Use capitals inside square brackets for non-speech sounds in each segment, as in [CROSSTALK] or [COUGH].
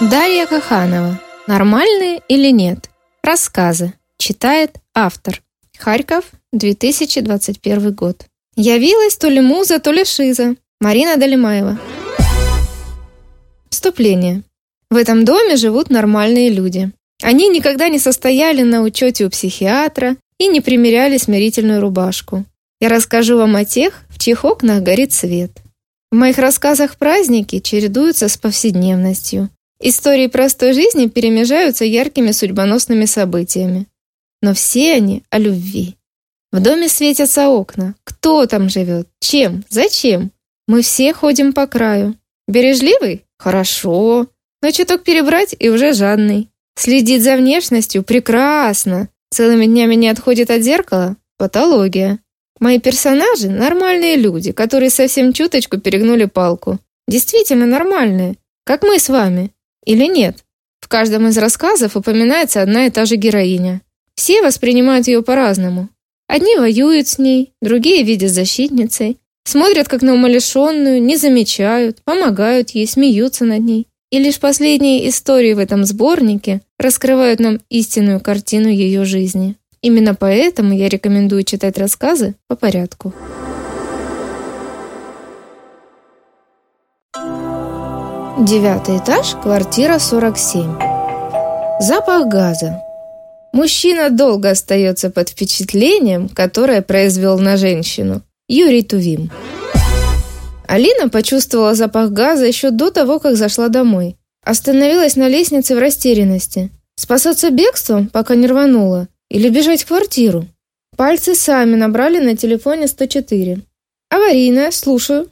Дарья Каханова. Нормальные или нет? Рассказы. Читает автор. Харьков, 2021 год. Явилась то ли муза, то ли шиза. Марина Долимаева. Вступление. В этом доме живут нормальные люди. Они никогда не состояли на учете у психиатра и не примеряли смирительную рубашку. Я расскажу вам о тех, в чьих окнах горит свет. В моих рассказах праздники чередуются с повседневностью. Истории простой жизни перемежаются яркими судьбоносными событиями. Но все они о любви. В доме светятся окна. Кто там живет? Чем? Зачем? Мы все ходим по краю. Бережливый? Хорошо. Но чуток перебрать и уже жадный. Следит за внешностью? Прекрасно. Целыми днями не отходит от зеркала? Патология. Мои персонажи – нормальные люди, которые совсем чуточку перегнули палку. Действительно нормальные, как мы с вами. Или нет? В каждом из рассказов упоминается одна и та же героиня. Все воспринимают ее по-разному. Одни воюют с ней, другие видят защитницей, смотрят как на умалишенную, не замечают, помогают ей, смеются над ней. И лишь последние истории в этом сборнике раскрывают нам истинную картину ее жизни. Именно поэтому я рекомендую читать рассказы по порядку. Девятый этаж, квартира 47. Запах газа. Мужчина долго остается под впечатлением, которое произвел на женщину. Юрий Тувим. Алина почувствовала запах газа еще до того, как зашла домой. Остановилась на лестнице в растерянности. Спасаться бегством, пока не рванула, или бежать в квартиру? Пальцы сами набрали на телефоне 104. «Аварийная, слушаю».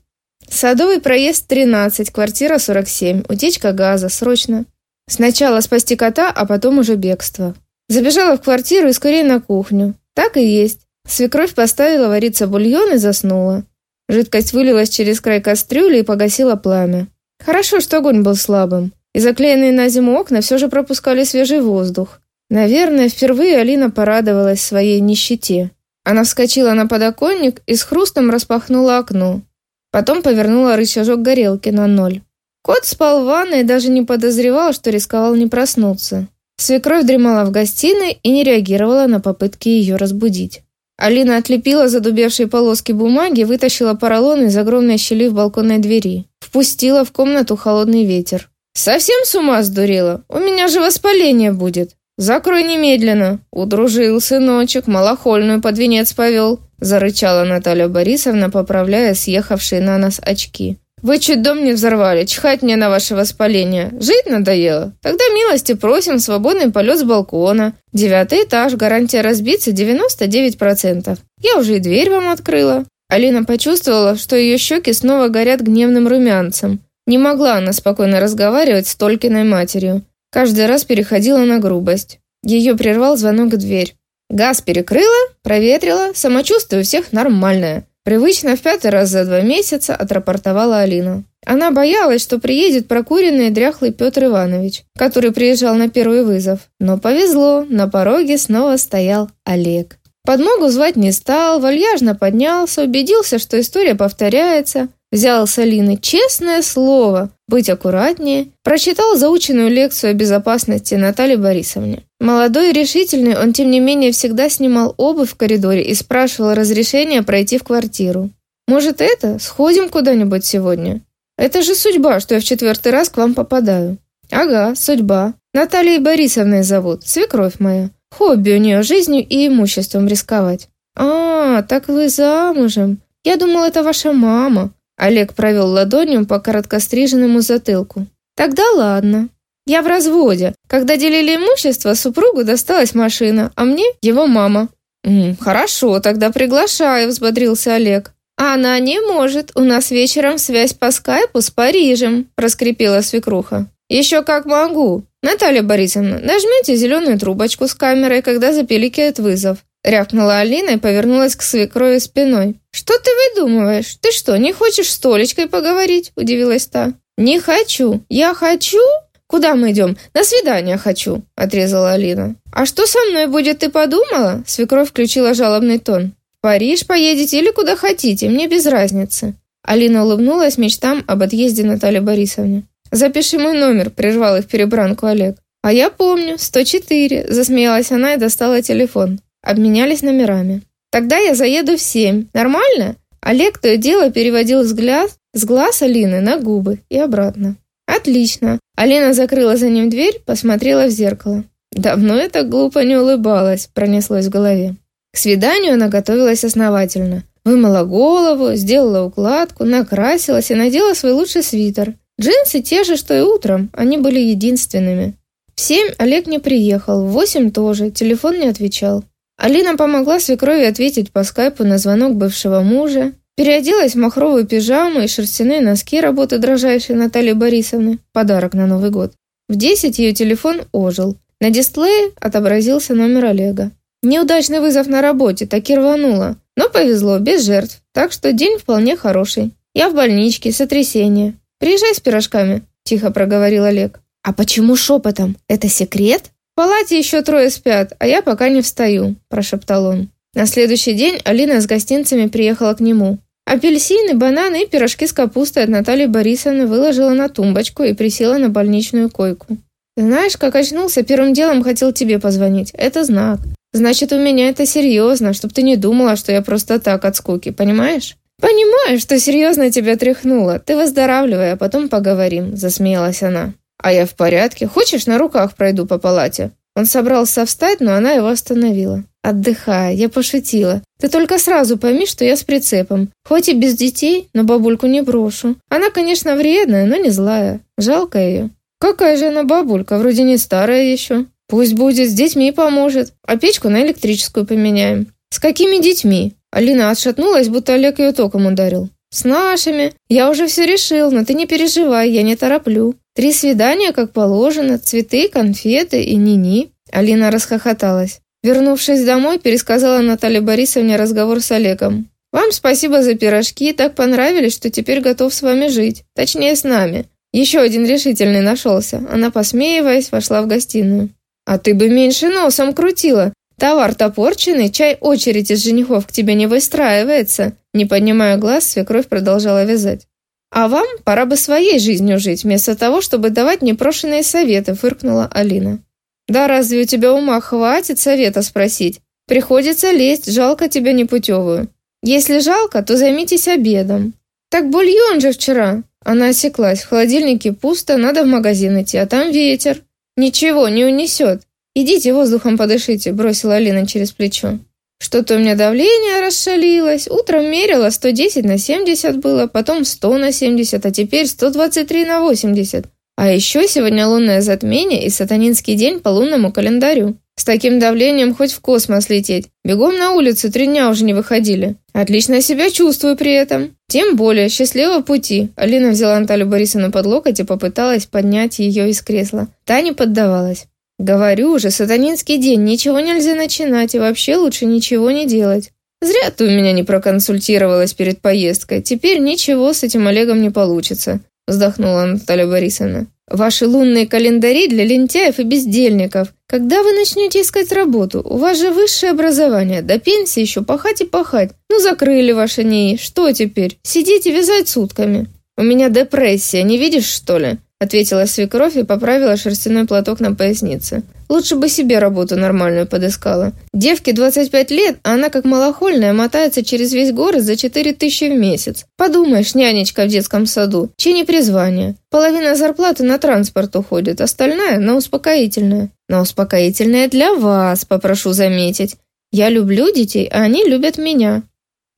Садовый проезд 13, квартира 47, утечка газа, срочно. Сначала спасти кота, а потом уже бегство. Забежала в квартиру и скорее на кухню. Так и есть. Свекровь поставила вариться бульон и заснула. Жидкость вылилась через край кастрюли и погасила пламя. Хорошо, что огонь был слабым, и заклеенные на зиму окна все же пропускали свежий воздух. Наверное, впервые Алина порадовалась своей нищете. Она вскочила на подоконник и с хрустом распахнула окно. Потом повернула рычажок горелки на ноль. Кот спал в ванной и даже не подозревал, что рисковал не проснуться. Свекровь дремала в гостиной и не реагировала на попытки ее разбудить. Алина отлепила задубевшие полоски бумаги, вытащила поролон из огромной щели в балконной двери. Впустила в комнату холодный ветер. «Совсем с ума сдурела? У меня же воспаление будет!» «Закрой немедленно!» Удружил сыночек, малохольную под венец повел. Зарычала Наталья Борисовна, поправляя съехавшие на нас очки. «Вы чуть дом не взорвали, чихать мне на ваше воспаление. Жить надоело? Тогда милости просим, свободный полет с балкона. Девятый этаж, гарантия разбиться 99%. Я уже и дверь вам открыла». Алина почувствовала, что ее щеки снова горят гневным румянцем. Не могла она спокойно разговаривать с Толькиной матерью. Каждый раз переходила на грубость. Ее прервал звонок в дверь. Газ перекрыла, проветрила, самочувствие у всех нормальное. Привычно в пятый раз за два месяца отрапортовала Алина. Она боялась, что приедет прокуренный дряхлый Петр Иванович, который приезжал на первый вызов. Но повезло, на пороге снова стоял Олег. Подмогу звать не стал, вальяжно поднялся, убедился, что история повторяется, Взял с Алины честное слово быть аккуратнее, прочитал заученную лекцию о безопасности Натальи Борисовне. Молодой и решительный, он тем не менее всегда снимал обувь в коридоре и спрашивал разрешения пройти в квартиру. «Может это? Сходим куда-нибудь сегодня? Это же судьба, что я в четвертый раз к вам попадаю». «Ага, судьба. Натальей Борисовной зовут, свекровь моя. Хобби у нее жизнью и имуществом рисковать». «А, так вы замужем. Я думал, это ваша мама. Олег провел ладонью по короткостриженному затылку. «Тогда ладно. Я в разводе. Когда делили имущество, супругу досталась машина, а мне его мама». «М, «Хорошо, тогда приглашаю», — взбодрился Олег. «Она не может. У нас вечером связь по скайпу с Парижем», — проскрипела свекруха. «Еще как могу. Наталья Борисовна, нажмите зеленую трубочку с камерой, когда запиликает вызов. Рявкнула Алина и повернулась к свекрови спиной. «Что ты выдумываешь? Ты что, не хочешь с Толечкой поговорить?» – удивилась та. «Не хочу. Я хочу?» «Куда мы идем? На свидание хочу», – отрезала Алина. «А что со мной будет, ты подумала?» Свекровь включила жалобный тон. «В Париж поедете или куда хотите, мне без разницы». Алина улыбнулась мечтам об отъезде Натальи Борисовне. «Запиши мой номер», – прервал их перебранку Олег. «А я помню, 104», – засмеялась она и достала телефон. Обменялись номерами. «Тогда я заеду в семь. Нормально?» Олег то и дело переводил взгляд с глаз Алины на губы и обратно. «Отлично». Алина закрыла за ним дверь, посмотрела в зеркало. Давно так глупо не улыбалась, пронеслось в голове. К свиданию она готовилась основательно. Вымыла голову, сделала укладку, накрасилась и надела свой лучший свитер. Джинсы те же, что и утром, они были единственными. В семь Олег не приехал, в восемь тоже, телефон не отвечал. Алина помогла свекрови ответить по скайпу на звонок бывшего мужа, переоделась в махровую пижаму и шерстяные носки работы дрожайшей Натальи Борисовны, подарок на Новый год. В десять ее телефон ожил. На дисплее отобразился номер Олега. Неудачный вызов на работе, так и рвануло. Но повезло, без жертв, так что день вполне хороший. Я в больничке, сотрясение. Приезжай с пирожками, тихо проговорил Олег. А почему шепотом? Это секрет? Палате еще трое спят, а я пока не встаю, прошептал он. На следующий день Алина с гостинцами приехала к нему. Апельсины, бананы и пирожки с капустой от Натальи Борисовны выложила на тумбочку и присела на больничную койку. «Знаешь, как очнулся, первым делом хотел тебе позвонить. Это знак. Значит, у меня это серьезно, чтоб ты не думала, что я просто так от скуки, понимаешь? Понимаю, что серьезно тебя тряхнуло. Ты выздоравливай, а потом поговорим, засмеялась она. А я в порядке. Хочешь, на руках пройду по палате? Он собрался встать, но она его остановила. Отдыхай, я пошутила. Ты только сразу пойми, что я с прицепом. Хоть и без детей, но бабульку не брошу. Она, конечно, вредная, но не злая. Жалко ее. Какая же она бабулька, вроде не старая еще. Пусть будет, с детьми поможет. А печку на электрическую поменяем. С какими детьми? Алина отшатнулась, будто Олег ее током ударил. С нашими. Я уже все решил, но ты не переживай, я не тороплю. Три свидания, как положено, цветы, конфеты и ни-ни. Алина расхохоталась. Вернувшись домой, пересказала Наталье Борисовне разговор с Олегом. «Вам спасибо за пирожки, так понравились, что теперь готов с вами жить. Точнее, с нами. Еще один решительный нашелся». Она, посмеиваясь, вошла в гостиную. А ты бы меньше носом крутила. Товар-то порченый, чай очередь из женихов к тебе не выстраивается. Не поднимая глаз, свекровь продолжала вязать. А вам пора бы своей жизнью жить, вместо того, чтобы давать непрошенные советы, фыркнула Алина. Да разве у тебя ума хватит совета спросить? Приходится лезть, жалко тебя непутевую. Если жалко, то займитесь обедом. Так бульон же вчера. Она осеклась, в холодильнике пусто, надо в магазин идти, а там ветер. «Ничего, не унесет. Идите воздухом подышите», – бросила Алина через плечо. Что-то у меня давление расшалилось. Утром мерила 110 на 70 было, потом 100 на 70, а теперь 123 на 80. А еще сегодня лунное затмение и сатанинский день по лунному календарю. С таким давлением хоть в космос лететь. Бегом на улицу, три дня уже не выходили. Отлично себя чувствую при этом. Тем более, счастливого пути. Алина взяла Наталью Борисовну под локоть и попыталась поднять ее из кресла. Та не поддавалась. Говорю уже, сатанинский день, ничего нельзя начинать и вообще лучше ничего не делать. Зря ты у меня не проконсультировалась перед поездкой. Теперь ничего с этим Олегом не получится, вздохнула Наталья Борисовна. Ваши лунные календари для лентяев и бездельников. Когда вы начнете искать работу? У вас же высшее образование. До пенсии еще пахать и пахать. Ну, закрыли ваши НИИ. Что теперь? Сидите вязать сутками. У меня депрессия, не видишь, что ли? Ответила свекровь и поправила шерстяной платок на пояснице. Лучше бы себе работу нормальную подыскала. Девке 25 лет, а она как малохольная мотается через весь город за 4 тысячи в месяц. Подумаешь, нянечка в детском саду. Чьи призвание. Половина зарплаты на транспорт уходит, остальная на успокоительное. На успокоительное для вас, попрошу заметить. Я люблю детей, а они любят меня.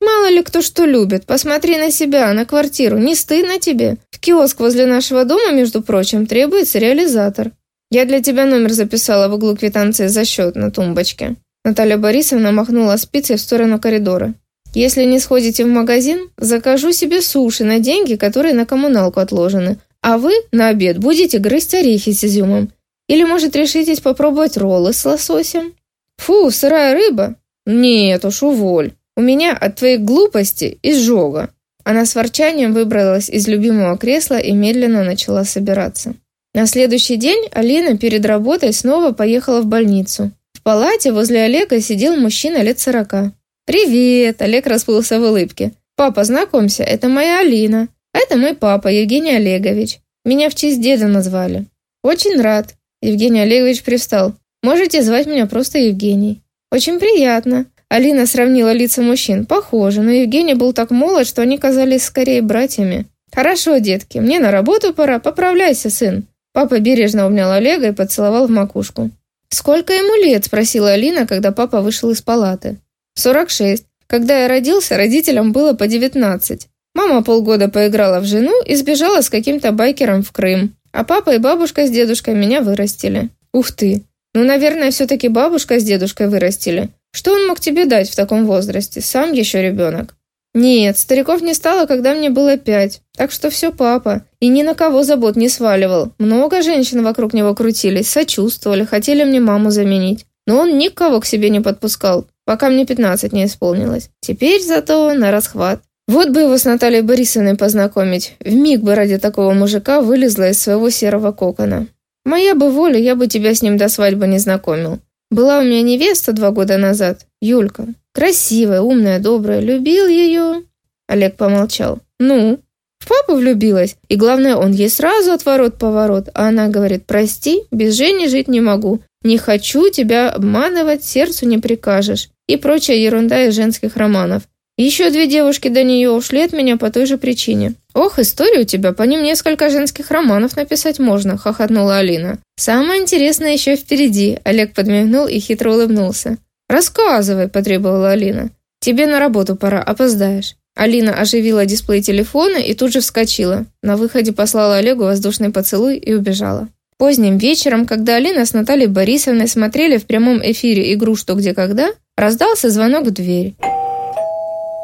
Мало ли кто что любит. Посмотри на себя, на квартиру. Не стыдно тебе? В киоск возле нашего дома, между прочим, требуется реализатор. «Я для тебя номер записала в углу квитанции за счет на тумбочке». Наталья Борисовна махнула спицей в сторону коридора. «Если не сходите в магазин, закажу себе суши на деньги, которые на коммуналку отложены, а вы на обед будете грызть орехи с изюмом. Или, может, решитесь попробовать роллы с лососем? Фу, сырая рыба? Нет уж, уволь. У меня от твоей глупости изжога». Она с ворчанием выбралась из любимого кресла и медленно начала собираться. На следующий день Алина перед работой снова поехала в больницу. В палате возле Олега сидел мужчина лет сорока. «Привет!» – Олег расплылся в улыбке. «Папа, знакомься, это моя Алина. А это мой папа, Евгений Олегович. Меня в честь деда назвали». «Очень рад». Евгений Олегович привстал. «Можете звать меня просто Евгений». «Очень приятно». Алина сравнила лица мужчин. Похоже, но Евгений был так молод, что они казались скорее братьями. «Хорошо, детки, мне на работу пора. Поправляйся, сын». Папа бережно обнял Олега и поцеловал в макушку. «Сколько ему лет?» – спросила Алина, когда папа вышел из палаты. «Сорок шесть. Когда я родился, родителям было по девятнадцать. Мама полгода поиграла в жену и сбежала с каким-то байкером в Крым. А папа и бабушка с дедушкой меня вырастили. Ух ты! Ну, наверное, все-таки бабушка с дедушкой вырастили. Что он мог тебе дать в таком возрасте? Сам еще ребенок. Нет, стариков не стало, когда мне было пять. Так что все папа. И ни на кого забот не сваливал. Много женщин вокруг него крутились, сочувствовали, хотели мне маму заменить. Но он никого к себе не подпускал, пока мне пятнадцать не исполнилось. Теперь зато на расхват. Вот бы его с Натальей Борисовной познакомить. Вмиг бы ради такого мужика вылезла из своего серого кокона. Моя бы воля, я бы тебя с ним до свадьбы не знакомил. Была у меня невеста два года назад, Юлька. Красивая, умная, добрая. Любил ее. Олег помолчал. Ну? В папу влюбилась. И главное, он ей сразу отворот-поворот. А она говорит, прости, без Жени жить не могу. Не хочу тебя обманывать, сердцу не прикажешь. И прочая ерунда из женских романов. Еще две девушки до нее ушли от меня по той же причине. «Ох, история у тебя, по ним несколько женских романов написать можно», – хохотнула Алина. «Самое интересное еще впереди», – Олег подмигнул и хитро улыбнулся. «Рассказывай», – потребовала Алина. «Тебе на работу пора, опоздаешь». Алина оживила дисплей телефона и тут же вскочила. На выходе послала Олегу воздушный поцелуй и убежала. Поздним вечером, когда Алина с Натальей Борисовной смотрели в прямом эфире игру «Что, где, когда», раздался звонок в дверь.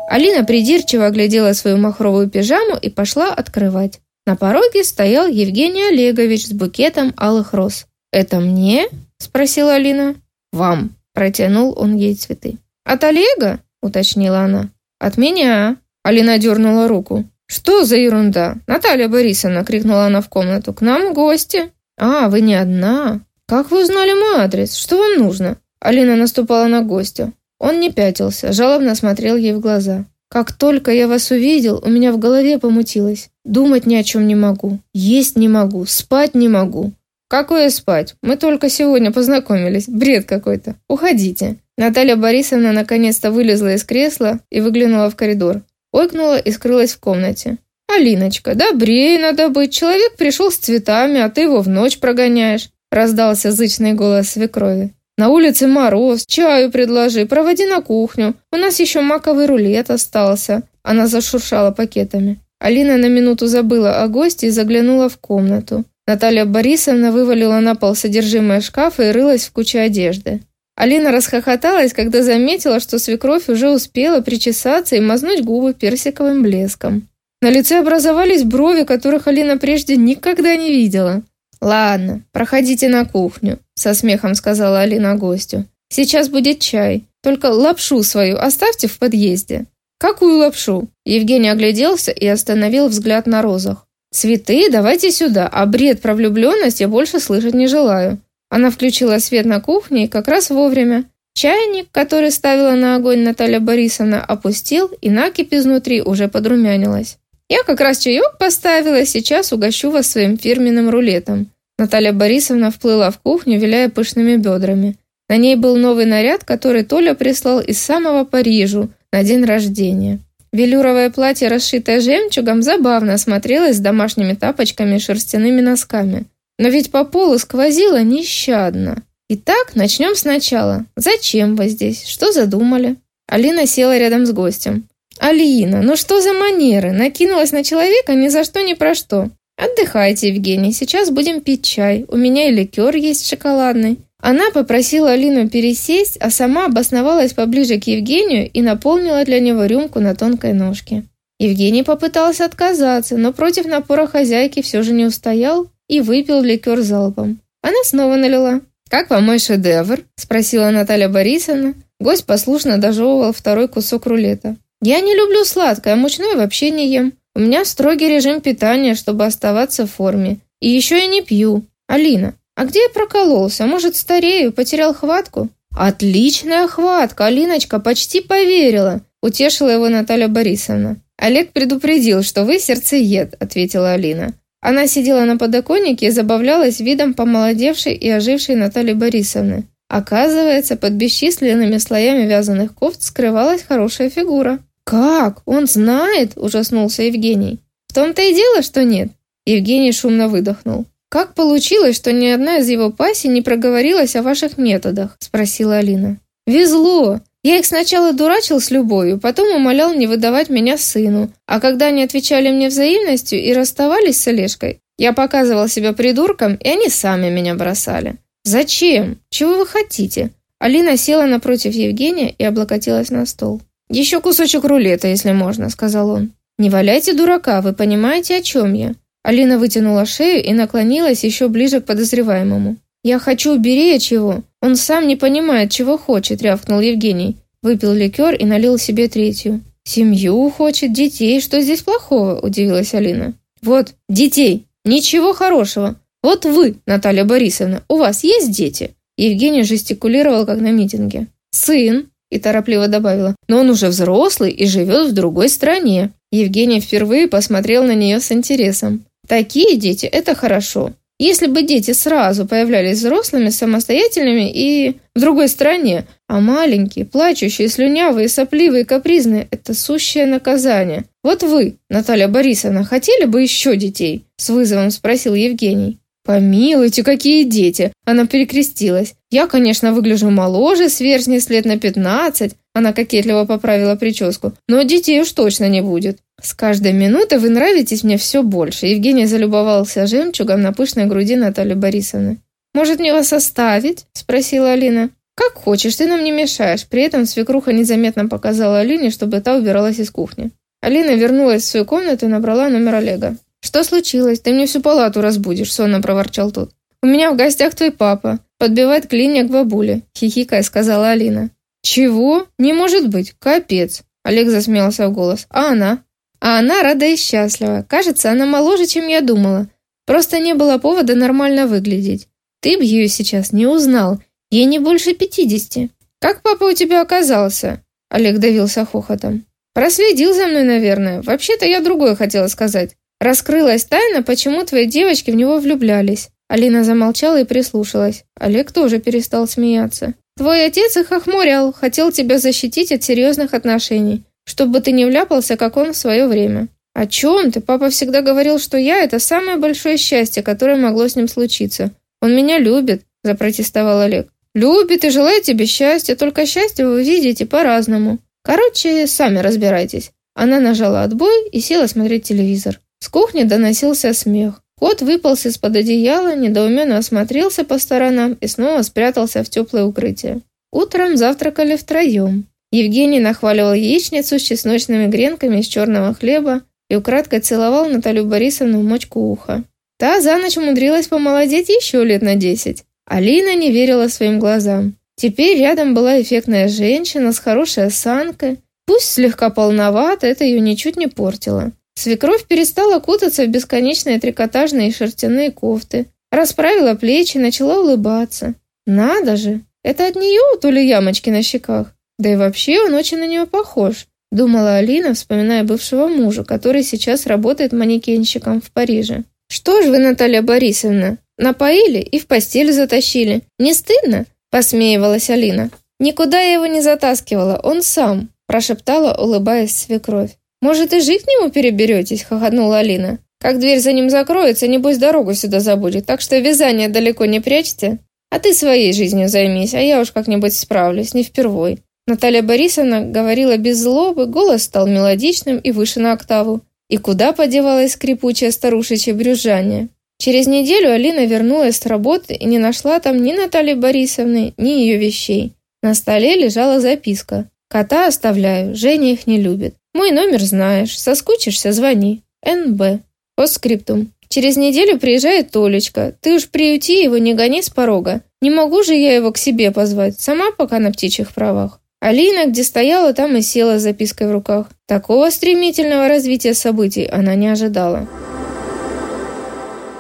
Алина придирчиво оглядела свою махровую пижаму и пошла открывать. На пороге стоял Евгений Олегович с букетом алых роз. «Это мне?» – спросила Алина. «Вам», – протянул он ей цветы. «От Олега?» – уточнила она. «От меня». Алина дернула руку. «Что за ерунда?» «Наталья Борисовна!» – крикнула она в комнату. «К нам гости!» «А, вы не одна? Как вы узнали мой адрес? Что вам нужно?» Алина наступала на гостя. Он не пятился, жалобно смотрел ей в глаза. «Как только я вас увидел, у меня в голове помутилось. Думать ни о чем не могу. Есть не могу. Спать не могу. «Какое спать? Мы только сегодня познакомились. Бред какой-то. Уходите». Наталья Борисовна наконец-то вылезла из кресла и выглянула в коридор. Ойкнула и скрылась в комнате. «Алиночка, добрее надо быть. Человек пришел с цветами, а ты его в ночь прогоняешь», раздался зычный голос свекрови. На улице мороз, чаю предложи, проводи на кухню. У нас еще маковый рулет остался. Она зашуршала пакетами. Алина на минуту забыла о госте и заглянула в комнату. Наталья Борисовна вывалила на пол содержимое шкафа и рылась в куче одежды. Алина расхохоталась, когда заметила, что свекровь уже успела причесаться и мазнуть губы персиковым блеском. На лице образовались брови, которых Алина прежде никогда не видела. «Ладно, проходите на кухню», — со смехом сказала Алина гостю. «Сейчас будет чай. Только лапшу свою оставьте в подъезде». «Какую лапшу?» Евгений огляделся и остановил взгляд на розах. «Цветы давайте сюда, а бред про влюбленность я больше слышать не желаю». Она включила свет на кухне и как раз вовремя. Чайник, который ставила на огонь Наталья Борисовна, опустил, и накипь изнутри уже подрумянилась. Я как раз чаек поставила, сейчас угощу вас своим фирменным рулетом. Наталья Борисовна вплыла в кухню, виляя пышными бедрами. На ней был новый наряд, который Толя прислал из самого Парижа на день рождения. Велюровое платье, расшитое жемчугом, забавно смотрелось с домашними тапочками и шерстяными носками. Но ведь по полу сквозило нещадно. Итак, начнем сначала. Зачем вы здесь? Что задумали? Алина села рядом с гостем. «Алина, ну что за манеры? Накинулась на человека ни за что ни про что. Отдыхайте, Евгений, сейчас будем пить чай. У меня и ликер есть шоколадный». Она попросила Алину пересесть, а сама обосновалась поближе к Евгению и наполнила для него рюмку на тонкой ножке. Евгений попытался отказаться, но против напора хозяйки все же не устоял и выпил ликер залпом. Она снова налила. «Как вам мой шедевр?» – спросила Наталья Борисовна. Гость послушно дожевывал второй кусок рулета. Я не люблю сладкое, а мучное вообще не ем. У меня строгий режим питания, чтобы оставаться в форме. И еще я не пью. Алина, а где я прокололся? Может, старею, потерял хватку? Отличная хватка, Алиночка почти поверила. Утешила его Наталья Борисовна. Олег предупредил, что вы сердцеед, ответила Алина. Она сидела на подоконнике и забавлялась видом помолодевшей и ожившей Натальи Борисовны. Оказывается, под бесчисленными слоями вязаных кофт скрывалась хорошая фигура. «Как? Он знает?» – ужаснулся Евгений. «В том-то и дело, что нет». Евгений шумно выдохнул. «Как получилось, что ни одна из его пассий не проговорилась о ваших методах?» – спросила Алина. «Везло! Я их сначала дурачил с любовью, потом умолял не выдавать меня сыну. А когда они отвечали мне взаимностью и расставались с Олежкой, я показывал себя придурком, и они сами меня бросали. Зачем? Чего вы хотите? Алина села напротив Евгения и облокотилась на стол. «Еще кусочек рулета, если можно», — сказал он. «Не валяйте дурака, вы понимаете, о чем я?» Алина вытянула шею и наклонилась еще ближе к подозреваемому. «Я хочу уберечь его. Он сам не понимает, чего хочет», — рявкнул Евгений. Выпил ликер и налил себе третью. «Семью хочет, детей. Что здесь плохого?» – удивилась Алина. «Вот, детей. Ничего хорошего. Вот вы, Наталья Борисовна, у вас есть дети?» Евгений жестикулировал, как на митинге. «Сын», и торопливо добавила, «но он уже взрослый и живет в другой стране». Евгений впервые посмотрел на нее с интересом. «Такие дети – это хорошо. Если бы дети сразу появлялись взрослыми, самостоятельными и в другой стране, а маленькие, плачущие, слюнявые, сопливые, капризные – это сущее наказание. Вот вы, Наталья Борисовна, хотели бы еще детей? С вызовом спросил Евгений. «Помилуйте, какие дети!» Она перекрестилась. «Я, конечно, выгляжу моложе сверстниц лет на пятнадцать». Она кокетливо поправила прическу. «Но детей уж точно не будет». «С каждой минутой вы нравитесь мне все больше», Евгений залюбовался жемчугом на пышной груди Натальи Борисовны. «Может, мне вас оставить?» – спросила Алина. «Как хочешь, ты нам не мешаешь». При этом свекруха незаметно показала Алине, чтобы та убиралась из кухни. Алина вернулась в свою комнату и набрала номер Олега. «Что случилось? Ты мне всю палату разбудишь», — сонно проворчал тот. «У меня в гостях твой папа. Подбивает клинья к бабуле», — хихикая сказала Алина. «Чего? Не может быть. Капец». Олег засмеялся в голос. «А она?» «А она рада и счастлива. Кажется, она моложе, чем я думала. Просто не было повода нормально выглядеть. Ты б ее сейчас не узнал. Ей не больше пятидесяти. Как папа у тебя оказался?» Олег давился хохотом. «Проследил за мной, наверное. Вообще-то я другое хотела сказать. Раскрылась тайна, почему твои девочки в него влюблялись. Алина замолчала и прислушалась. Олег тоже перестал смеяться. Твой отец их охмурял, хотел тебя защитить от серьезных отношений, чтобы ты не вляпался, как он в свое время. О чем ты? Папа всегда говорил, что я – это самое большое счастье, которое могло с ним случиться. Он меня любит, запротестовал Олег. Любит и желает тебе счастья, только счастье вы видите по-разному. Короче, сами разбирайтесь. Она нажала отбой и села смотреть телевизор. С кухни доносился смех. Кот выполз из-под одеяла, недоуменно осмотрелся по сторонам и снова спрятался в теплое укрытие. Утром завтракали втроем. Евгений нахваливал яичницу с чесночными гренками из черного хлеба и украдкой целовал Наталью Борисовну мочку уха. Та за ночь умудрилась помолодеть еще лет на десять. Алина не верила своим глазам. Теперь рядом была эффектная женщина с хорошей осанкой. Пусть слегка полновата, это ее ничуть не портило. Свекровь перестала кутаться в бесконечные трикотажные и шерстяные кофты, расправила плечи, начала улыбаться. Надо же, это от нее то ли ямочки на щеках. Да и вообще он очень на нее похож, думала Алина, вспоминая бывшего мужа, который сейчас работает манекенщиком в Париже. Что ж вы, Наталья Борисовна, напоили и в постель затащили. Не стыдно? Посмеивалась Алина. Никуда я его не затаскивала, он сам, прошептала, улыбаясь свекровь. «Может, и жить к нему переберетесь?» – хохотнула Алина. «Как дверь за ним закроется, небось дорогу сюда забудет, так что вязание далеко не прячьте. А ты своей жизнью займись, а я уж как-нибудь справлюсь, не впервой». Наталья Борисовна говорила без злобы, голос стал мелодичным и выше на октаву. И куда подевалось скрипучее старушечье брюзжание? Через неделю Алина вернулась с работы и не нашла там ни Натальи Борисовны, ни ее вещей. На столе лежала записка. «Кота оставляю, Женя их не любит. Мой номер знаешь. Соскучишься, звони. НБ. Постскриптум. Через неделю приезжает Толечка. Ты уж приюти его, не гони с порога. Не могу же я его к себе позвать. Сама пока на птичьих правах. Алина, где стояла, там и села с запиской в руках. Такого стремительного развития событий она не ожидала.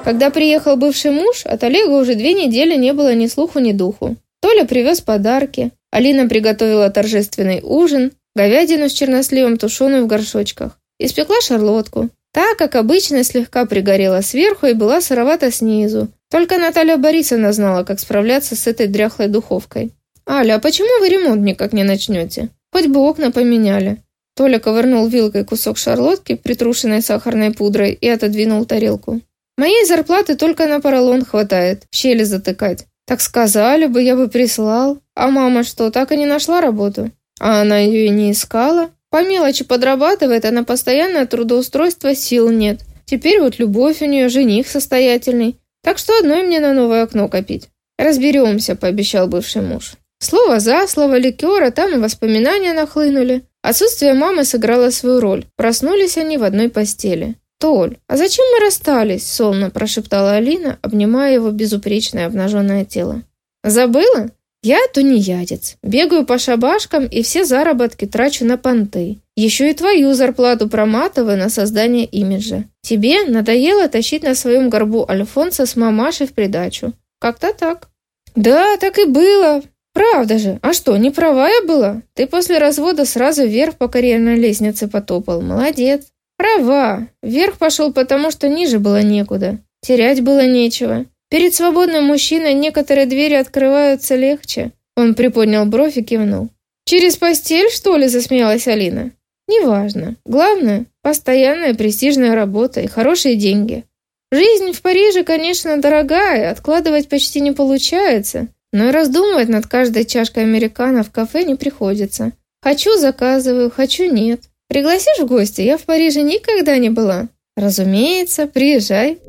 Когда приехал бывший муж, от Олега уже две недели не было ни слуху, ни духу. Толя привез подарки. Алина приготовила торжественный ужин, говядину с черносливом, тушеную в горшочках. Испекла шарлотку. Та, как обычно, слегка пригорела сверху и была сыровата снизу. Только Наталья Борисовна знала, как справляться с этой дряхлой духовкой. «Аля, а почему вы ремонт никак не начнете? Хоть бы окна поменяли». Толя ковырнул вилкой кусок шарлотки, притрушенной сахарной пудрой, и отодвинул тарелку. «Моей зарплаты только на поролон хватает, щели затыкать. Так сказали бы, я бы прислал. А мама что, так и не нашла работу? А она ее и не искала. По мелочи подрабатывает, а на постоянное трудоустройство сил нет. Теперь вот любовь у нее, жених состоятельный. Так что одной мне на новое окно копить. Разберемся, пообещал бывший муж. Слово за слово, ликера, там и воспоминания нахлынули. Отсутствие мамы сыграло свою роль. Проснулись они в одной постели. «Толь, а зачем мы расстались?» – сонно прошептала Алина, обнимая его безупречное обнаженное тело. «Забыла? Я тунеядец. Бегаю по шабашкам и все заработки трачу на понты. Еще и твою зарплату проматываю на создание имиджа. Тебе надоело тащить на своем горбу Альфонса с мамашей в придачу. Как-то так». «Да, так и было. Правда же. А что, не права я была? Ты после развода сразу вверх по карьерной лестнице потопал. Молодец. Права. Вверх пошел потому, что ниже было некуда. Терять было нечего. Перед свободным мужчиной некоторые двери открываются легче. Он приподнял бровь и кивнул. «Через постель, что ли?» – засмеялась Алина. «Неважно. Главное – постоянная престижная работа и хорошие деньги. Жизнь в Париже, конечно, дорогая, откладывать почти не получается, но и раздумывать над каждой чашкой американо в кафе не приходится. Хочу – заказываю, хочу – нет. Пригласишь в гости? Я в Париже никогда не была. Разумеется, приезжай.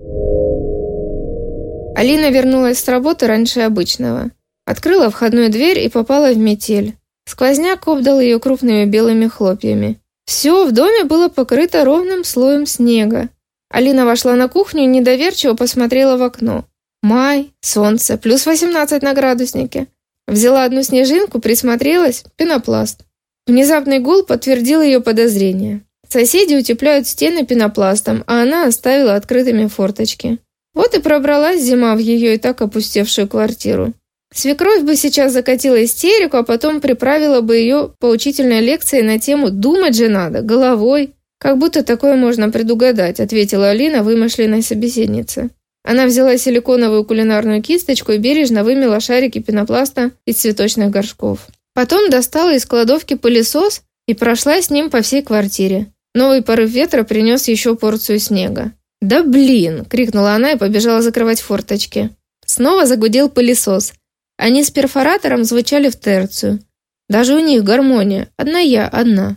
Алина вернулась с работы раньше обычного. Открыла входную дверь и попала в метель. Сквозняк обдал ее крупными белыми хлопьями. Все в доме было покрыто ровным слоем снега. Алина вошла на кухню и недоверчиво посмотрела в окно. Май, солнце, плюс 18 на градуснике. Взяла одну снежинку, присмотрелась, пенопласт. Внезапный гул подтвердил ее подозрения. Соседи утепляют стены пенопластом, а она оставила открытыми форточки. Вот и пробралась зима в ее и так опустевшую квартиру. Свекровь бы сейчас закатила истерику, а потом приправила бы ее поучительной лекцией на тему «Думать же надо, головой». «Как будто такое можно предугадать», — ответила Алина вымышленной собеседнице. Она взяла силиконовую кулинарную кисточку и бережно вымела шарики пенопласта из цветочных горшков. Потом достала из кладовки пылесос и прошла с ним по всей квартире. Новый порыв ветра принес еще порцию снега. «Да блин!» – крикнула она и побежала закрывать форточки. Снова загудел пылесос. Они с перфоратором звучали в терцию. Даже у них гармония. Одна я, одна.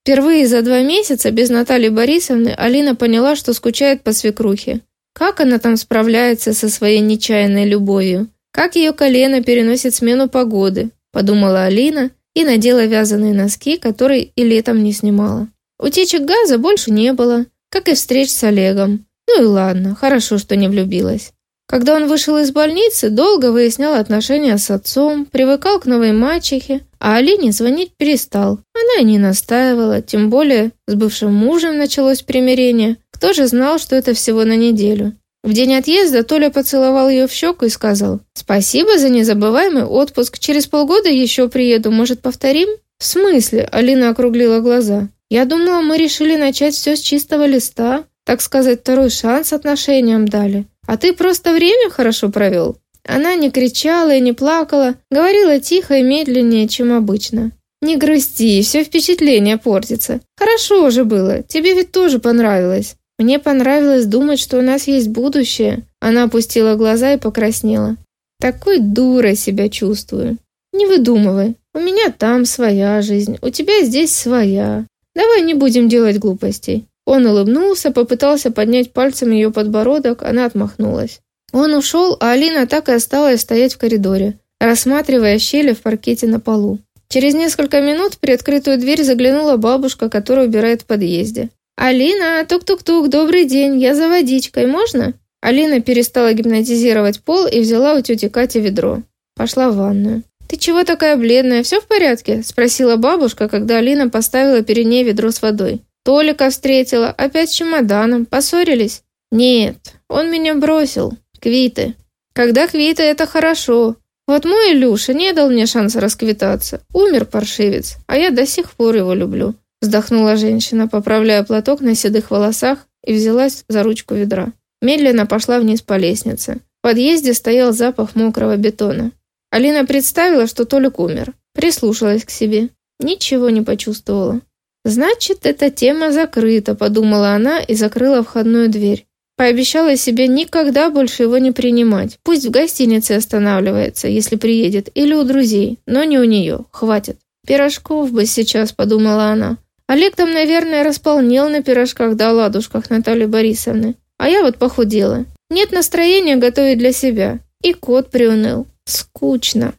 Впервые за два месяца без Натальи Борисовны Алина поняла, что скучает по свекрухе. Как она там справляется со своей нечаянной любовью? Как ее колено переносит смену погоды? Подумала Алина и надела вязаные носки, которые и летом не снимала. Утечек газа больше не было, как и встреч с Олегом. Ну и ладно, хорошо, что не влюбилась. Когда он вышел из больницы, долго выяснял отношения с отцом, привыкал к новой мачехе, а Алине звонить перестал. Она и не настаивала, тем более с бывшим мужем началось примирение. Кто же знал, что это всего на неделю? В день отъезда Толя поцеловал ее в щеку и сказал «Спасибо за незабываемый отпуск. Через полгода еще приеду. Может, повторим?» «В смысле?» – Алина округлила глаза. «Я думала, мы решили начать все с чистого листа. Так сказать, второй шанс отношениям дали. А ты просто время хорошо провел?» Она не кричала и не плакала, говорила тихо и медленнее, чем обычно. «Не грусти, все впечатление портится. Хорошо же было, тебе ведь тоже понравилось. Мне понравилось думать, что у нас есть будущее. Она опустила глаза и покраснела. Такой дурой себя чувствую. Не выдумывай. У меня там своя жизнь, у тебя здесь своя. Давай не будем делать глупостей. Он улыбнулся, попытался поднять пальцем ее подбородок, она отмахнулась. Он ушел, а Алина так и осталась стоять в коридоре, рассматривая щели в паркете на полу. Через несколько минут при открытую дверь заглянула бабушка, которая убирает в подъезде. «Алина, тук-тук-тук, добрый день, я за водичкой, можно?» Алина перестала гипнотизировать пол и взяла у тети Кати ведро. Пошла в ванную. «Ты чего такая бледная, все в порядке?» – спросила бабушка, когда Алина поставила перед ней ведро с водой. «Толика встретила, опять с чемоданом, поссорились?» «Нет, он меня бросил. Квиты. Когда квиты, это хорошо. Вот мой Илюша не дал мне шанса расквитаться. Умер паршивец, а я до сих пор его люблю. Вздохнула женщина, поправляя платок на седых волосах и взялась за ручку ведра. Медленно пошла вниз по лестнице. В подъезде стоял запах мокрого бетона. Алина представила, что Толик умер. Прислушалась к себе. Ничего не почувствовала. «Значит, эта тема закрыта», — подумала она и закрыла входную дверь. Пообещала себе никогда больше его не принимать. Пусть в гостинице останавливается, если приедет, или у друзей, но не у нее. Хватит. «Пирожков бы сейчас», — подумала она. Олег там, наверное, располнел на пирожках да оладушках Натальи Борисовны. А я вот похудела. Нет настроения готовить для себя. И кот приуныл. Скучно.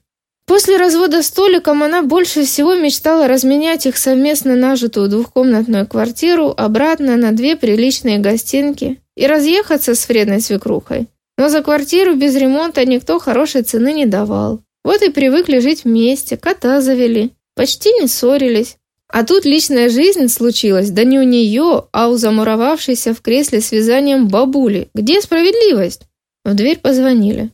После развода с Толиком она больше всего мечтала разменять их совместно нажитую двухкомнатную квартиру обратно на две приличные гостинки и разъехаться с вредной свекрухой. Но за квартиру без ремонта никто хорошей цены не давал. Вот и привыкли жить вместе, кота завели. Почти не ссорились. А тут личная жизнь случилась, да не у нее, а у замуровавшейся в кресле с вязанием бабули. Где справедливость? В дверь позвонили.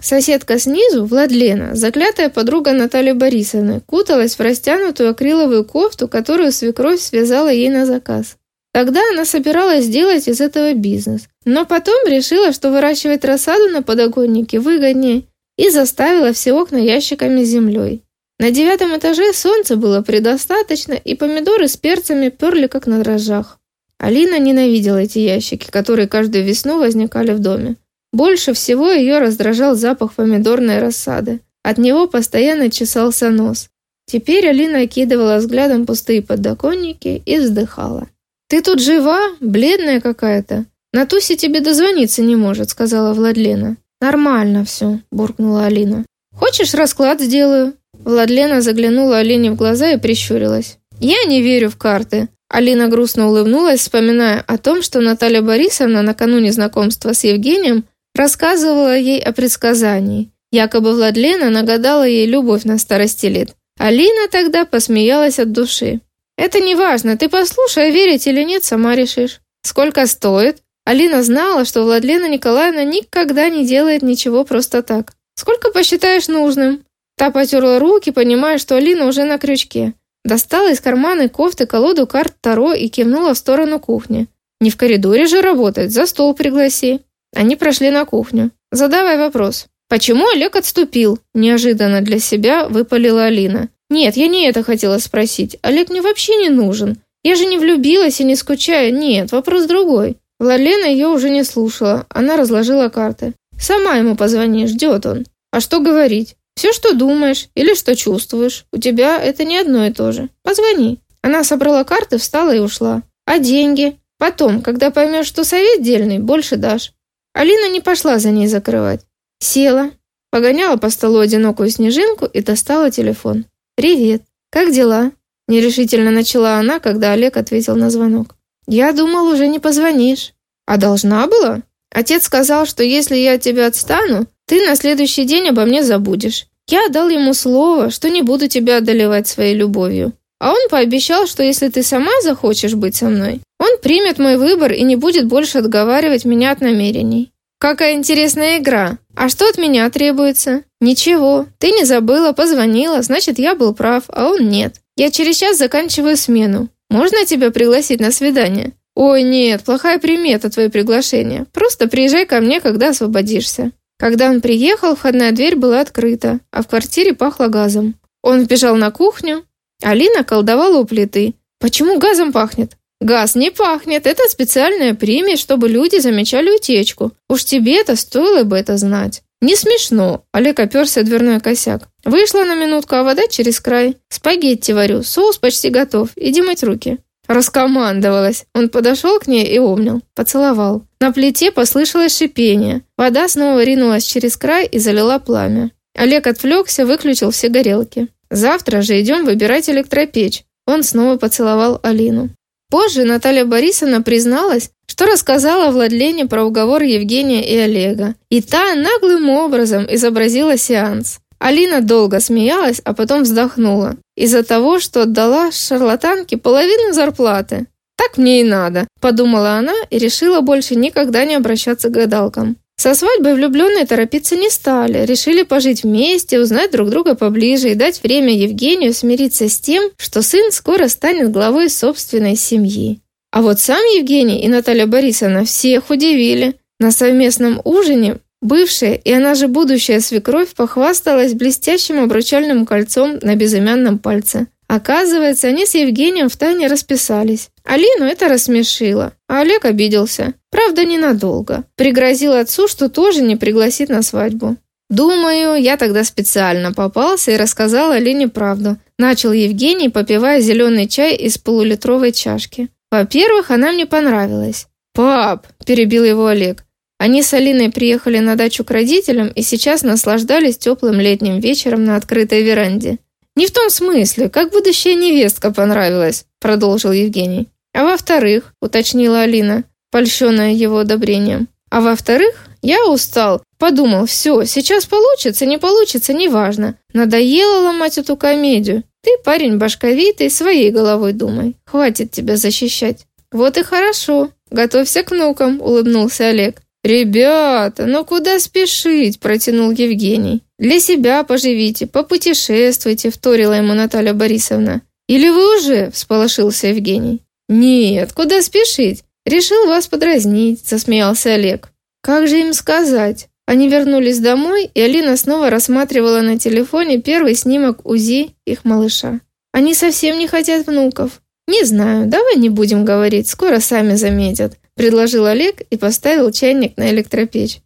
Соседка снизу, Владлена, заклятая подруга Натальи Борисовны, куталась в растянутую акриловую кофту, которую свекровь связала ей на заказ. Тогда она собиралась сделать из этого бизнес, но потом решила, что выращивать рассаду на подоконнике выгоднее, и заставила все окна ящиками с землей. На девятом этаже солнца было предостаточно, и помидоры с перцами перли как на дрожжах. Алина ненавидела эти ящики, которые каждую весну возникали в доме. Больше всего ее раздражал запах помидорной рассады. От него постоянно чесался нос. Теперь Алина окидывала взглядом пустые подоконники и вздыхала. «Ты тут жива? Бледная какая-то. На Тусе тебе дозвониться не может», — сказала Владлена. «Нормально все», — буркнула Алина. «Хочешь, расклад сделаю?» Владлена заглянула Алине в глаза и прищурилась. «Я не верю в карты». Алина грустно улыбнулась, вспоминая о том, что Наталья Борисовна накануне знакомства с Евгением рассказывала ей о предсказании. Якобы Владлена нагадала ей любовь на старости лет. Алина тогда посмеялась от души. «Это не важно, ты послушай, верить или нет, сама решишь. Сколько стоит?» Алина знала, что Владлена Николаевна никогда не делает ничего просто так. «Сколько посчитаешь нужным?» Та потерла руки, понимая, что Алина уже на крючке. Достала из кармана кофты колоду карт Таро и кивнула в сторону кухни. «Не в коридоре же работать, за стол пригласи». Они прошли на кухню. «Задавай вопрос». «Почему Олег отступил?» Неожиданно для себя выпалила Алина. «Нет, я не это хотела спросить. Олег мне вообще не нужен. Я же не влюбилась и не скучаю. Нет, вопрос другой». Владлена ее уже не слушала. Она разложила карты. «Сама ему позвони, ждет он. А что говорить? Все, что думаешь или что чувствуешь, у тебя это не одно и то же. Позвони. Она собрала карты, встала и ушла. А деньги? Потом, когда поймешь, что совет дельный, больше дашь. Алина не пошла за ней закрывать. Села, погоняла по столу одинокую снежинку и достала телефон. «Привет. Как дела?» Нерешительно начала она, когда Олег ответил на звонок. «Я думал, уже не позвонишь». «А должна была?» Отец сказал, что если я от тебя отстану, ты на следующий день обо мне забудешь. Я дал ему слово, что не буду тебя одолевать своей любовью. А он пообещал, что если ты сама захочешь быть со мной, он примет мой выбор и не будет больше отговаривать меня от намерений. Какая интересная игра. А что от меня требуется? Ничего. Ты не забыла, позвонила, значит, я был прав, а он нет. Я через час заканчиваю смену. Можно тебя пригласить на свидание? Ой, нет, плохая примета твое приглашение. Просто приезжай ко мне, когда освободишься. Когда он приехал, входная дверь была открыта, а в квартире пахло газом. Он вбежал на кухню. Алина колдовала у плиты. «Почему газом пахнет?» «Газ не пахнет. Это специальная примесь, чтобы люди замечали утечку. Уж тебе-то стоило бы это знать». «Не смешно», — Олег оперся дверной косяк. «Вышла на минутку, а вода через край. Спагетти варю, соус почти готов. Иди мыть руки». Раскомандовалась. Он подошел к ней и обнял. Поцеловал. На плите послышалось шипение. Вода снова ринулась через край и залила пламя. Олег отвлекся, выключил все горелки. «Завтра же идем выбирать электропечь». Он снова поцеловал Алину. Позже Наталья Борисовна призналась, что рассказала Владлене про уговор Евгения и Олега. И та наглым образом изобразила сеанс. Алина долго смеялась, а потом вздохнула. Из-за того, что отдала шарлатанке половину зарплаты. «Так мне и надо», – подумала она и решила больше никогда не обращаться к гадалкам. Со свадьбой влюбленные торопиться не стали, решили пожить вместе, узнать друг друга поближе и дать время Евгению смириться с тем, что сын скоро станет главой собственной семьи. А вот сам Евгений и Наталья Борисовна всех удивили. На совместном ужине бывшая и она же будущая свекровь похвасталась блестящим обручальным кольцом на безымянном пальце. Оказывается, они с Евгением втайне расписались. Алину это рассмешило, а Олег обиделся. Правда, ненадолго. Пригрозил отцу, что тоже не пригласит на свадьбу. Думаю, я тогда специально попался и рассказал Алине правду. Начал Евгений, попивая зеленый чай из полулитровой чашки. Во-первых, она мне понравилась. «Пап!» – перебил его Олег. Они с Алиной приехали на дачу к родителям и сейчас наслаждались теплым летним вечером на открытой веранде. «Не в том смысле, как будущая невестка понравилась», – продолжил Евгений. «А во-вторых», – уточнила Алина, польщенная его одобрением. «А во-вторых, я устал. Подумал, все, сейчас получится, не получится, неважно. Надоело ломать эту комедию. Ты парень башковитый, своей головой думай. Хватит тебя защищать. Вот и хорошо. Готовься к внукам, улыбнулся Олег. «Ребята, ну куда спешить?» – протянул Евгений. «Для себя поживите, попутешествуйте», – вторила ему Наталья Борисовна. «Или вы уже?» – всполошился Евгений. «Нет, куда спешить? Решил вас подразнить», – засмеялся Олег. «Как же им сказать?» Они вернулись домой, и Алина снова рассматривала на телефоне первый снимок УЗИ их малыша. Они совсем не хотят внуков. Не знаю, давай не будем говорить, скоро сами заметят, предложил Олег и поставил чайник на электропечь.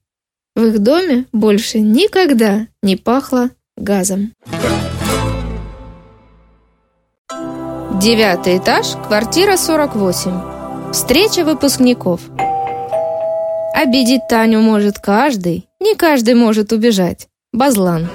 В их доме больше никогда не пахло газом. Девятый этаж, квартира 48. Встреча выпускников. Обидеть Таню может каждый, не каждый может убежать. Базлан.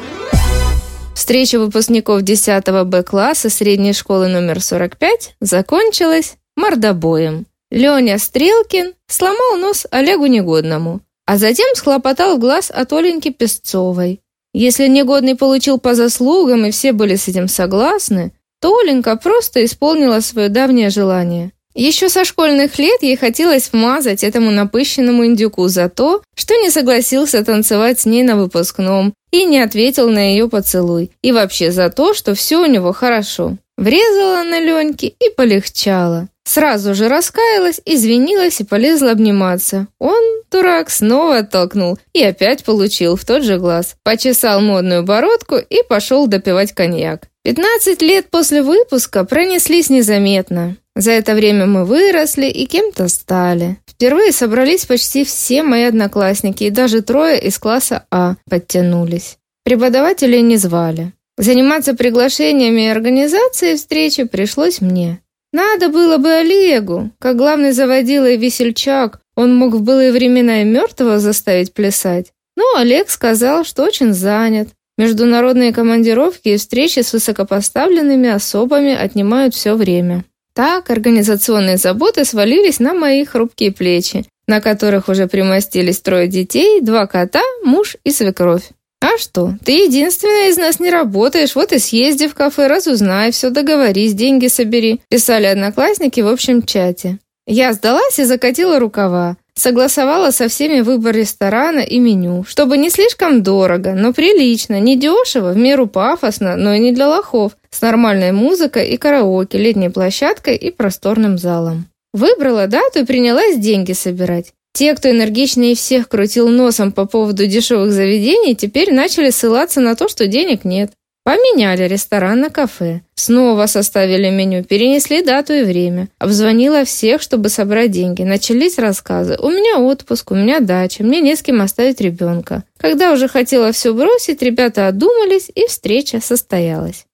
Встреча выпускников 10 Б-класса средней школы номер 45 закончилась мордобоем. Леня Стрелкин сломал нос Олегу Негодному, а затем схлопотал глаз от Оленьки Песцовой. Если Негодный получил по заслугам и все были с этим согласны, то Оленька просто исполнила свое давнее желание. Еще со школьных лет ей хотелось вмазать этому напыщенному индюку за то, что не согласился танцевать с ней на выпускном и не ответил на ее поцелуй, и вообще за то, что все у него хорошо. Врезала на Леньке и полегчало. Сразу же раскаялась, извинилась и полезла обниматься. Он, дурак, снова оттолкнул и опять получил в тот же глаз. Почесал модную бородку и пошел допивать коньяк. Пятнадцать лет после выпуска пронеслись незаметно. За это время мы выросли и кем-то стали. Впервые собрались почти все мои одноклассники, и даже трое из класса А подтянулись. Преподавателей не звали. Заниматься приглашениями и организацией встречи пришлось мне. Надо было бы Олегу, как главный заводила и весельчак, он мог в былые времена и мертвого заставить плясать. Но Олег сказал, что очень занят. Международные командировки и встречи с высокопоставленными особами отнимают все время. Так организационные заботы свалились на мои хрупкие плечи, на которых уже примостились трое детей, два кота, муж и свекровь. «А что, ты единственная из нас не работаешь, вот и съезди в кафе, разузнай, все договорись, деньги собери», писали одноклассники в общем чате. Я сдалась и закатила рукава. Согласовала со всеми выбор ресторана и меню, чтобы не слишком дорого, но прилично, не дешево, в меру пафосно, но и не для лохов, с нормальной музыкой и караоке, летней площадкой и просторным залом. Выбрала дату и принялась деньги собирать. Те, кто энергичнее всех крутил носом по поводу дешевых заведений, теперь начали ссылаться на то, что денег нет. Поменяли ресторан на кафе. Снова составили меню, перенесли дату и время. Обзвонила всех, чтобы собрать деньги. Начались рассказы. У меня отпуск, у меня дача, мне не с кем оставить ребенка. Когда уже хотела все бросить, ребята одумались, и встреча состоялась.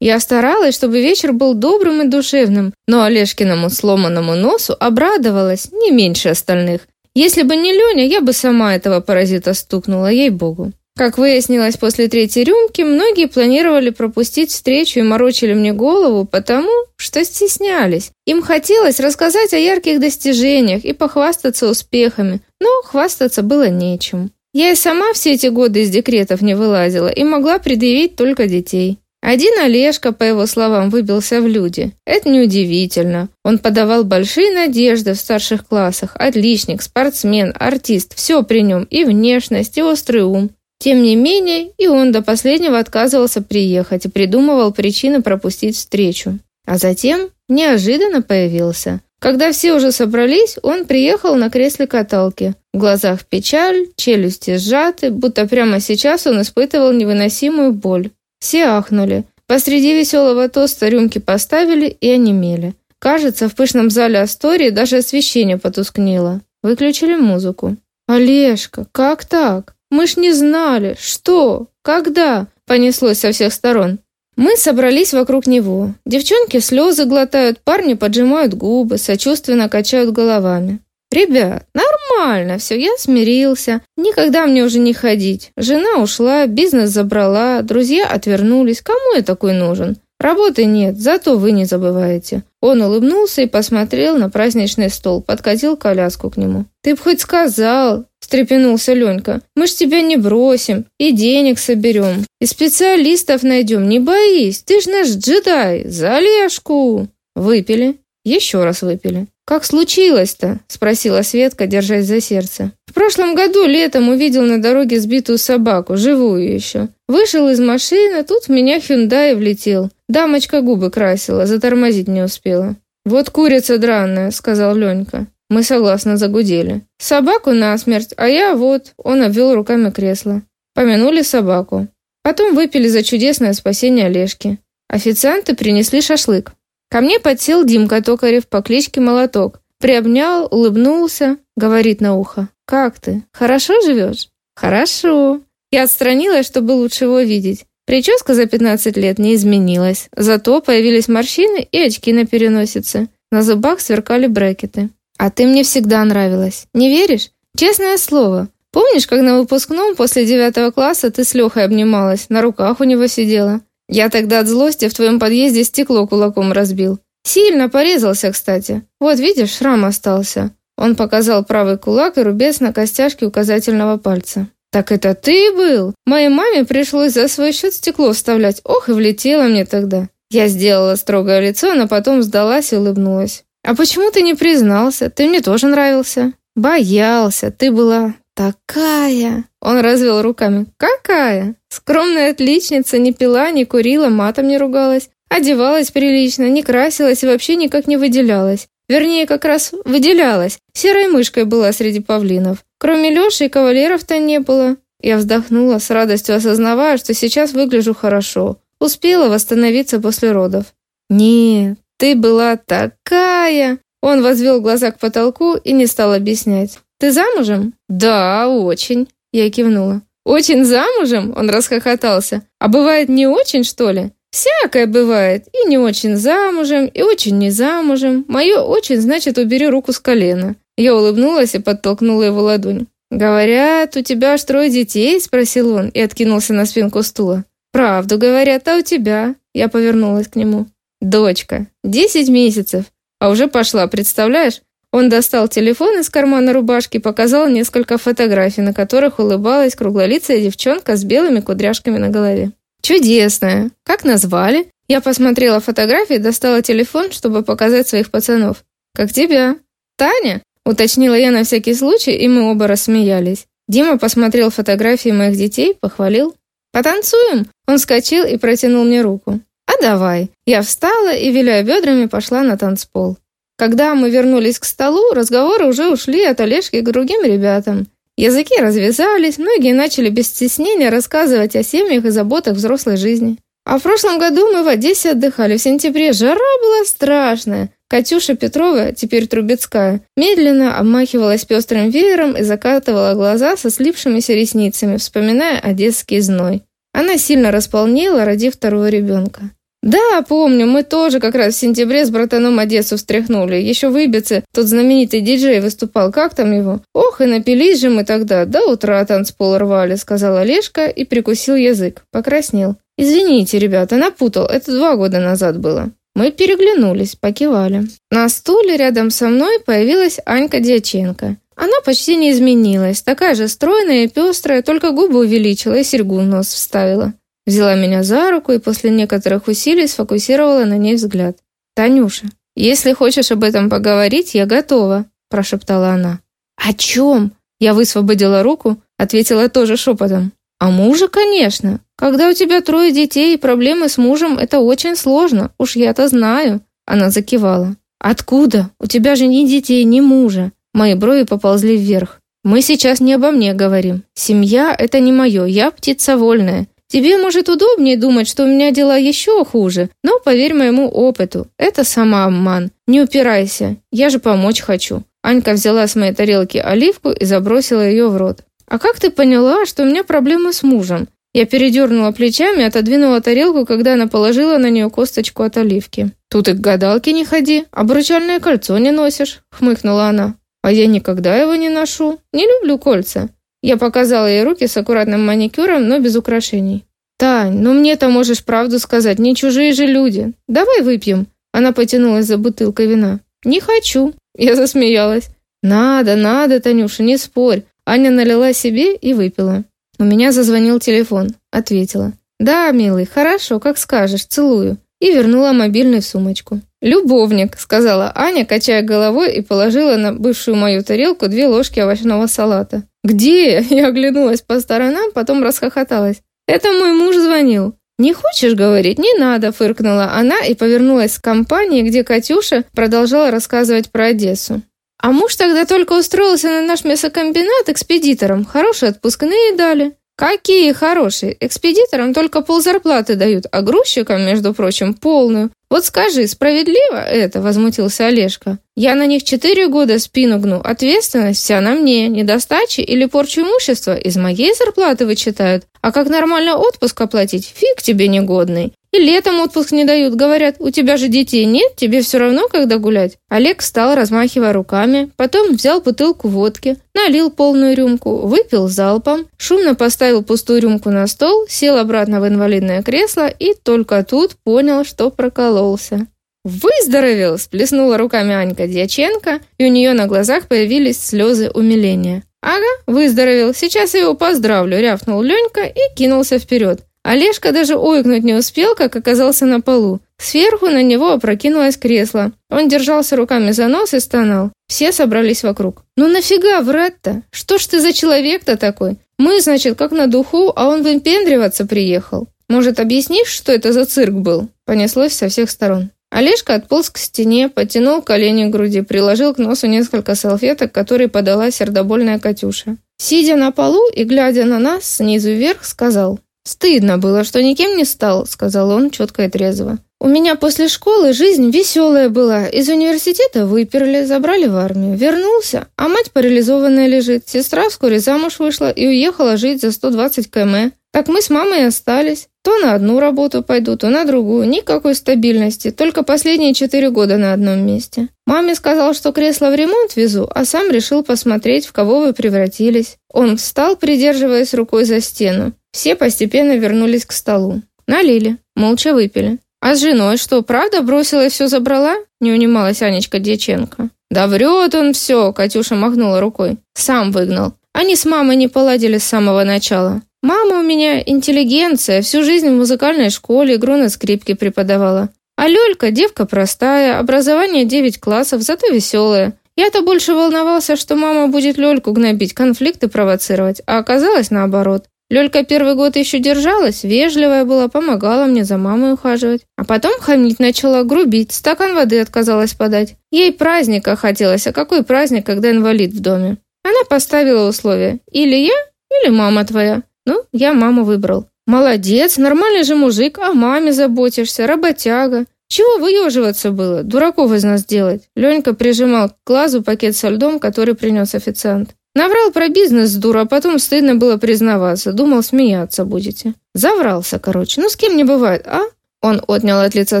Я старалась, чтобы вечер был добрым и душевным, но Олежкиному сломанному носу обрадовалась не меньше остальных. Если бы не Леня, я бы сама этого паразита стукнула, ей-богу. Как выяснилось после третьей рюмки, многие планировали пропустить встречу и морочили мне голову потому, что стеснялись. Им хотелось рассказать о ярких достижениях и похвастаться успехами, но хвастаться было нечем. Я и сама все эти годы из декретов не вылазила и могла предъявить только детей. Один Олежка, по его словам, выбился в люди. Это неудивительно. Он подавал большие надежды в старших классах. Отличник, спортсмен, артист. Все при нем. И внешность, и острый ум. Тем не менее, и он до последнего отказывался приехать и придумывал причины пропустить встречу. А затем неожиданно появился. Когда все уже собрались, он приехал на кресле каталки. В глазах печаль, челюсти сжаты, будто прямо сейчас он испытывал невыносимую боль. Все ахнули. Посреди веселого тоста рюмки поставили и онемели. Кажется, в пышном зале Астории даже освещение потускнело. Выключили музыку. «Олежка, как так? Мы ж не знали. Что? Когда?» Понеслось со всех сторон. Мы собрались вокруг него. Девчонки слезы глотают, парни поджимают губы, сочувственно качают головами. «Ребят, нормально все, я смирился. Никогда мне уже не ходить. Жена ушла, бизнес забрала, друзья отвернулись. Кому я такой нужен? Работы нет, зато вы не забываете». Он улыбнулся и посмотрел на праздничный стол, подкатил коляску к нему. «Ты б хоть сказал!» – встрепенулся Ленька. «Мы ж тебя не бросим, и денег соберем, и специалистов найдем, не боись, ты ж наш джедай, за Олежку!» Выпили, еще раз выпили. «Как случилось-то?» – спросила Светка, держась за сердце. «В прошлом году летом увидел на дороге сбитую собаку, живую еще. Вышел из машины, тут в меня Хюндай влетел. Дамочка губы красила, затормозить не успела. «Вот курица дранная», — сказал Ленька. Мы согласно загудели. «Собаку насмерть, а я вот...» Он обвел руками кресло. Помянули собаку. Потом выпили за чудесное спасение Олежки. Официанты принесли шашлык. Ко мне подсел Димка Токарев по кличке Молоток. Приобнял, улыбнулся, говорит на ухо. «Как ты? Хорошо живешь?» «Хорошо». Я отстранилась, чтобы лучше его видеть. Прическа за 15 лет не изменилась, зато появились морщины и очки на переносице. На зубах сверкали брекеты. «А ты мне всегда нравилась. Не веришь? Честное слово. Помнишь, как на выпускном после девятого класса ты с Лехой обнималась, на руках у него сидела? Я тогда от злости в твоем подъезде стекло кулаком разбил. Сильно порезался, кстати. Вот видишь, шрам остался». Он показал правый кулак и рубец на костяшке указательного пальца. «Так это ты был? Моей маме пришлось за свой счет стекло вставлять. Ох, и влетело мне тогда». Я сделала строгое лицо, но потом сдалась и улыбнулась. «А почему ты не признался? Ты мне тоже нравился». «Боялся. Ты была такая...» Он развел руками. «Какая? Скромная отличница, не пила, не курила, матом не ругалась. Одевалась прилично, не красилась и вообще никак не выделялась. Вернее, как раз выделялась. Серой мышкой была среди павлинов. Кроме Леши и кавалеров-то не было. Я вздохнула, с радостью осознавая, что сейчас выгляжу хорошо. Успела восстановиться после родов. «Нет, ты была такая!» Он возвел глаза к потолку и не стал объяснять. «Ты замужем?» «Да, очень», — я кивнула. «Очень замужем?» — он расхохотался. «А бывает не очень, что ли?» «Всякое бывает. И не очень замужем, и очень не замужем. Мое «очень» значит «убери руку с колена». Я улыбнулась и подтолкнула его ладонь. «Говорят, у тебя аж трое детей?» – спросил он и откинулся на спинку стула. «Правду говорят, а у тебя?» Я повернулась к нему. «Дочка, десять месяцев, а уже пошла, представляешь?» Он достал телефон из кармана рубашки и показал несколько фотографий, на которых улыбалась круглолицая девчонка с белыми кудряшками на голове. «Чудесная! Как назвали?» Я посмотрела фотографии и достала телефон, чтобы показать своих пацанов. «Как тебя?» «Таня?» Уточнила я на всякий случай, и мы оба рассмеялись. Дима посмотрел фотографии моих детей, похвалил. «Потанцуем?» Он вскочил и протянул мне руку. «А давай». Я встала и, виляя бедрами, пошла на танцпол. Когда мы вернулись к столу, разговоры уже ушли от Олежки к другим ребятам. Языки развязались, многие начали без стеснения рассказывать о семьях и заботах взрослой жизни. А в прошлом году мы в Одессе отдыхали. В сентябре жара была страшная. Катюша Петрова, теперь Трубецкая, медленно обмахивалась пестрым веером и закатывала глаза со слипшимися ресницами, вспоминая одесский зной. Она сильно располнела, родив второго ребенка. «Да, помню, мы тоже как раз в сентябре с братаном Одессу встряхнули. Еще в Ибице тот знаменитый диджей выступал. Как там его? Ох, и напились же мы тогда. До утра танцпол рвали», — сказал Олежка и прикусил язык. Покраснел. «Извините, ребята, напутал. Это два года назад было». Мы переглянулись, покивали. На стуле рядом со мной появилась Анька Дьяченко. Она почти не изменилась, такая же стройная и пестрая, только губы увеличила и серьгу в нос вставила. Взяла меня за руку и после некоторых усилий сфокусировала на ней взгляд. «Танюша, если хочешь об этом поговорить, я готова», – прошептала она. «О чем?» Я высвободила руку, ответила тоже шепотом. «О муже, конечно. Когда у тебя трое детей и проблемы с мужем, это очень сложно, уж я-то знаю». Она закивала. «Откуда? У тебя же ни детей, ни мужа». Мои брови поползли вверх. «Мы сейчас не обо мне говорим. Семья — это не мое, я птица вольная. Тебе, может, удобнее думать, что у меня дела еще хуже, но поверь моему опыту, это самообман. Не упирайся, я же помочь хочу». Анька взяла с моей тарелки оливку и забросила ее в рот. «А как ты поняла, что у меня проблемы с мужем?» Я передернула плечами, отодвинула тарелку, когда она положила на нее косточку от оливки. «Тут и к гадалке не ходи, обручальное кольцо не носишь», — хмыкнула она. «А я никогда его не ношу. Не люблю кольца. Я показала ей руки с аккуратным маникюром, но без украшений. «Тань, ну мне-то можешь правду сказать, не чужие же люди. Давай выпьем». Она потянулась за бутылкой вина. «Не хочу». Я засмеялась. «Надо, надо, Танюша, не спорь». Аня налила себе и выпила. У меня зазвонил телефон. Ответила. «Да, милый, хорошо, как скажешь, целую». И вернула мобильный в сумочку. «Любовник», — сказала Аня, качая головой и положила на бывшую мою тарелку две ложки овощного салата. «Где?» [LAUGHS] Я оглянулась по сторонам, потом расхохоталась. «Это мой муж звонил». «Не хочешь говорить? Не надо», — фыркнула она и повернулась к компании, где Катюша продолжала рассказывать про Одессу. А муж тогда только устроился на наш мясокомбинат экспедитором. Хорошие отпускные дали. Какие хорошие. Экспедиторам только ползарплаты дают, а грузчикам, между прочим, полную. «Вот скажи, справедливо это?» – возмутился Олежка. «Я на них четыре года спину гну. Ответственность вся на мне. Недостачи или порчу имущества из моей зарплаты вычитают. А как нормально отпуск оплатить? Фиг тебе негодный. И летом отпуск не дают. Говорят, у тебя же детей нет, тебе все равно, когда гулять. Олег встал, размахивая руками, потом взял бутылку водки, налил полную рюмку, выпил залпом, шумно поставил пустую рюмку на стол, сел обратно в инвалидное кресло и только тут понял, что прокололся. «Выздоровел!» – сплеснула руками Анька Дьяченко, и у нее на глазах появились слезы умиления. «Ага, выздоровел. Сейчас я его поздравлю», – рявкнул Ленька и кинулся вперед. Олежка даже ойкнуть не успел, как оказался на полу. Сверху на него опрокинулось кресло. Он держался руками за нос и стонал. Все собрались вокруг. «Ну нафига врать-то? Что ж ты за человек-то такой? Мы, значит, как на духу, а он выпендриваться приехал. Может, объяснишь, что это за цирк был?» Понеслось со всех сторон. Олежка отполз к стене, подтянул колени к груди, приложил к носу несколько салфеток, которые подала сердобольная Катюша. Сидя на полу и глядя на нас снизу вверх, сказал «Стыдно было, что никем не стал», — сказал он четко и трезво. «У меня после школы жизнь веселая была. Из университета выперли, забрали в армию. Вернулся, а мать парализованная лежит. Сестра вскоре замуж вышла и уехала жить за 120 км. Так мы с мамой остались. То на одну работу пойду, то на другую. Никакой стабильности, только последние четыре года на одном месте. Маме сказал, что кресло в ремонт везу, а сам решил посмотреть, в кого вы превратились. Он встал, придерживаясь рукой за стену. Все постепенно вернулись к столу. Налили, молча выпили. «А с женой что, правда бросила и все забрала?» Не унималась Анечка Дьяченко. «Да врет он все!» Катюша махнула рукой. «Сам выгнал. Они с мамой не поладили с самого начала. Мама у меня интеллигенция, всю жизнь в музыкальной школе игру на скрипке преподавала. А Лёлька девка простая, образование 9 классов, зато веселая. Я-то больше волновался, что мама будет Лёльку гнобить, конфликты провоцировать, а оказалось наоборот. Лёлька первый год еще держалась, вежливая была, помогала мне за мамой ухаживать. А потом хамить начала, грубить, стакан воды отказалась подать. Ей праздника хотелось, а какой праздник, когда инвалид в доме? Она поставила условия. Или я, или мама твоя. Ну, я маму выбрал. Молодец, нормальный же мужик, о маме заботишься, работяга. Чего выеживаться было, дураков из нас делать? Ленька прижимал к глазу пакет со льдом, который принес официант. Наврал про бизнес, дура, а потом стыдно было признаваться. Думал, смеяться будете. Заврался, короче. Ну, с кем не бывает, а? Он отнял от лица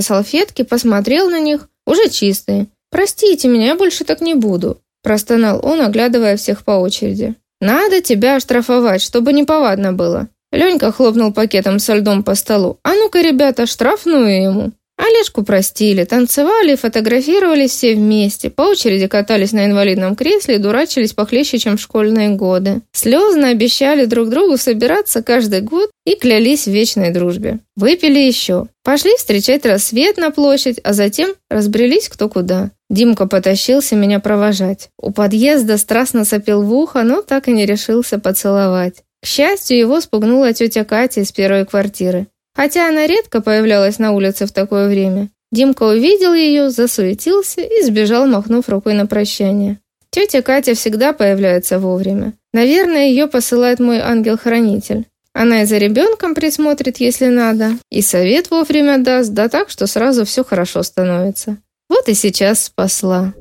салфетки, посмотрел на них. Уже чистые. «Простите меня, я больше так не буду», – простонал он, оглядывая всех по очереди. «Надо тебя оштрафовать, чтобы неповадно было». Ленька хлопнул пакетом со льдом по столу. «А ну-ка, ребята, штрафную ему». Олежку простили, танцевали, фотографировались все вместе, по очереди катались на инвалидном кресле и дурачились похлеще, чем в школьные годы. Слезно обещали друг другу собираться каждый год и клялись в вечной дружбе. Выпили еще. Пошли встречать рассвет на площадь, а затем разбрелись кто куда. Димка потащился меня провожать. У подъезда страстно сопел в ухо, но так и не решился поцеловать. К счастью, его спугнула тетя Катя из первой квартиры. Хотя она редко появлялась на улице в такое время. Димка увидел ее, засуетился и сбежал, махнув рукой на прощание. Тетя Катя всегда появляется вовремя. Наверное, ее посылает мой ангел-хранитель. Она и за ребенком присмотрит, если надо, и совет вовремя даст, да так, что сразу все хорошо становится. Вот и сейчас спасла.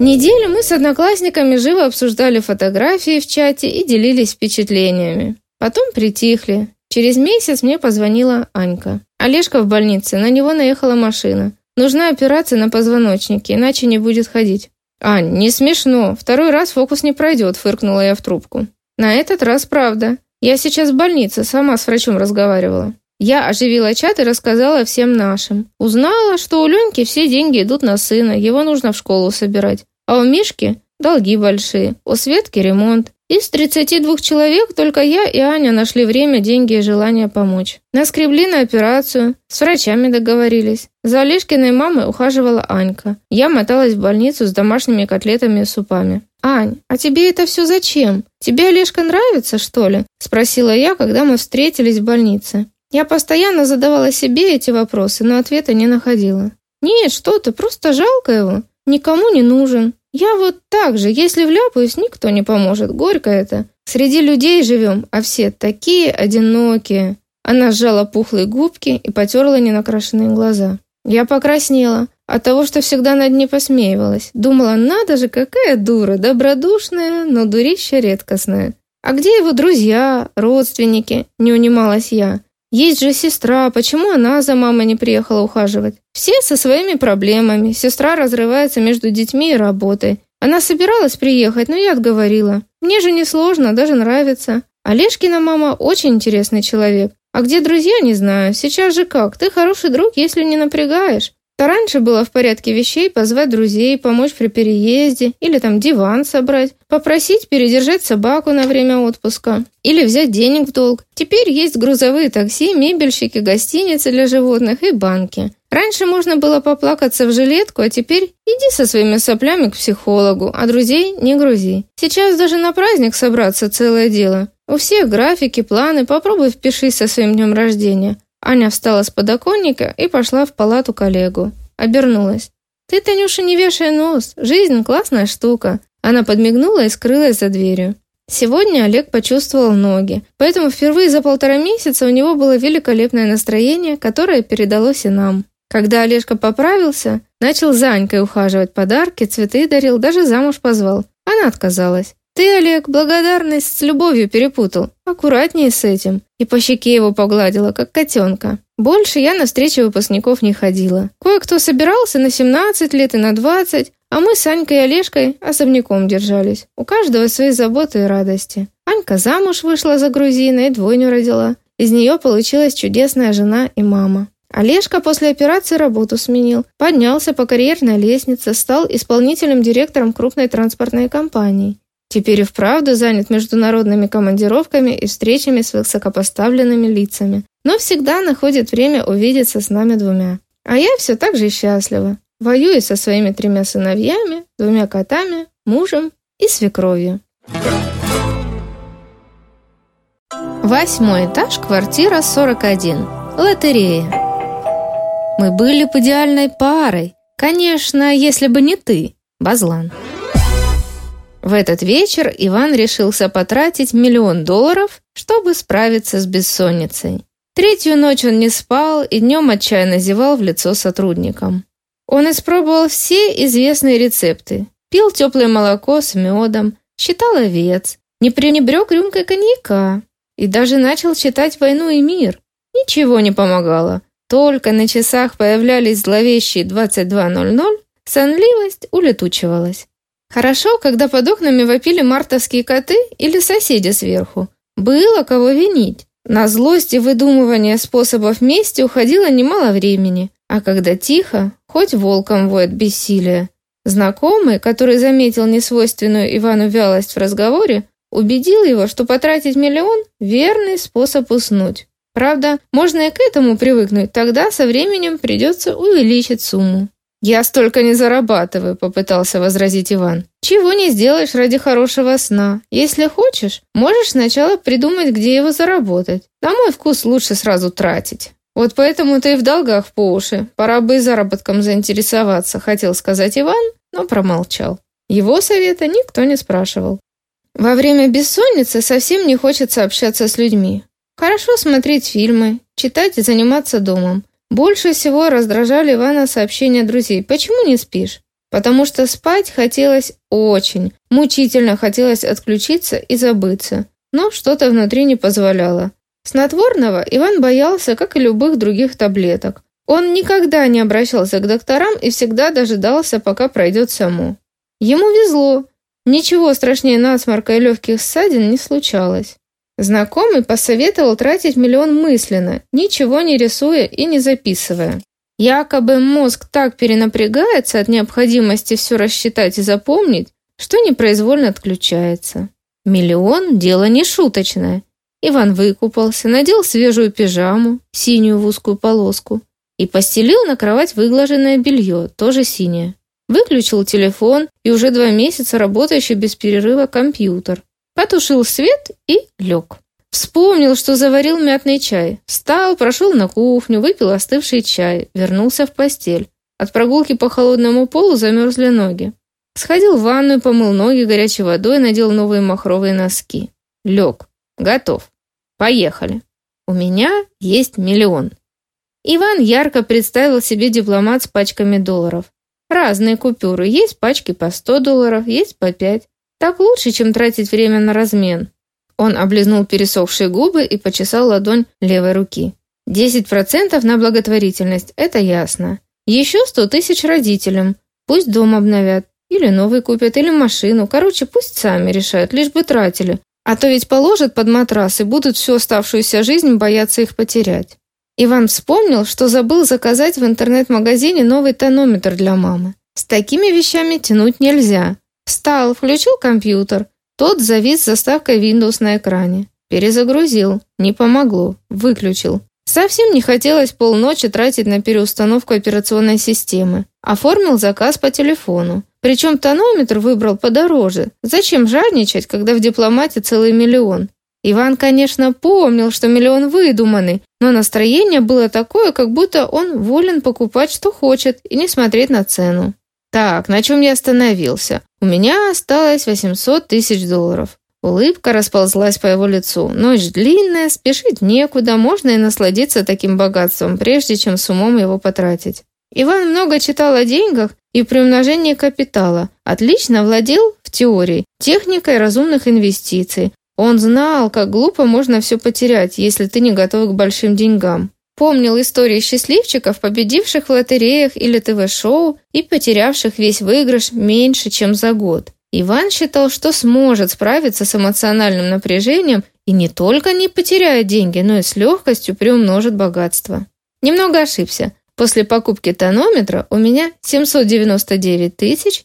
Неделю мы с одноклассниками живо обсуждали фотографии в чате и делились впечатлениями. Потом притихли. Через месяц мне позвонила Анька. Олежка в больнице, на него наехала машина. Нужна операция на позвоночнике, иначе не будет ходить. «Ань, не смешно. Второй раз фокус не пройдет», — фыркнула я в трубку. «На этот раз правда. Я сейчас в больнице, сама с врачом разговаривала. Я оживила чат и рассказала всем нашим. Узнала, что у Леньки все деньги идут на сына, его нужно в школу собирать. А у Мишки долги большие, у Светки ремонт. Из 32 человек только я и Аня нашли время, деньги и желание помочь. Наскребли на операцию, с врачами договорились. За Олежкиной мамой ухаживала Анька. Я моталась в больницу с домашними котлетами и супами. «Ань, а тебе это все зачем? Тебе Олежка нравится, что ли?» – спросила я, когда мы встретились в больнице. Я постоянно задавала себе эти вопросы, но ответа не находила. «Нет, что ты, просто жалко его. Никому не нужен. Я вот так же, если вляпаюсь, никто не поможет. Горько это. Среди людей живем, а все такие одинокие». Она сжала пухлые губки и потерла ненакрашенные глаза. Я покраснела от того, что всегда над ней посмеивалась. Думала, надо же, какая дура, добродушная, но дурища редкостная. А где его друзья, родственники? Не унималась я. Есть же сестра, почему она за мамой не приехала ухаживать? Все со своими проблемами. Сестра разрывается между детьми и работой. Она собиралась приехать, но я отговорила. Мне же не сложно, даже нравится. Олежкина мама очень интересный человек. А где друзья, не знаю. Сейчас же как? Ты хороший друг, если не напрягаешь. Раньше было в порядке вещей позвать друзей, помочь при переезде, или там диван собрать, попросить передержать собаку на время отпуска, или взять денег в долг. Теперь есть грузовые такси, мебельщики, гостиницы для животных и банки. Раньше можно было поплакаться в жилетку, а теперь иди со своими соплями к психологу, а друзей не грузи. Сейчас даже на праздник собраться целое дело. У всех графики, планы, попробуй впишись со своим днем рождения. Аня встала с подоконника и пошла в палату коллегу. Обернулась. «Ты, Танюша, не вешай нос. Жизнь – классная штука». Она подмигнула и скрылась за дверью. Сегодня Олег почувствовал ноги, поэтому впервые за полтора месяца у него было великолепное настроение, которое передалось и нам. Когда Олежка поправился, начал за Анькой ухаживать, подарки, цветы дарил, даже замуж позвал. Она отказалась. «Ты, Олег, благодарность с любовью перепутал. Аккуратнее с этим». И по щеке его погладила, как котенка. Больше я на встречи выпускников не ходила. Кое-кто собирался на 17 лет и на 20, а мы с Анькой и Олежкой особняком держались. У каждого свои заботы и радости. Анька замуж вышла за грузина и двойню родила. Из нее получилась чудесная жена и мама. Олежка после операции работу сменил, поднялся по карьерной лестнице, стал исполнительным директором крупной транспортной компании. Теперь и вправду занят международными командировками и встречами с высокопоставленными лицами, но всегда находит время увидеться с нами двумя. А я все так же счастлива. Воюю со своими тремя сыновьями, двумя котами, мужем и свекровью. Восьмой этаж, квартира 41. Лотерея. Мы были бы идеальной парой. Конечно, если бы не ты, Базлан. В этот вечер Иван решился потратить миллион долларов, чтобы справиться с бессонницей. Третью ночь он не спал и днем отчаянно зевал в лицо сотрудникам. Он испробовал все известные рецепты. Пил теплое молоко с медом, считал овец, не пренебрег рюмкой коньяка и даже начал читать «Войну и мир». Ничего не помогало. Только на часах появлялись зловещие 22.00, сонливость улетучивалась. Хорошо, когда под окнами вопили мартовские коты или соседи сверху. Было кого винить. На злость и выдумывание способов мести уходило немало времени. А когда тихо, хоть волком воет бессилие. Знакомый, который заметил несвойственную Ивану вялость в разговоре, убедил его, что потратить миллион – верный способ уснуть. Правда, можно и к этому привыкнуть, тогда со временем придется увеличить сумму. «Я столько не зарабатываю», — попытался возразить Иван. «Чего не сделаешь ради хорошего сна. Если хочешь, можешь сначала придумать, где его заработать. На мой вкус лучше сразу тратить». Вот поэтому ты и в долгах по уши. Пора бы и заработком заинтересоваться, хотел сказать Иван, но промолчал. Его совета никто не спрашивал. Во время бессонницы совсем не хочется общаться с людьми. Хорошо смотреть фильмы, читать и заниматься домом. Больше всего раздражали Ивана сообщения друзей. «Почему не спишь?» Потому что спать хотелось очень, мучительно хотелось отключиться и забыться. Но что-то внутри не позволяло. Снотворного Иван боялся, как и любых других таблеток. Он никогда не обращался к докторам и всегда дожидался, пока пройдет само. Ему везло. Ничего страшнее насморка и легких ссадин не случалось. Знакомый посоветовал тратить миллион мысленно, ничего не рисуя и не записывая. Якобы мозг так перенапрягается от необходимости все рассчитать и запомнить, что непроизвольно отключается. Миллион – дело не шуточное. Иван выкупался, надел свежую пижаму, синюю в узкую полоску, и постелил на кровать выглаженное белье, тоже синее. Выключил телефон и уже два месяца работающий без перерыва компьютер. Потушил свет и лег. Вспомнил, что заварил мятный чай. Встал, прошел на кухню, выпил остывший чай, вернулся в постель. От прогулки по холодному полу замерзли ноги. Сходил в ванную, помыл ноги горячей водой, надел новые махровые носки. Лег. Готов. Поехали. У меня есть миллион. Иван ярко представил себе дипломат с пачками долларов. Разные купюры. Есть пачки по 100 долларов, есть по 5. Так лучше, чем тратить время на размен. Он облизнул пересохшие губы и почесал ладонь левой руки. Десять процентов на благотворительность, это ясно. Еще сто тысяч родителям. Пусть дом обновят. Или новый купят, или машину. Короче, пусть сами решают, лишь бы тратили. А то ведь положат под матрас и будут всю оставшуюся жизнь бояться их потерять. Иван вспомнил, что забыл заказать в интернет-магазине новый тонометр для мамы. С такими вещами тянуть нельзя. Встал, включил компьютер, тот завис заставкой Windows на экране. Перезагрузил. Не помогло. Выключил. Совсем не хотелось полночи тратить на переустановку операционной системы. Оформил заказ по телефону. Причем тонометр выбрал подороже. Зачем жадничать, когда в дипломате целый миллион? Иван, конечно, помнил, что миллион выдуманный, но настроение было такое, как будто он волен покупать, что хочет, и не смотреть на цену. Так, на чем я остановился? У меня осталось 800 тысяч долларов. Улыбка расползлась по его лицу. Ночь длинная, спешить некуда, можно и насладиться таким богатством, прежде чем с умом его потратить. Иван много читал о деньгах и приумножении капитала. Отлично владел, в теории, техникой разумных инвестиций. Он знал, как глупо можно все потерять, если ты не готов к большим деньгам. Помнил истории счастливчиков, победивших в лотереях или ТВ-шоу и потерявших весь выигрыш меньше, чем за год. Иван считал, что сможет справиться с эмоциональным напряжением и не только не потеряет деньги, но и с легкостью приумножит богатство. Немного ошибся. После покупки тонометра у меня 799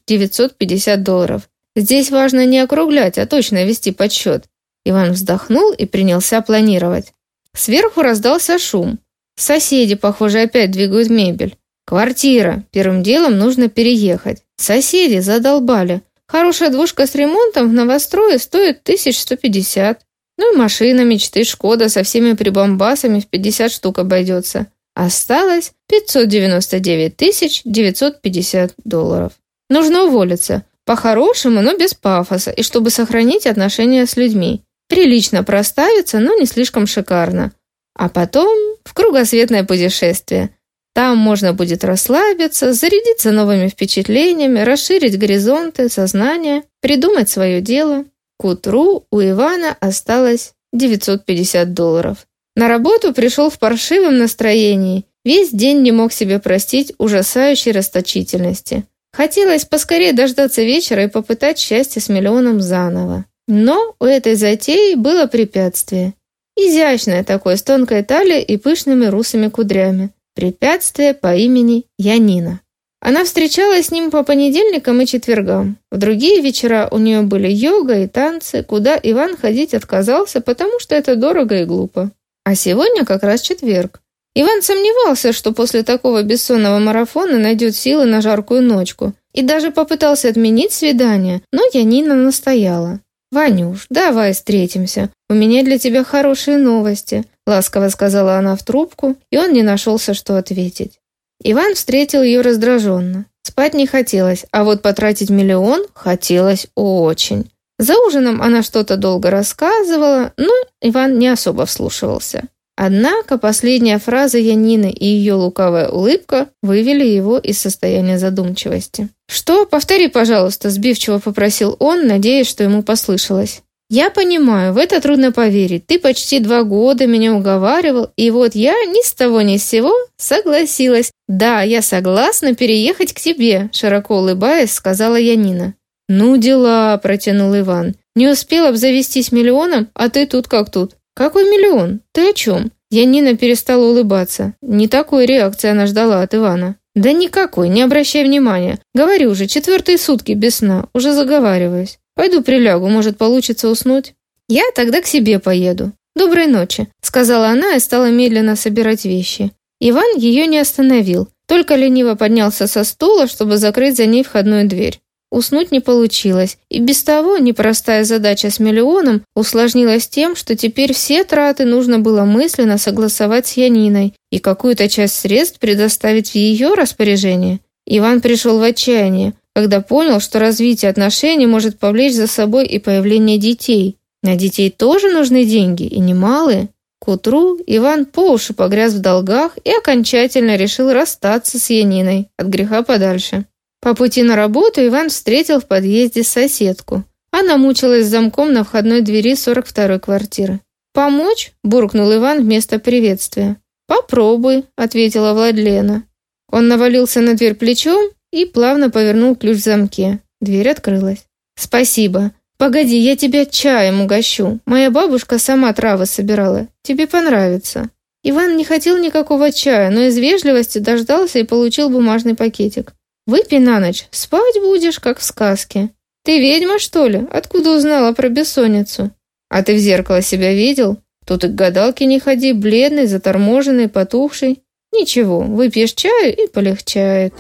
950 долларов. Здесь важно не округлять, а точно вести подсчет. Иван вздохнул и принялся планировать. Сверху раздался шум. Соседи, похоже, опять двигают мебель. Квартира. Первым делом нужно переехать. Соседи задолбали. Хорошая двушка с ремонтом в новострое стоит 1150. Ну и машина мечты Шкода со всеми прибамбасами в 50 штук обойдется. Осталось 599 950 долларов. Нужно уволиться. По-хорошему, но без пафоса, и чтобы сохранить отношения с людьми. Прилично проставиться, но не слишком шикарно. А потом в кругосветное путешествие. Там можно будет расслабиться, зарядиться новыми впечатлениями, расширить горизонты, сознание, придумать свое дело. К утру у Ивана осталось 950 долларов. На работу пришел в паршивом настроении. Весь день не мог себе простить ужасающей расточительности. Хотелось поскорее дождаться вечера и попытать счастье с миллионом заново. Но у этой затеи было препятствие. Изящное такое, с тонкой талией и пышными русыми кудрями. Препятствие по имени Янина. Она встречалась с ним по понедельникам и четвергам. В другие вечера у нее были йога и танцы, куда Иван ходить отказался, потому что это дорого и глупо. А сегодня как раз четверг. Иван сомневался, что после такого бессонного марафона найдет силы на жаркую ночку, и даже попытался отменить свидание, но Янина настояла. «Ванюш, давай встретимся. У меня для тебя хорошие новости», — ласково сказала она в трубку, и он не нашелся, что ответить. Иван встретил ее раздраженно. Спать не хотелось, а вот потратить миллион хотелось очень. За ужином она что-то долго рассказывала, но Иван не особо вслушивался. Однако последняя фраза Янины и ее лукавая улыбка вывели его из состояния задумчивости. «Что? Повтори, пожалуйста», – сбивчиво попросил он, надеясь, что ему послышалось. «Я понимаю, в это трудно поверить. Ты почти два года меня уговаривал, и вот я ни с того ни с сего согласилась. Да, я согласна переехать к тебе», – широко улыбаясь, сказала Янина. «Ну дела», – протянул Иван. «Не успел обзавестись миллионом, а ты тут как тут. «Какой миллион? Ты о чем?» Янина перестала улыбаться. Не такой реакции она ждала от Ивана. «Да никакой, не обращай внимания. Говорю уже, четвертые сутки без сна, уже заговариваюсь. Пойду прилягу, может, получится уснуть?» «Я тогда к себе поеду. Доброй ночи», — сказала она и стала медленно собирать вещи. Иван ее не остановил, только лениво поднялся со стула, чтобы закрыть за ней входную дверь. Уснуть не получилось, и без того непростая задача с миллионом усложнилась тем, что теперь все траты нужно было мысленно согласовать с Яниной и какую-то часть средств предоставить в ее распоряжение. Иван пришел в отчаяние, когда понял, что развитие отношений может повлечь за собой и появление детей. На детей тоже нужны деньги, и немалые. К утру Иван по уши погряз в долгах и окончательно решил расстаться с Яниной от греха подальше. По пути на работу Иван встретил в подъезде соседку. Она мучилась замком на входной двери 42-й квартиры. «Помочь?» – буркнул Иван вместо приветствия. «Попробуй», – ответила Владлена. Он навалился на дверь плечом и плавно повернул ключ в замке. Дверь открылась. «Спасибо. Погоди, я тебя чаем угощу. Моя бабушка сама травы собирала. Тебе понравится». Иван не хотел никакого чая, но из вежливости дождался и получил бумажный пакетик. Выпей на ночь, спать будешь, как в сказке. Ты ведьма, что ли? Откуда узнала про бессонницу? А ты в зеркало себя видел? Тут и к гадалке не ходи, бледный, заторможенный, потухший. Ничего, выпьешь чаю и полегчает.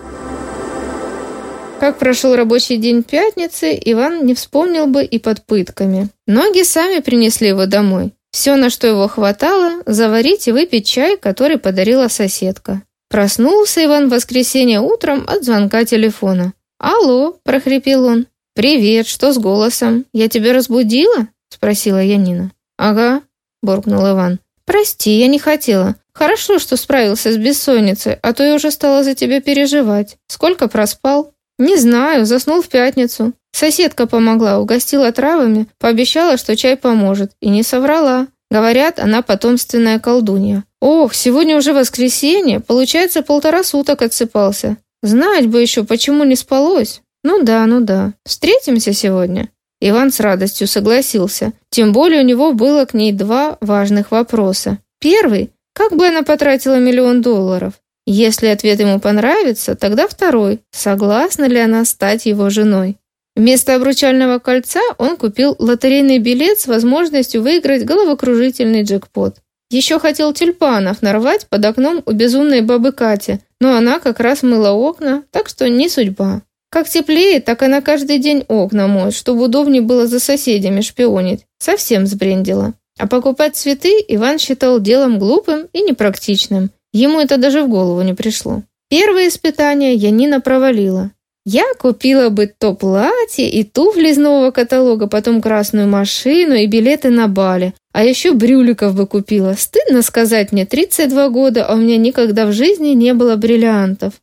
Как прошел рабочий день пятницы, Иван не вспомнил бы и под пытками. Ноги сами принесли его домой. Все, на что его хватало, заварить и выпить чай, который подарила соседка. Проснулся Иван в воскресенье утром от звонка телефона. «Алло!» – прохрипел он. «Привет, что с голосом? Я тебя разбудила?» – спросила Янина. «Ага», – буркнул Иван. «Прости, я не хотела. Хорошо, что справился с бессонницей, а то я уже стала за тебя переживать. Сколько проспал?» «Не знаю, заснул в пятницу. Соседка помогла, угостила травами, пообещала, что чай поможет, и не соврала. Говорят, она потомственная колдунья. Ох, сегодня уже воскресенье, получается, полтора суток отсыпался. Знать бы еще, почему не спалось. Ну да, ну да. Встретимся сегодня. Иван с радостью согласился. Тем более у него было к ней два важных вопроса. Первый – как бы она потратила миллион долларов? Если ответ ему понравится, тогда второй – согласна ли она стать его женой? Вместо обручального кольца он купил лотерейный билет с возможностью выиграть головокружительный джекпот. Еще хотел тюльпанов нарвать под окном у безумной бабы Кати, но она как раз мыла окна, так что не судьба. Как теплее, так она каждый день окна моет, чтобы удобнее было за соседями шпионить. Совсем сбрендила. А покупать цветы Иван считал делом глупым и непрактичным. Ему это даже в голову не пришло. Первое испытание Янина провалила. Я купила бы то платье и туфли из нового каталога, потом красную машину и билеты на Бали. А еще брюликов бы купила. Стыдно сказать мне, 32 года, а у меня никогда в жизни не было бриллиантов.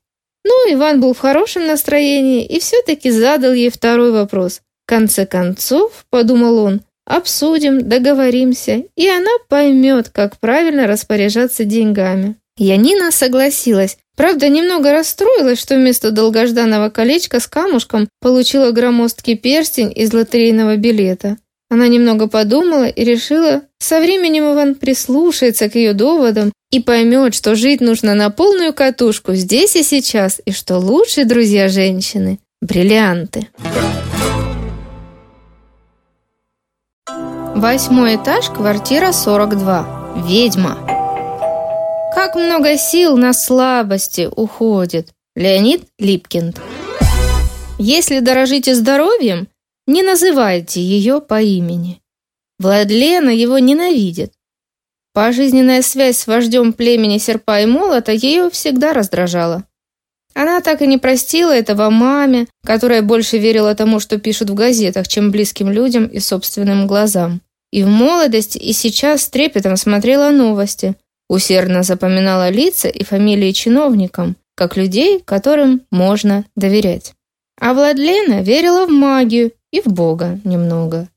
Ну, Иван был в хорошем настроении и все-таки задал ей второй вопрос. В конце концов, подумал он, обсудим, договоримся, и она поймет, как правильно распоряжаться деньгами. Янина согласилась, Правда, немного расстроилась, что вместо долгожданного колечка с камушком получила громоздкий перстень из лотерейного билета. Она немного подумала и решила, со временем Иван прислушается к ее доводам и поймет, что жить нужно на полную катушку здесь и сейчас, и что лучшие друзья женщины – бриллианты. Восьмой этаж, квартира 42. Ведьма. Как много сил на слабости уходит. Леонид Липкинд. Если дорожите здоровьем, не называйте ее по имени. Владлена его ненавидит. Пожизненная связь с вождем племени Серпа и Молота ее всегда раздражала. Она так и не простила этого маме, которая больше верила тому, что пишут в газетах, чем близким людям и собственным глазам. И в молодости, и сейчас с трепетом смотрела новости, усердно запоминала лица и фамилии чиновникам, как людей, которым можно доверять. А Владлена верила в магию и в Бога немного.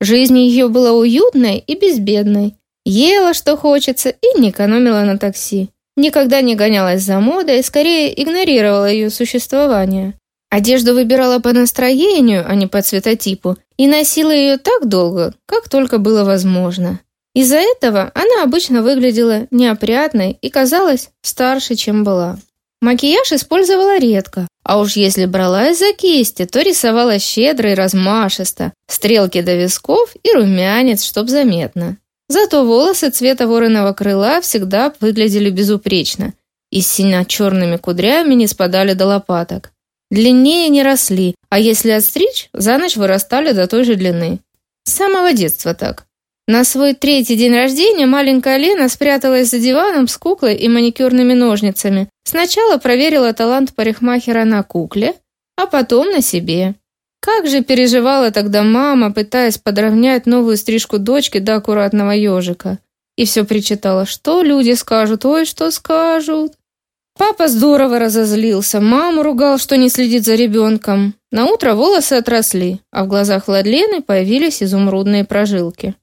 Жизнь ее была уютной и безбедной. Ела, что хочется, и не экономила на такси. Никогда не гонялась за модой, скорее игнорировала ее существование. Одежду выбирала по настроению, а не по цветотипу, и носила ее так долго, как только было возможно. Из-за этого она обычно выглядела неопрятной и казалась старше, чем была. Макияж использовала редко, а уж если бралась за кисти, то рисовала щедро и размашисто, стрелки до висков и румянец, чтоб заметно. Зато волосы цвета вороного крыла всегда выглядели безупречно и с сино-черными кудрями не спадали до лопаток. Длиннее не росли, а если отстричь, за ночь вырастали до той же длины. С самого детства так. На свой третий день рождения маленькая Лена спряталась за диваном с куклой и маникюрными ножницами. Сначала проверила талант парикмахера на кукле, а потом на себе. Как же переживала тогда мама, пытаясь подровнять новую стрижку дочки до аккуратного ежика. И все причитала, что люди скажут, ой, что скажут. Папа здорово разозлился, маму ругал, что не следит за ребенком. На утро волосы отросли, а в глазах Владлены появились изумрудные прожилки.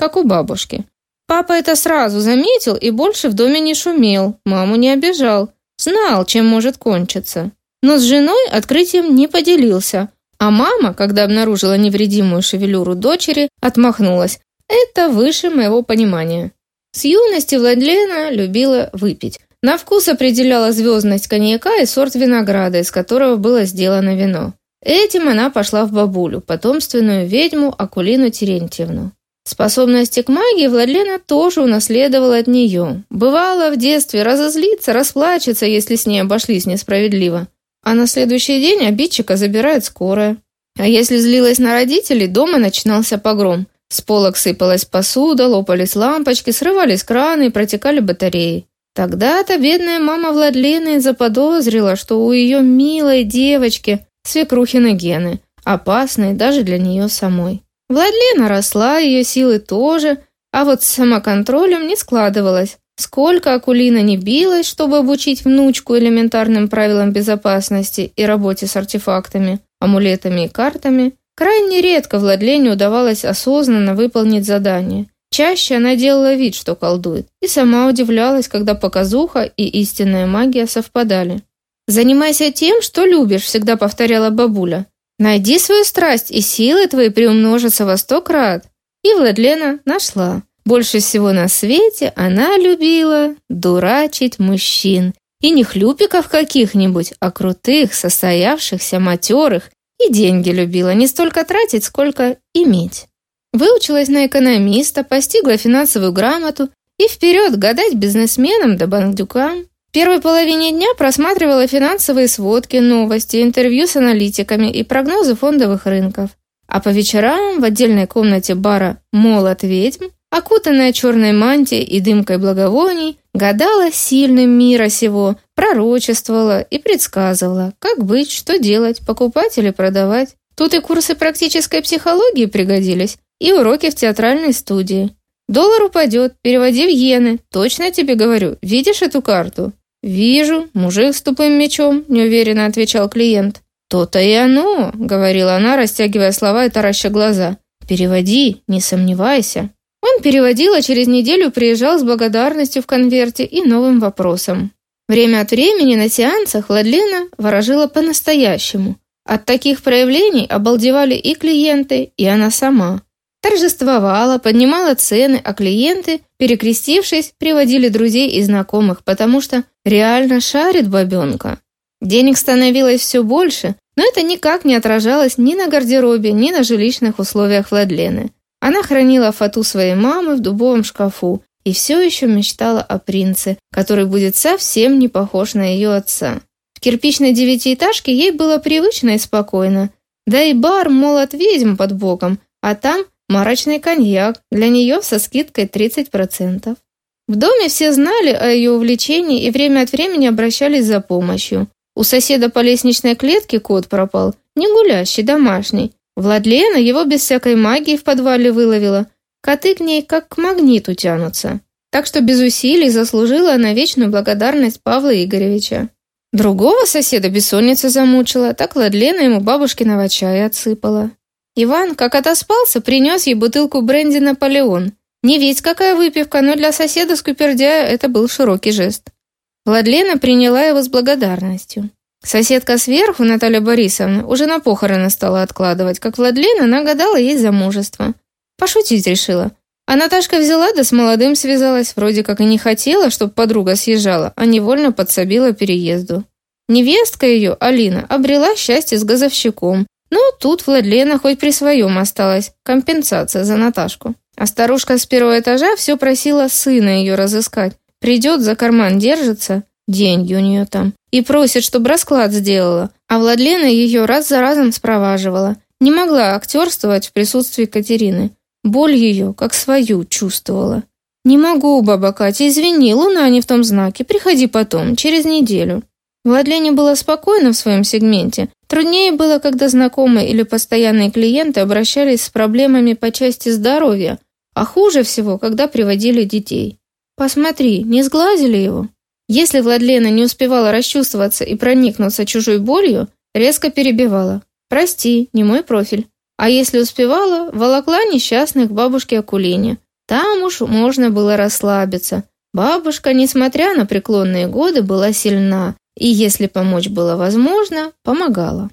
Как у бабушки. Папа это сразу заметил и больше в доме не шумел, маму не обижал, знал, чем может кончиться. Но с женой открытием не поделился, а мама, когда обнаружила невредимую шевелюру дочери, отмахнулась. Это выше моего понимания. С юности Владлена любила выпить. На вкус определяла звездность коньяка и сорт винограда, из которого было сделано вино. Этим она пошла в бабулю, потомственную ведьму Акулину Терентьевну. Способности к магии Владлена тоже унаследовала от нее. Бывало в детстве разозлиться, расплачется, если с ней обошлись несправедливо. А на следующий день обидчика забирает скорая. А если злилась на родителей, дома начинался погром. С полок сыпалась посуда, лопались лампочки, срывались краны и протекали батареи. Тогда-то бедная мама Владлены заподозрила, что у ее милой девочки свекрухины гены, опасные даже для нее самой. Владлена росла, ее силы тоже, а вот с самоконтролем не складывалось. Сколько Акулина не билась, чтобы обучить внучку элементарным правилам безопасности и работе с артефактами, амулетами и картами, крайне редко Владлене удавалось осознанно выполнить задание. Чаще она делала вид, что колдует, и сама удивлялась, когда показуха и истинная магия совпадали. «Занимайся тем, что любишь», — всегда повторяла бабуля. «Найди свою страсть, и силы твои приумножатся во сто крат». И Владлена нашла. Больше всего на свете она любила дурачить мужчин. И не хлюпиков каких-нибудь, а крутых, состоявшихся, матерых. И деньги любила не столько тратить, сколько иметь. Выучилась на экономиста, постигла финансовую грамоту и вперед гадать бизнесменам да бандюкам. В первой половине дня просматривала финансовые сводки, новости, интервью с аналитиками и прогнозы фондовых рынков. А по вечерам в отдельной комнате бара «Молот ведьм» окутанная черной мантией и дымкой благовоний, гадала сильным мира сего, пророчествовала и предсказывала, как быть, что делать, покупать или продавать. Тут и курсы практической психологии пригодились, и уроки в театральной студии. Доллар упадет, переводи в иены, точно тебе говорю, видишь эту карту? «Вижу, мужик с тупым мечом», – неуверенно отвечал клиент. «То-то и оно», – говорила она, растягивая слова и тараща глаза. «Переводи, не сомневайся». Он переводил, а через неделю приезжал с благодарностью в конверте и новым вопросом. Время от времени на сеансах Владлена ворожила по-настоящему. От таких проявлений обалдевали и клиенты, и она сама. Торжествовала, поднимала цены, а клиенты, перекрестившись, приводили друзей и знакомых, потому что реально шарит бабенка. Денег становилось все больше, но это никак не отражалось ни на гардеробе, ни на жилищных условиях Владлены. Она хранила фату своей мамы в дубовом шкафу и все еще мечтала о принце, который будет совсем не похож на ее отца. В кирпичной девятиэтажке ей было привычно и спокойно. Да и бар, мол, от ведьм под боком, а там марочный коньяк, для нее со скидкой 30%. В доме все знали о ее увлечении и время от времени обращались за помощью. У соседа по лестничной клетке кот пропал, не гулящий, домашний. Владлена его без всякой магии в подвале выловила. Коты к ней как к магниту тянутся. Так что без усилий заслужила она вечную благодарность Павла Игоревича. Другого соседа бессонница замучила, так Владлена ему бабушкиного чая отсыпала. Иван, как отоспался, принес ей бутылку бренди «Наполеон». Не ведь какая выпивка, но для соседа скупердяя это был широкий жест. Владлена приняла его с благодарностью. Соседка сверху, Наталья Борисовна, уже на похороны стала откладывать, как Владлена нагадала ей замужество. Пошутить решила. А Наташка взяла да с молодым связалась, вроде как и не хотела, чтобы подруга съезжала, а невольно подсобила переезду. Невестка ее, Алина, обрела счастье с газовщиком. Но тут Владлена хоть при своем осталась, компенсация за Наташку. А старушка с первого этажа все просила сына ее разыскать. Придет, за карман держится, деньги у нее там, и просит, чтобы расклад сделала. А Владлена ее раз за разом спроваживала. Не могла актерствовать в присутствии Катерины. Боль ее, как свою, чувствовала. «Не могу, баба Катя, извини, луна не в том знаке, приходи потом, через неделю». Владлене было спокойно в своем сегменте. Труднее было, когда знакомые или постоянные клиенты обращались с проблемами по части здоровья, а хуже всего, когда приводили детей. «Посмотри, не сглазили его?» Если Владлена не успевала расчувствоваться и проникнуться чужой болью, резко перебивала. «Прости, не мой профиль». А если успевала, волокла несчастных к бабушке Акулине. Там уж можно было расслабиться. Бабушка, несмотря на преклонные годы, была сильна, и если помочь было возможно, помогала.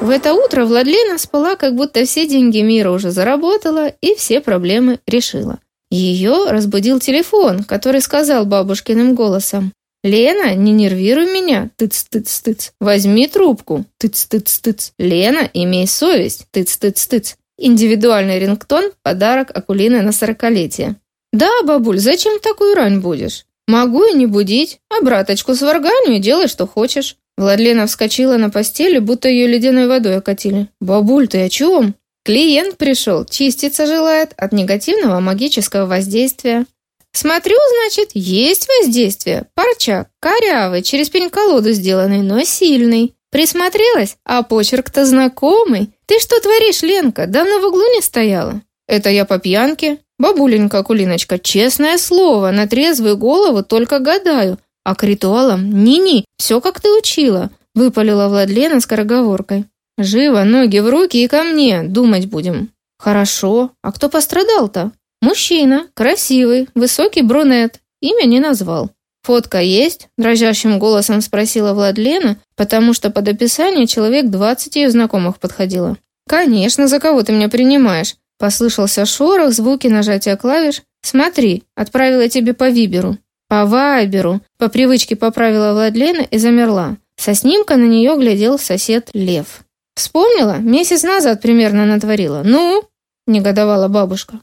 В это утро Владлена спала, как будто все деньги мира уже заработала и все проблемы решила. Ее разбудил телефон, который сказал бабушкиным голосом «Лена, не нервируй меня, тыц-тыц-тыц. Возьми трубку, тыц-тыц-тыц. Лена, имей совесть, тыц-тыц-тыц». Индивидуальный рингтон – подарок Акулины на сорокалетие. «Да, бабуль, зачем такую рань будешь? Могу и не будить, а браточку сварганю и делай, что хочешь». Владлена вскочила на постели, будто ее ледяной водой окатили. «Бабуль, ты о чем?» «Клиент пришел, чиститься желает от негативного магического воздействия». Смотрю, значит, есть воздействие. Парчак, корявый, через пень-колоду сделанный, но сильный. Присмотрелась, а почерк-то знакомый. Ты что творишь, Ленка? Давно в углу не стояла? Это я по пьянке. Бабуленька Кулиночка, честное слово, на трезвую голову только гадаю. А к ритуалам ни-ни, все как ты учила. Выпалила Владлена скороговоркой. Живо, ноги в руки и ко мне, думать будем. Хорошо, а кто пострадал-то? Мужчина, красивый, высокий брюнет. Имя не назвал. «Фотка есть?» – дрожащим голосом спросила Владлена, потому что под описание человек двадцать ее знакомых подходило. «Конечно, за кого ты меня принимаешь?» Послышался шорох, звуки нажатия клавиш. «Смотри, отправила тебе по Виберу». «По Вайберу», – по привычке поправила Владлена и замерла. Со снимка на нее глядел сосед Лев. «Вспомнила? Месяц назад примерно натворила. Ну?» – негодовала бабушка.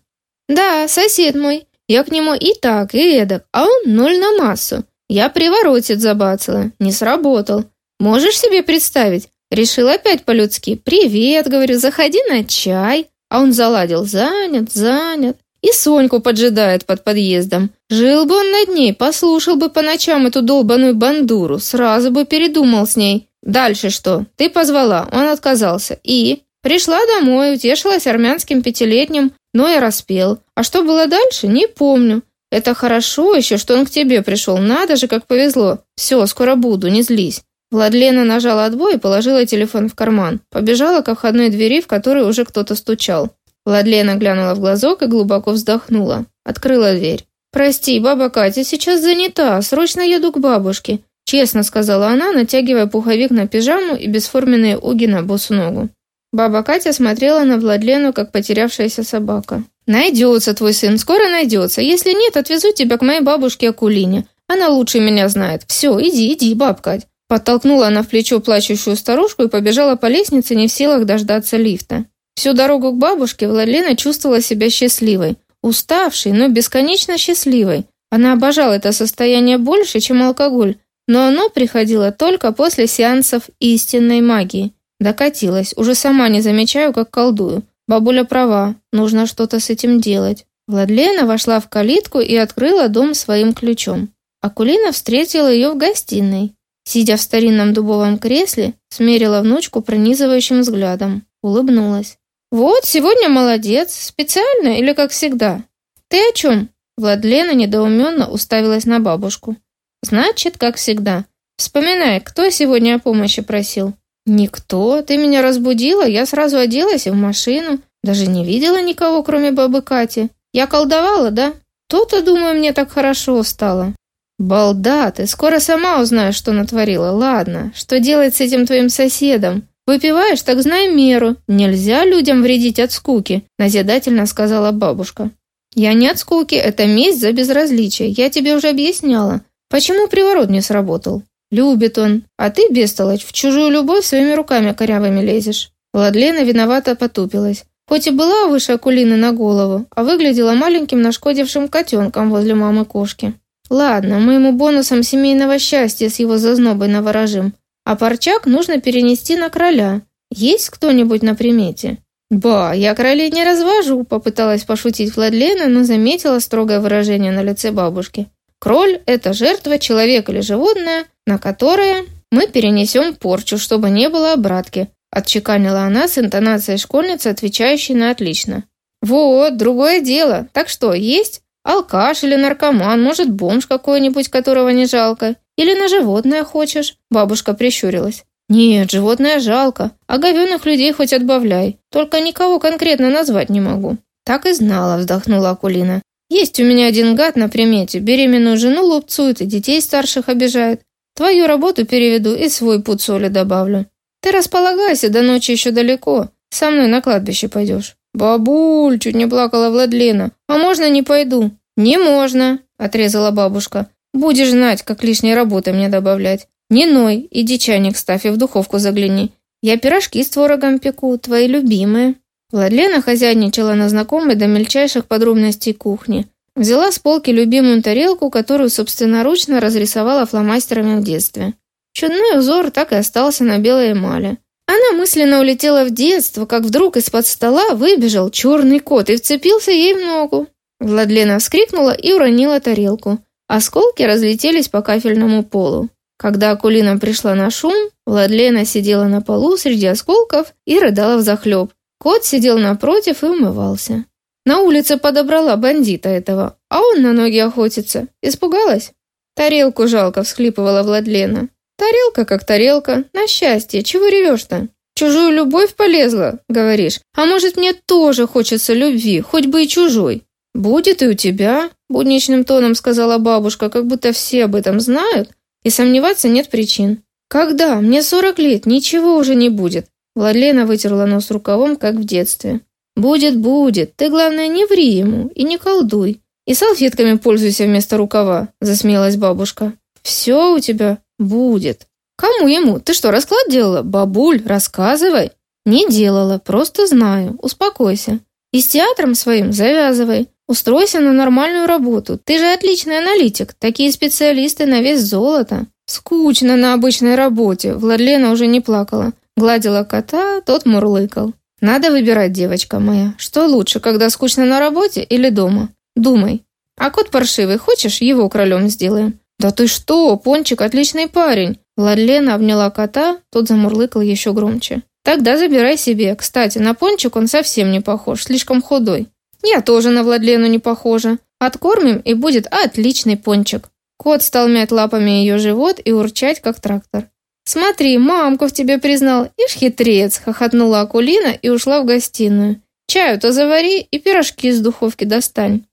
«Да, сосед мой. Я к нему и так, и эдак, а он ноль на массу. Я приворотит забацала. Не сработал. Можешь себе представить? Решил опять по-людски. «Привет», говорю, «заходи на чай». А он заладил. Занят, занят. И Соньку поджидает под подъездом. Жил бы он над ней, послушал бы по ночам эту долбаную бандуру, сразу бы передумал с ней. Дальше что? Ты позвала, он отказался. И? Пришла домой, утешилась армянским пятилетним, но я распел. А что было дальше, не помню. Это хорошо еще, что он к тебе пришел. Надо же, как повезло. Все, скоро буду, не злись. Владлена нажала отбой и положила телефон в карман. Побежала к входной двери, в которой уже кто-то стучал. Владлена глянула в глазок и глубоко вздохнула. Открыла дверь. «Прости, баба Катя сейчас занята, срочно еду к бабушке», честно сказала она, натягивая пуховик на пижаму и бесформенные уги на босу ногу. Баба Катя смотрела на Владлену, как потерявшаяся собака. «Найдется твой сын, скоро найдется. Если нет, отвезу тебя к моей бабушке Акулине. Она лучше меня знает. Все, иди, иди, бабка». Подтолкнула она в плечо плачущую старушку и побежала по лестнице, не в силах дождаться лифта. Всю дорогу к бабушке Владлена чувствовала себя счастливой. Уставшей, но бесконечно счастливой. Она обожала это состояние больше, чем алкоголь, но оно приходило только после сеансов истинной магии. Докатилась, уже сама не замечаю, как колдую. Бабуля права, нужно что-то с этим делать. Владлена вошла в калитку и открыла дом своим ключом. Акулина встретила ее в гостиной. Сидя в старинном дубовом кресле, смерила внучку пронизывающим взглядом. Улыбнулась. «Вот, сегодня молодец. Специально или как всегда?» «Ты о чем?» Владлена недоуменно уставилась на бабушку. «Значит, как всегда. Вспоминай, кто сегодня о помощи просил?» «Никто. Ты меня разбудила, я сразу оделась и в машину. Даже не видела никого, кроме бабы Кати. Я колдовала, да? То-то, думаю, мне так хорошо стало». «Балда, ты скоро сама узнаешь, что натворила. Ладно, что делать с этим твоим соседом? Выпиваешь, так знай меру. Нельзя людям вредить от скуки», – назидательно сказала бабушка. «Я не от скуки, это месть за безразличие. Я тебе уже объясняла. Почему приворот не сработал? Любит он, а ты, бестолочь, в чужую любовь своими руками корявыми лезешь». Владлена виновато потупилась. Хоть и была выше Акулины на голову, а выглядела маленьким нашкодившим котенком возле мамы кошки. Ладно, мы ему бонусом семейного счастья с его зазнобой наворожим. А парчак нужно перенести на короля. Есть кто-нибудь на примете? «Ба, я королей не развожу», — попыталась пошутить Владлена, но заметила строгое выражение на лице бабушки. «Кроль — это жертва, человек или животное, на которое мы перенесем порчу, чтобы не было обратки», — отчеканила она с интонацией школьницы, отвечающей на «отлично». «Вот, другое дело. Так что, есть? Алкаш или наркоман, может, бомж какой-нибудь, которого не жалко. Или на животное хочешь?» Бабушка прищурилась. «Нет, животное жалко, а говенных людей хоть отбавляй. Только никого конкретно назвать не могу». «Так и знала», — вздохнула Акулина. «Есть у меня один гад на примете. Беременную жену лупцует и детей старших обижает. Твою работу переведу и свой пуд соли добавлю. Ты располагайся, до ночи еще далеко. Со мной на кладбище пойдешь». «Бабуль!» – чуть не плакала Владлена. «А можно не пойду?» «Не можно!» – отрезала бабушка. «Будешь знать, как лишней работы мне добавлять. Не ной, иди чайник ставь и в духовку загляни. Я пирожки с творогом пеку, твои любимые». Владлена хозяйничала на знакомой до мельчайших подробностей кухни. Взяла с полки любимую тарелку, которую собственноручно разрисовала фломастерами в детстве. Чудной узор так и остался на белой эмали. Она мысленно улетела в детство, как вдруг из-под стола выбежал черный кот и вцепился ей в ногу. Владлена вскрикнула и уронила тарелку. Осколки разлетелись по кафельному полу. Когда Акулина пришла на шум, Владлена сидела на полу среди осколков и рыдала взахлеб. Кот сидел напротив и умывался. На улице подобрала бандита этого, а он на ноги охотится. Испугалась? Тарелку жалко, всхлипывала Владлена. Тарелка как тарелка, на счастье, чего ревешь-то? Чужую любовь полезла, говоришь? А может, мне тоже хочется любви, хоть бы и чужой? Будет и у тебя, будничным тоном сказала бабушка, как будто все об этом знают, и сомневаться нет причин. Когда? Мне сорок лет, ничего уже не будет. Владлена вытерла нос рукавом, как в детстве. «Будет, будет. Ты, главное, не ври ему и не колдуй. И салфетками пользуйся вместо рукава», — засмеялась бабушка. «Все у тебя будет». «Кому ему? Ты что, расклад делала? Бабуль, рассказывай». «Не делала, просто знаю. Успокойся. И с театром своим завязывай. Устройся на нормальную работу. Ты же отличный аналитик. Такие специалисты на вес золота». Скучно на обычной работе. Владлена уже не плакала. Гладила кота, тот мурлыкал. Надо выбирать, девочка моя. Что лучше, когда скучно на работе или дома? Думай. А кот паршивый, хочешь, его королем сделаем? Да ты что, Пончик отличный парень. Владлена обняла кота, тот замурлыкал еще громче. Тогда забирай себе. Кстати, на Пончик он совсем не похож, слишком худой. Я тоже на Владлену не похожа. Откормим, и будет отличный Пончик. Кот стал мять лапами ее живот и урчать, как трактор. «Смотри, мамку в тебе признал, ишь хитрец!» — хохотнула Акулина и ушла в гостиную. «Чаю-то завари и пирожки из духовки достань».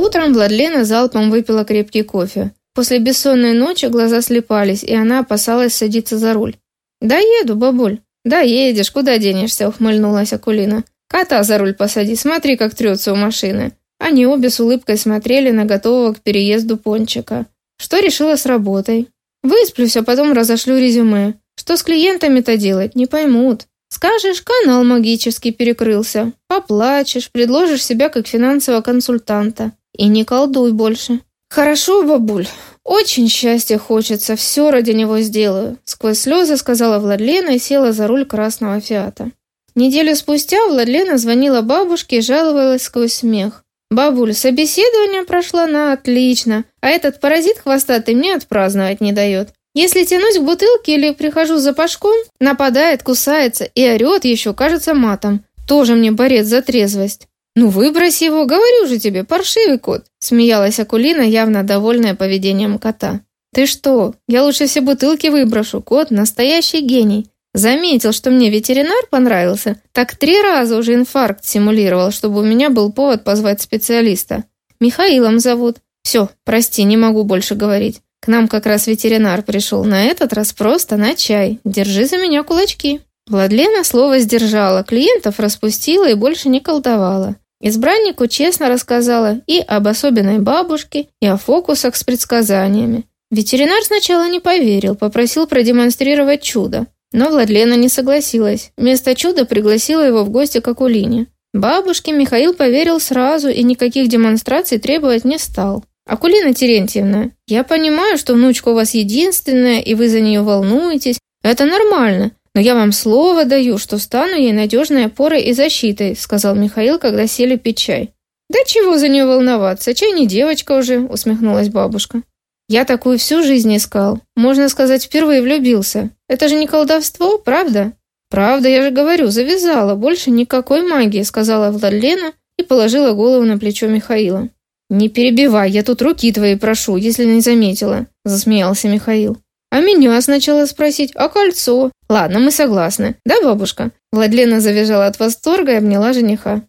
Утром Владлена залпом выпила крепкий кофе. После бессонной ночи глаза слепались, и она опасалась садиться за руль. «Да еду, бабуль». «Да едешь, куда денешься?» — ухмыльнулась Акулина. «Кота за руль посади, смотри, как трется у машины». Они обе с улыбкой смотрели на готового к переезду пончика. Что решила с работой? Высплюсь, а потом разошлю резюме. Что с клиентами-то делать, не поймут. Скажешь, канал магический перекрылся. Поплачешь, предложишь себя как финансового консультанта. И не колдуй больше. «Хорошо, бабуль, очень счастья хочется, все ради него сделаю», сквозь слезы сказала Владлена и села за руль красного «Фиата». Неделю спустя Владлена звонила бабушке и жаловалась сквозь смех. «Бабуль, собеседование прошло на отлично, а этот паразит хвостатый мне отпраздновать не дает. Если тянусь к бутылке или прихожу за пашком, нападает, кусается и орет еще, кажется, матом. Тоже мне борец за трезвость. «Ну выбрось его, говорю же тебе, паршивый кот!» Смеялась Акулина, явно довольная поведением кота. «Ты что? Я лучше все бутылки выброшу. Кот – настоящий гений. Заметил, что мне ветеринар понравился, так три раза уже инфаркт симулировал, чтобы у меня был повод позвать специалиста. Михаилом зовут. Все, прости, не могу больше говорить. К нам как раз ветеринар пришел, на этот раз просто на чай. Держи за меня кулачки». Владлена слово сдержала, клиентов распустила и больше не колдовала. Избраннику честно рассказала и об особенной бабушке, и о фокусах с предсказаниями. Ветеринар сначала не поверил, попросил продемонстрировать чудо. Но Владлена не согласилась. Вместо чуда пригласила его в гости к Акулине. Бабушке Михаил поверил сразу и никаких демонстраций требовать не стал. «Акулина Терентьевна, я понимаю, что внучка у вас единственная, и вы за нее волнуетесь. Это нормально. «Но я вам слово даю, что стану ей надежной опорой и защитой», сказал Михаил, когда сели пить чай. «Да чего за нее волноваться? Чай не девочка уже», усмехнулась бабушка. «Я такую всю жизнь искал. Можно сказать, впервые влюбился. Это же не колдовство, правда?» «Правда, я же говорю, завязала. Больше никакой магии», сказала Владлена и положила голову на плечо Михаила. «Не перебивай, я тут руки твои прошу, если не заметила», засмеялся Михаил. «А меня сначала спросить, а кольцо? Ладно, мы согласны. Да, бабушка?» Владлена завизжала от восторга и обняла жениха.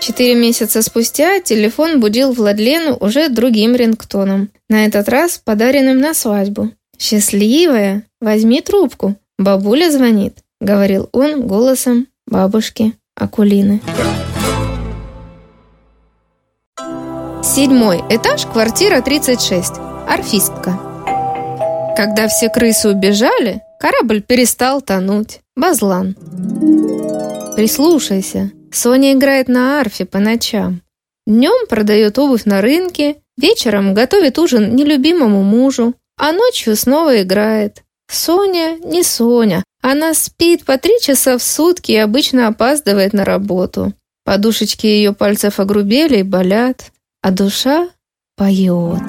Четыре месяца спустя телефон будил Владлену уже другим рингтоном. На этот раз подаренным на свадьбу. «Счастливая! Возьми трубку. Бабуля звонит», — говорил он голосом бабушки Акулины. Седьмой этаж, квартира 36. Орфистка. Когда все крысы убежали, корабль перестал тонуть. Базлан. Прислушайся. Соня играет на арфе по ночам. Днем продает обувь на рынке, вечером готовит ужин нелюбимому мужу, а ночью снова играет. Соня не Соня. Она спит по три часа в сутки и обычно опаздывает на работу. Подушечки ее пальцев огрубели и болят, а душа поет.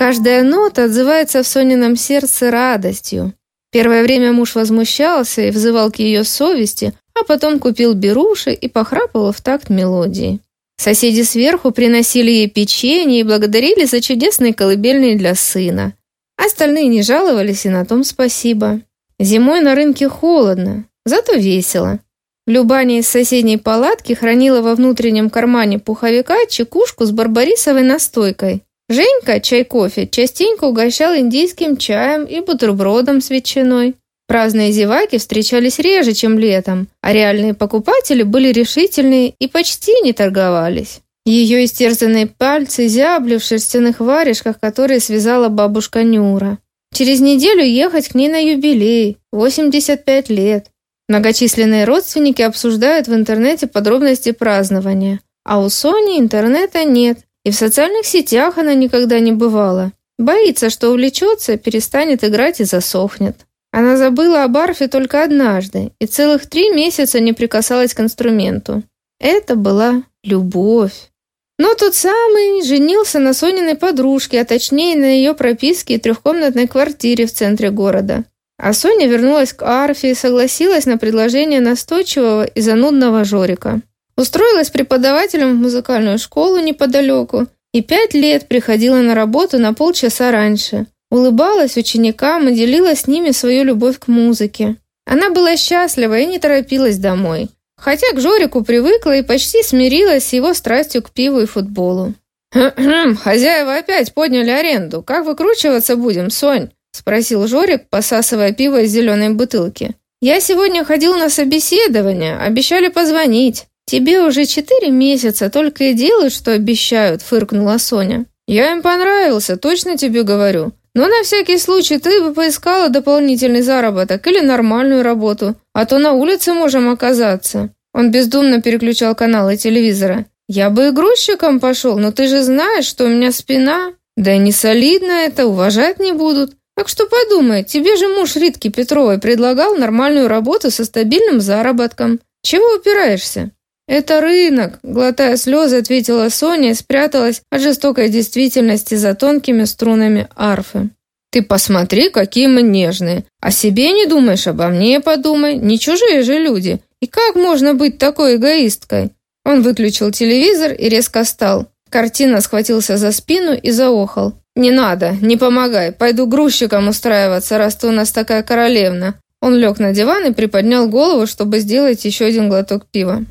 Каждая нота отзывается в Сонином сердце радостью. Первое время муж возмущался и взывал к ее совести, а потом купил беруши и похрапывал в такт мелодии. Соседи сверху приносили ей печенье и благодарили за чудесные колыбельные для сына. Остальные не жаловались, и на том спасибо. Зимой на рынке холодно, зато весело. Любаня из соседней палатки хранила во внутреннем кармане пуховика чекушку с барбарисовой настойкой. Женька, чай-кофе, частенько угощал индийским чаем и бутербродом с ветчиной. Праздные зеваки встречались реже, чем летом, а реальные покупатели были решительные и почти не торговались. Ее истерзанные пальцы зябли в шерстяных варежках, которые связала бабушка Нюра. Через неделю ехать к ней на юбилей, 85 лет. Многочисленные родственники обсуждают в интернете подробности празднования, а у Сони интернета нет, и в социальных сетях она никогда не бывала. Боится, что увлечется, перестанет играть и засохнет. Она забыла об арфе только однажды и целых три месяца не прикасалась к инструменту. Это была любовь. Но тот самый женился на Сониной подружке, а точнее на ее прописке и трехкомнатной квартире в центре города. А Соня вернулась к арфе и согласилась на предложение настойчивого и занудного Жорика. Устроилась преподавателем в музыкальную школу неподалеку и пять лет приходила на работу на полчаса раньше. Улыбалась ученикам и делила с ними свою любовь к музыке. Она была счастлива и не торопилась домой. Хотя к Жорику привыкла и почти смирилась с его страстью к пиву и футболу. «Хозяева опять подняли аренду. Как выкручиваться будем, Сонь?» – спросил Жорик, посасывая пиво из зеленой бутылки. «Я сегодня ходил на собеседование, обещали позвонить». «Тебе уже четыре месяца только и делают, что обещают», — фыркнула Соня. «Я им понравился, точно тебе говорю. Но на всякий случай ты бы поискала дополнительный заработок или нормальную работу, а то на улице можем оказаться». Он бездумно переключал каналы телевизора. Я бы и грузчиком пошел, но ты же знаешь, что у меня спина. Да и не солидно это, уважать не будут. Так что подумай, тебе же муж Ритки Петровой предлагал нормальную работу со стабильным заработком. Чего упираешься? «Это рынок», — глотая слезы, ответила Соня и спряталась от жестокой действительности за тонкими струнами арфы. «Ты посмотри, какие мы нежные. О себе не думаешь, обо мне подумай. Не чужие же люди. И как можно быть такой эгоисткой?» Он выключил телевизор и резко встал. Картина схватился за спину и заохал. «Не надо, не помогай. Пойду грузчиком устраиваться, раз ты у нас такая королевна». Он лег на диван и приподнял голову, чтобы сделать еще один глоток пива.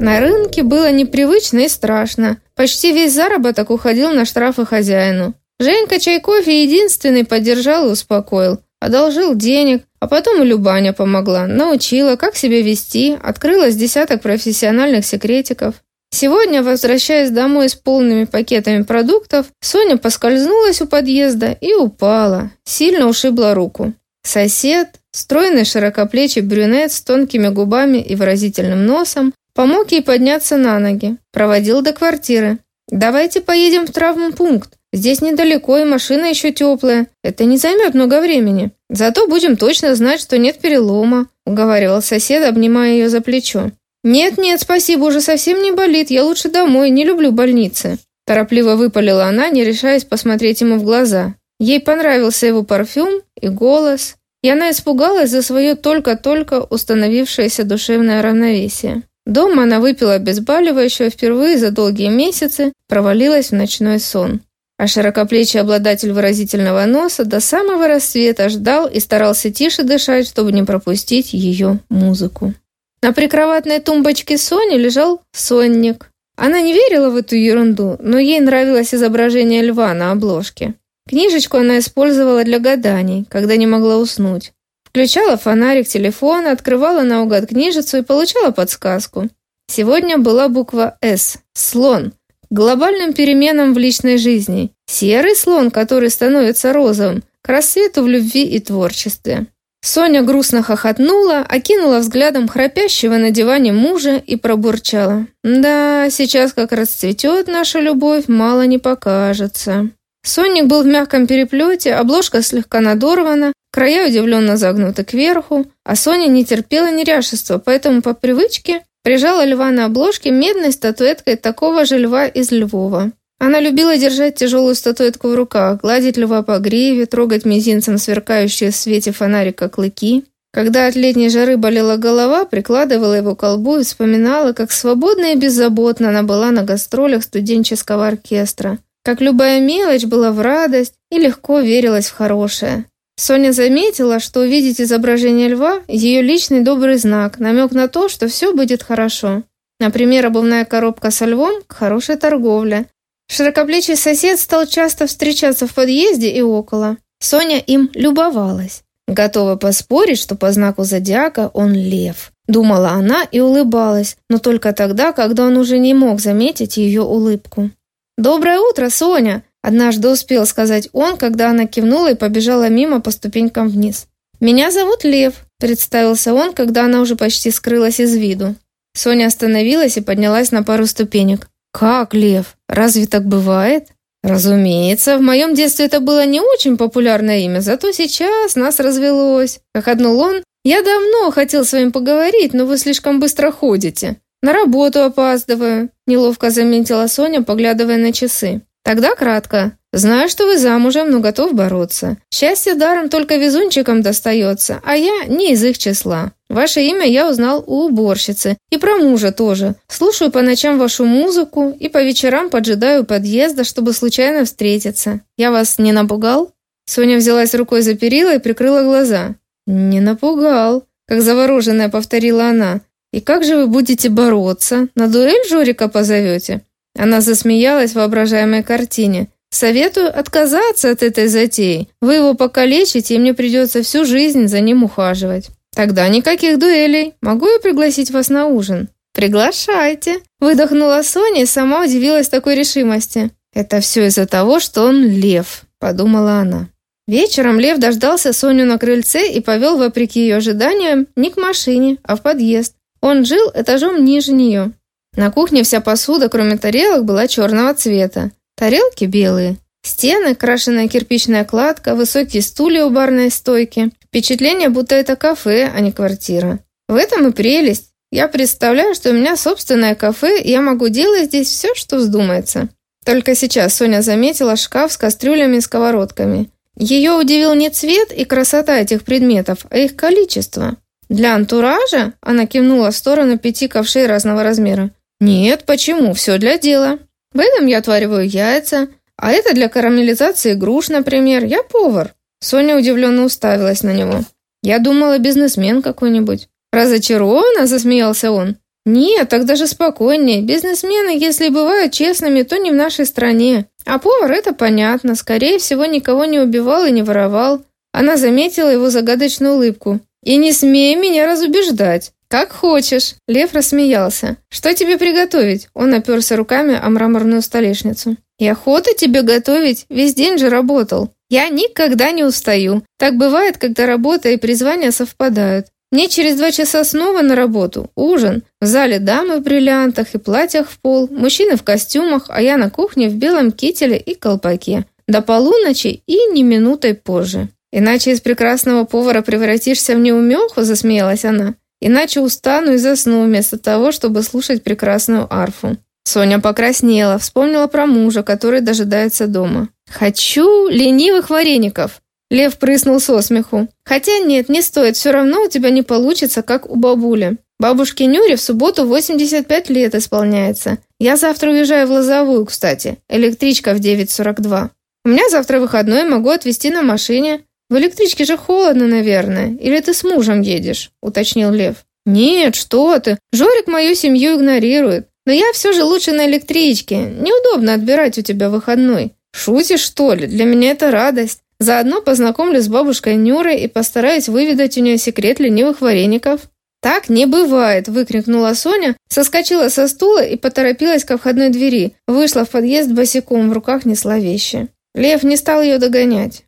На рынке было непривычно и страшно. Почти весь заработок уходил на штрафы хозяину. Женька Чайкофе единственный поддержал и успокоил. Одолжил денег, а потом и Любаня помогла. Научила, как себя вести, открыла с десяток профессиональных секретиков. Сегодня, возвращаясь домой с полными пакетами продуктов, Соня поскользнулась у подъезда и упала. Сильно ушибла руку. Сосед, стройный широкоплечий брюнет с тонкими губами и выразительным носом, Помог ей подняться на ноги. Проводил до квартиры. «Давайте поедем в травмпункт. Здесь недалеко и машина еще теплая. Это не займет много времени. Зато будем точно знать, что нет перелома», — уговаривал сосед, обнимая ее за плечо. «Нет-нет, спасибо, уже совсем не болит. Я лучше домой, не люблю больницы». Торопливо выпалила она, не решаясь посмотреть ему в глаза. Ей понравился его парфюм и голос, и она испугалась за свое только-только установившееся душевное равновесие. Дома она выпила обезболивающего впервые за долгие месяцы, провалилась в ночной сон. А широкоплечий обладатель выразительного носа до самого рассвета ждал и старался тише дышать, чтобы не пропустить ее музыку. На прикроватной тумбочке Сони лежал сонник. Она не верила в эту ерунду, но ей нравилось изображение льва на обложке. Книжечку она использовала для гаданий, когда не могла уснуть. Включала фонарик телефона, открывала наугад книжицу и получала подсказку. Сегодня была буква «С» – слон. Глобальным переменам в личной жизни. Серый слон, который становится розовым, к рассвету в любви и творчестве. Соня грустно хохотнула, окинула взглядом храпящего на диване мужа и пробурчала. «Да, сейчас как расцветет наша любовь, мало не покажется». Сонник был в мягком переплете, обложка слегка надорвана, края удивленно загнуты кверху, а Соня не терпела неряшества, поэтому по привычке прижала льва на обложке медной статуэткой такого же льва из Львова. Она любила держать тяжелую статуэтку в руках, гладить льва по гриве, трогать мизинцем сверкающие в свете фонарика клыки. Когда от летней жары болела голова, прикладывала его к колбу и вспоминала, как свободно и беззаботно она была на гастролях студенческого оркестра. Как любая мелочь была в радость и легко верилась в хорошее. Соня заметила, что увидеть изображение льва – ее личный добрый знак, намек на то, что все будет хорошо. Например, обувная коробка со львом – к хорошей торговле. Широкоплечий сосед стал часто встречаться в подъезде и около. Соня им любовалась. Готова поспорить, что по знаку зодиака он лев. Думала она и улыбалась, но только тогда, когда он уже не мог заметить ее улыбку. «Доброе утро, Соня!» Однажды успел сказать он, когда она кивнула и побежала мимо по ступенькам вниз. «Меня зовут Лев», – представился он, когда она уже почти скрылась из виду. Соня остановилась и поднялась на пару ступенек. «Как, Лев? Разве так бывает?» «Разумеется, в моем детстве это было не очень популярное имя, зато сейчас нас развелось», – хохотнул он. «Я давно хотел с вами поговорить, но вы слишком быстро ходите. На работу опаздываю», – неловко заметила Соня, поглядывая на часы. Тогда кратко. Знаю, что вы замужем, но готов бороться. Счастье даром только везунчикам достается, а я не из их числа. Ваше имя я узнал у уборщицы. И про мужа тоже. Слушаю по ночам вашу музыку и по вечерам поджидаю подъезда, чтобы случайно встретиться. Я вас не напугал?» Соня взялась рукой за перила и прикрыла глаза. «Не напугал», — как завороженная повторила она. «И как же вы будете бороться? На дуэль Жорика позовете?» Она засмеялась в воображаемой картине. «Советую отказаться от этой затеи. Вы его покалечите, и мне придется всю жизнь за ним ухаживать. Тогда никаких дуэлей. Могу я пригласить вас на ужин?» «Приглашайте!» Выдохнула Соня и сама удивилась такой решимости. «Это все из-за того, что он лев», — подумала она. Вечером Лев дождался Соню на крыльце и повел, вопреки ее ожиданиям, не к машине, а в подъезд. Он жил этажом ниже нее. На кухне вся посуда, кроме тарелок, была черного цвета. Тарелки белые. Стены, крашеная кирпичная кладка, высокие стулья у барной стойки. Впечатление, будто это кафе, а не квартира. В этом и прелесть. Я представляю, что у меня собственное кафе, и я могу делать здесь все, что вздумается. Только сейчас Соня заметила шкаф с кастрюлями и сковородками. Ее удивил не цвет и красота этих предметов, а их количество. Для антуража она кивнула в сторону пяти ковшей разного размера. «Нет, почему? Все для дела. В этом я отвариваю яйца, а это для карамелизации груш, например. Я повар». Соня удивленно уставилась на него. «Я думала, бизнесмен какой-нибудь». «Разочарованно?» – засмеялся он. «Нет, так даже спокойнее. Бизнесмены, если бывают честными, то не в нашей стране. А повар – это понятно. Скорее всего, никого не убивал и не воровал». Она заметила его загадочную улыбку. «И не смей меня разубеждать. «Как хочешь!» Лев рассмеялся. «Что тебе приготовить?» Он оперся руками о мраморную столешницу. «И охота тебе готовить? Весь день же работал. Я никогда не устаю. Так бывает, когда работа и призвание совпадают. Мне через два часа снова на работу. Ужин. В зале дамы в бриллиантах и платьях в пол, мужчины в костюмах, а я на кухне в белом кителе и колпаке. До полуночи и не минутой позже. Иначе из прекрасного повара превратишься в неумеху, засмеялась она. Иначе устану и засну вместо того, чтобы слушать прекрасную арфу. Соня покраснела, вспомнила про мужа, который дожидается дома. «Хочу ленивых вареников!» Лев прыснул со смеху. «Хотя нет, не стоит, все равно у тебя не получится, как у бабули. Бабушке Нюре в субботу 85 лет исполняется. Я завтра уезжаю в Лозовую, кстати. Электричка в 9.42. У меня завтра выходной, могу отвезти на машине. «В электричке же холодно, наверное. Или ты с мужем едешь?» – уточнил Лев. «Нет, что ты. Жорик мою семью игнорирует. Но я все же лучше на электричке. Неудобно отбирать у тебя выходной. Шутишь, что ли? Для меня это радость. Заодно познакомлюсь с бабушкой Нюрой и постараюсь выведать у нее секрет ленивых вареников». «Так не бывает!» – выкрикнула Соня, соскочила со стула и поторопилась ко входной двери. Вышла в подъезд босиком, в руках несла вещи. Лев не стал ее догонять.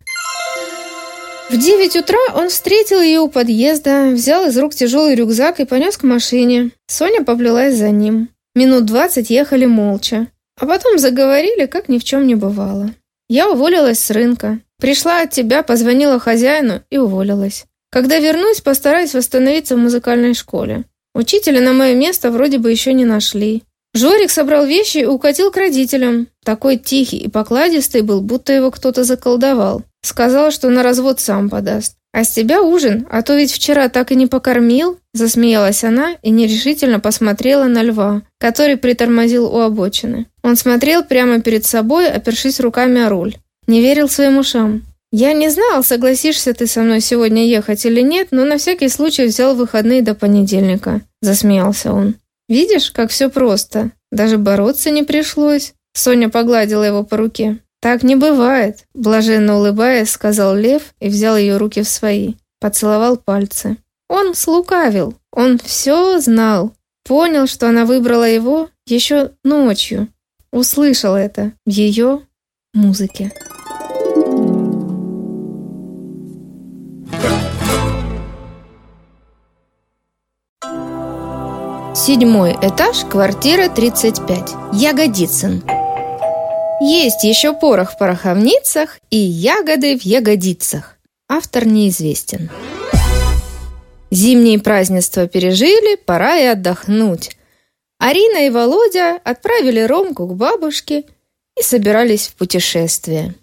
В девять утра он встретил ее у подъезда, взял из рук тяжелый рюкзак и понес к машине. Соня поплелась за ним. Минут двадцать ехали молча. А потом заговорили, как ни в чем не бывало. Я уволилась с рынка. Пришла от тебя, позвонила хозяину и уволилась. Когда вернусь, постараюсь восстановиться в музыкальной школе. Учителя на мое место вроде бы еще не нашли. Жорик собрал вещи и укатил к родителям. Такой тихий и покладистый был, будто его кто-то заколдовал. Сказал, что на развод сам подаст. «А с тебя ужин, а то ведь вчера так и не покормил?» Засмеялась она и нерешительно посмотрела на льва, который притормозил у обочины. Он смотрел прямо перед собой, опершись руками о руль. Не верил своим ушам. «Я не знал, согласишься ты со мной сегодня ехать или нет, но на всякий случай взял выходные до понедельника», – засмеялся он. «Видишь, как все просто. Даже бороться не пришлось». Соня погладила его по руке. «Так не бывает», – блаженно улыбаясь, сказал Лев и взял ее руки в свои. Поцеловал пальцы. Он слукавил. Он все знал. Понял, что она выбрала его еще ночью. Услышал это в ее музыке. Седьмой этаж, квартира 35. Ягодицын. Есть еще порох в пороховницах и ягоды в ягодицах. Автор неизвестен. Зимние празднества пережили, пора и отдохнуть. Арина и Володя отправили Ромку к бабушке и собирались в путешествие.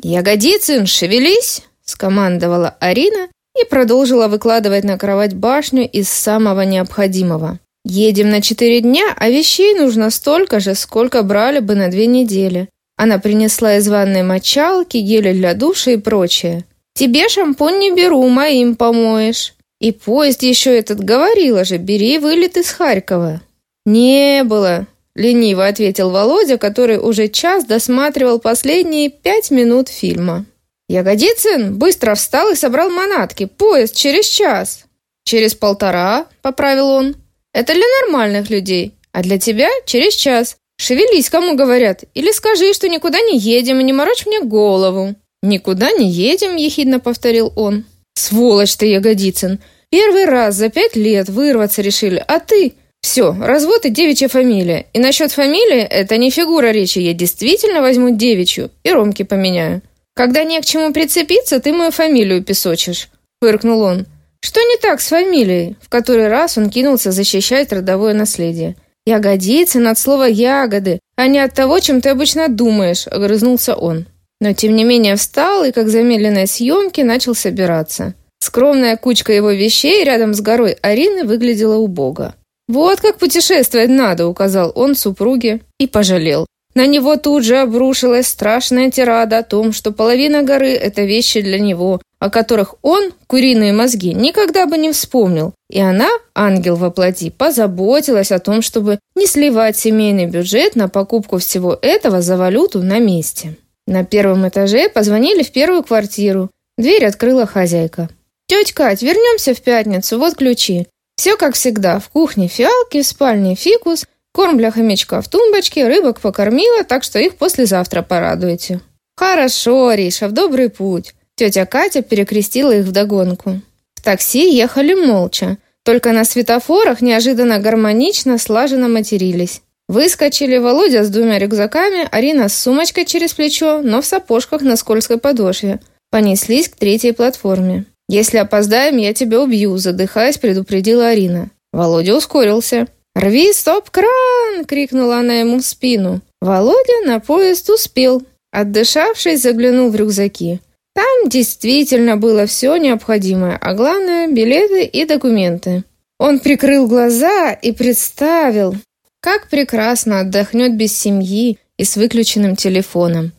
«Ягодицын, шевелись!» – скомандовала Арина и продолжила выкладывать на кровать башню из самого необходимого. «Едем на четыре дня, а вещей нужно столько же, сколько брали бы на две недели. Она принесла из ванной мочалки, гели для душа и прочее. «Тебе шампунь не беру, моим помоешь». И поезд еще этот говорила же, бери вылет из Харькова. «Не было», — лениво ответил Володя, который уже час досматривал последние пять минут фильма. Ягодицын быстро встал и собрал манатки. «Поезд через час». «Через полтора», — поправил он. «Это для нормальных людей, а для тебя через час. «Шевелись, кому говорят, или скажи, что никуда не едем и не морочь мне голову». «Никуда не едем», — ехидно повторил он. «Сволочь ты, Ягодицын! Первый раз за пять лет вырваться решили, а ты Все, развод и девичья фамилия. И насчет фамилии это не фигура речи. Я действительно возьму девичью и Ромки поменяю. Когда не к чему прицепиться, ты мою фамилию песочишь. Фыркнул он. Что не так с фамилией? В который раз он кинулся защищать родовое наследие. Ягодицы над слово «ягоды», а не от того, чем ты обычно думаешь, огрызнулся он. Но тем не менее встал и, как замедленной съемки, начал собираться. Скромная кучка его вещей рядом с горой Арины выглядела убого. «Вот как путешествовать надо», — указал он супруге и пожалел. На него тут же обрушилась страшная тирада о том, что половина горы – это вещи для него, о которых он, куриные мозги, никогда бы не вспомнил. И она, ангел во плоти, позаботилась о том, чтобы не сливать семейный бюджет на покупку всего этого за валюту на месте. На первом этаже позвонили в первую квартиру. Дверь открыла хозяйка. «Тетя Кать, вернемся в пятницу, вот ключи. Все как всегда, в кухне фиалки, в спальне фикус – Корм для хомячка в тумбочке, рыбок покормила, так что их послезавтра порадуете. Хорошо, Риша, в добрый путь. Тетя Катя перекрестила их вдогонку. В такси ехали молча. Только на светофорах неожиданно гармонично, слаженно матерились. Выскочили Володя с двумя рюкзаками, Арина с сумочкой через плечо, но в сапожках на скользкой подошве. Понеслись к третьей платформе. «Если опоздаем, я тебя убью», задыхаясь, предупредила Арина. Володя ускорился. «Рви стоп-кран!» — крикнула она ему в спину. Володя на поезд успел. Отдышавшись, заглянул в рюкзаки. Там действительно было все необходимое, а главное — билеты и документы. Он прикрыл глаза и представил, как прекрасно отдохнет без семьи и с выключенным телефоном.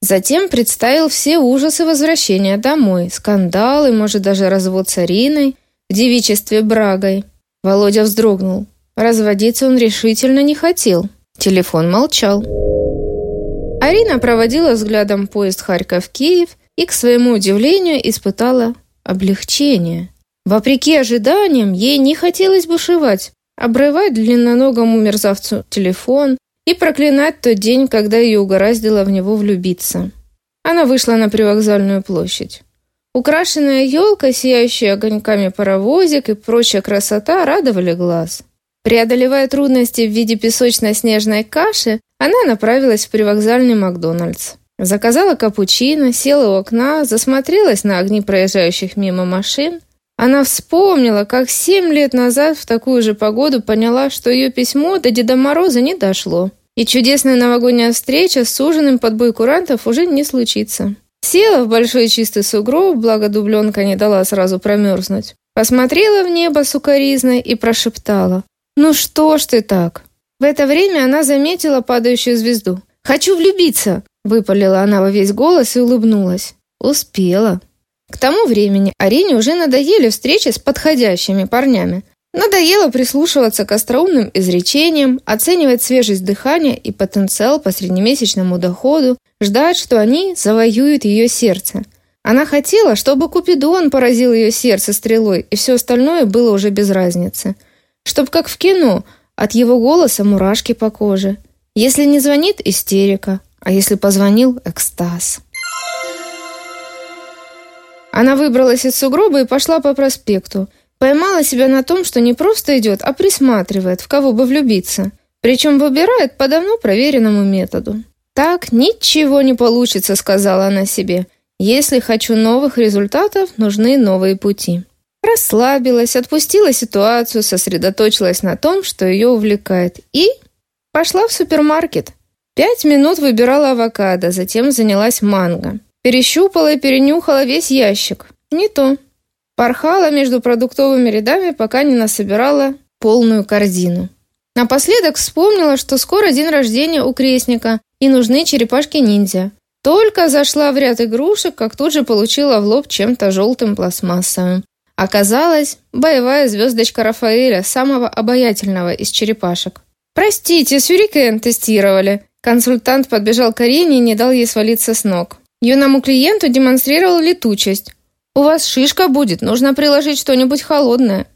Затем представил все ужасы возвращения домой, скандалы, может, даже развод с Ариной, в девичестве Брагой. Володя вздрогнул. Разводиться он решительно не хотел. Телефон молчал. Арина проводила взглядом поезд Харьков-Киев и, к своему удивлению, испытала облегчение. Вопреки ожиданиям, ей не хотелось бушевать, обрывать длинноногому мерзавцу телефон и проклинать тот день, когда ее угораздило в него влюбиться. Она вышла на привокзальную площадь. Украшенная елка, сияющая огоньками паровозик и прочая красота радовали глаз. Преодолевая трудности в виде песочно-снежной каши, она направилась в привокзальный Макдональдс. Заказала капучино, села у окна, засмотрелась на огни проезжающих мимо машин. Она вспомнила, как семь лет назад в такую же погоду поняла, что ее письмо до Деда Мороза не дошло. И чудесная новогодняя встреча с ужином под бой курантов уже не случится. Села в большой чистый сугроб, благо дубленка не дала сразу промерзнуть. Посмотрела в небо сукоризной и прошептала. «Ну что ж ты так?» В это время она заметила падающую звезду. «Хочу влюбиться!» – выпалила она во весь голос и улыбнулась. Успела. К тому времени Арине уже надоели встречи с подходящими парнями. Надоело прислушиваться к остроумным изречениям, оценивать свежесть дыхания и потенциал по среднемесячному доходу, ждать, что они завоюют ее сердце. Она хотела, чтобы Купидон поразил ее сердце стрелой, и все остальное было уже без разницы – Чтоб как в кино, от его голоса мурашки по коже. Если не звонит – истерика, а если позвонил – экстаз. Она выбралась из сугроба и пошла по проспекту. Поймала себя на том, что не просто идет, а присматривает, в кого бы влюбиться. Причем выбирает по давно проверенному методу. «Так ничего не получится», — сказала она себе. «Если хочу новых результатов, нужны новые пути». Расслабилась, отпустила ситуацию, сосредоточилась на том, что ее увлекает, и пошла в супермаркет. Пять минут выбирала авокадо, затем занялась манго. Перещупала и перенюхала весь ящик. Не то. Порхала между продуктовыми рядами, пока не насобирала полную корзину. Напоследок вспомнила, что скоро день рождения у крестника и нужны черепашки-ниндзя. Только зашла в ряд игрушек, как тут же получила в лоб чем-то желтым пластмассовым. Оказалось, боевая звездочка Рафаэля, самого обаятельного из черепашек. «Простите, сюрикен тестировали». Консультант подбежал к Арине и не дал ей свалиться с ног. Юному клиенту демонстрировал летучесть. «У вас шишка будет, нужно приложить что-нибудь холодное».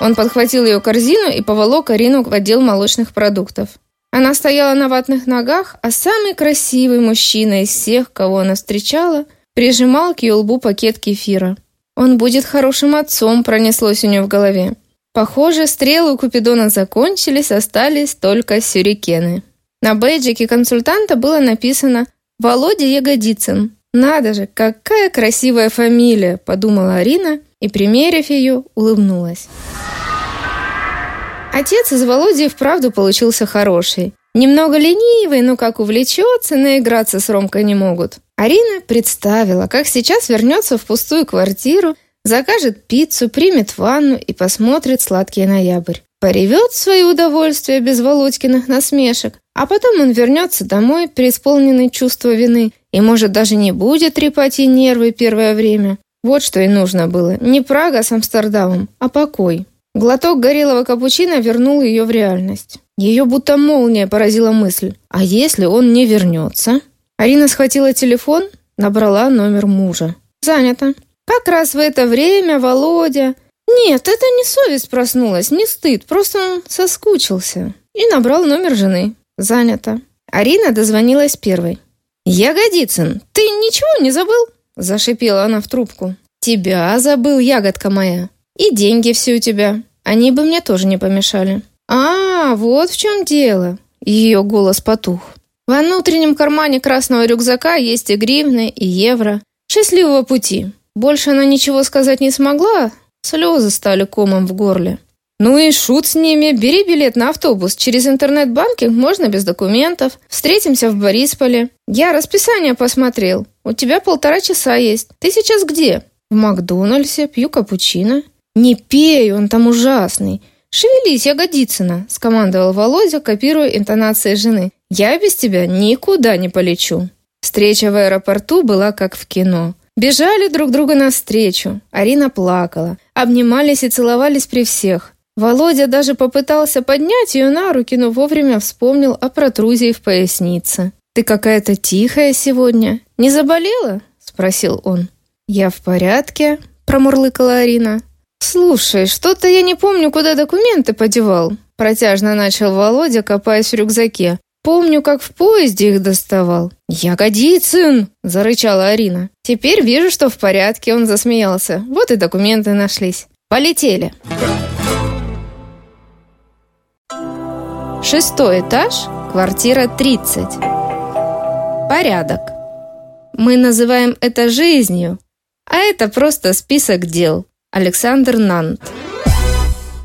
Он подхватил ее корзину и поволок Арину в отдел молочных продуктов. Она стояла на ватных ногах, а самый красивый мужчина из всех, кого она встречала, прижимал к ее лбу пакет кефира. «Он будет хорошим отцом», — пронеслось у нее в голове. Похоже, стрелы у Купидона закончились, остались только сюрикены. На бейджике консультанта было написано «Володя Ягодицын». «Надо же, какая красивая фамилия!» – подумала Арина и, примерив ее, улыбнулась. Отец из Володи вправду получился хороший. Немного ленивый, но как увлечется, наиграться с Ромкой не могут. Арина представила, как сейчас вернется в пустую квартиру, закажет пиццу, примет ванну и посмотрит «Сладкий ноябрь». Поревет в свое удовольствие без Володькиных насмешек, а потом он вернется домой, преисполненный чувства вины, и, может, даже не будет трепать ей нервы первое время. Вот что и нужно было. Не Прага с Амстердамом, а покой. Глоток горелого капучино вернул ее в реальность. Ее будто молния поразила мысль. А если он не вернется? Арина схватила телефон, набрала номер мужа. Занято. Как раз в это время Володя... Нет, это не совесть проснулась, не стыд, просто он соскучился. И набрал номер жены. Занято. Арина дозвонилась первой. «Ягодицын, ты ничего не забыл?» Зашипела она в трубку. «Тебя забыл, ягодка моя. И деньги все у тебя. Они бы мне тоже не помешали». «А, вот в чем дело!» Ее голос потух. «Во внутреннем кармане красного рюкзака есть и гривны, и евро. Счастливого пути!» Больше она ничего сказать не смогла, слезы стали комом в горле. «Ну и шут с ними, бери билет на автобус. Через интернет-банкинг можно без документов. Встретимся в Борисполе. Я расписание посмотрел. У тебя полтора часа есть. Ты сейчас где?» «В Макдональдсе, пью капучино». «Не пей, он там ужасный. «Шевелись, Ягодицына!» – скомандовал Володя, копируя интонации жены. «Я без тебя никуда не полечу». Встреча в аэропорту была как в кино. Бежали друг друга навстречу. Арина плакала. Обнимались и целовались при всех. Володя даже попытался поднять ее на руки, но вовремя вспомнил о протрузии в пояснице. «Ты какая-то тихая сегодня. Не заболела?» – спросил он. «Я в порядке», – промурлыкала Арина. «Слушай, что-то я не помню, куда документы подевал», – протяжно начал Володя, копаясь в рюкзаке. «Помню, как в поезде их доставал». «Ягодицын!» – зарычала Арина. «Теперь вижу, что в порядке», – он засмеялся. «Вот и документы нашлись. Полетели». Шестой этаж, квартира 30. Порядок. Мы называем это жизнью, а это просто список дел. Александр Нант.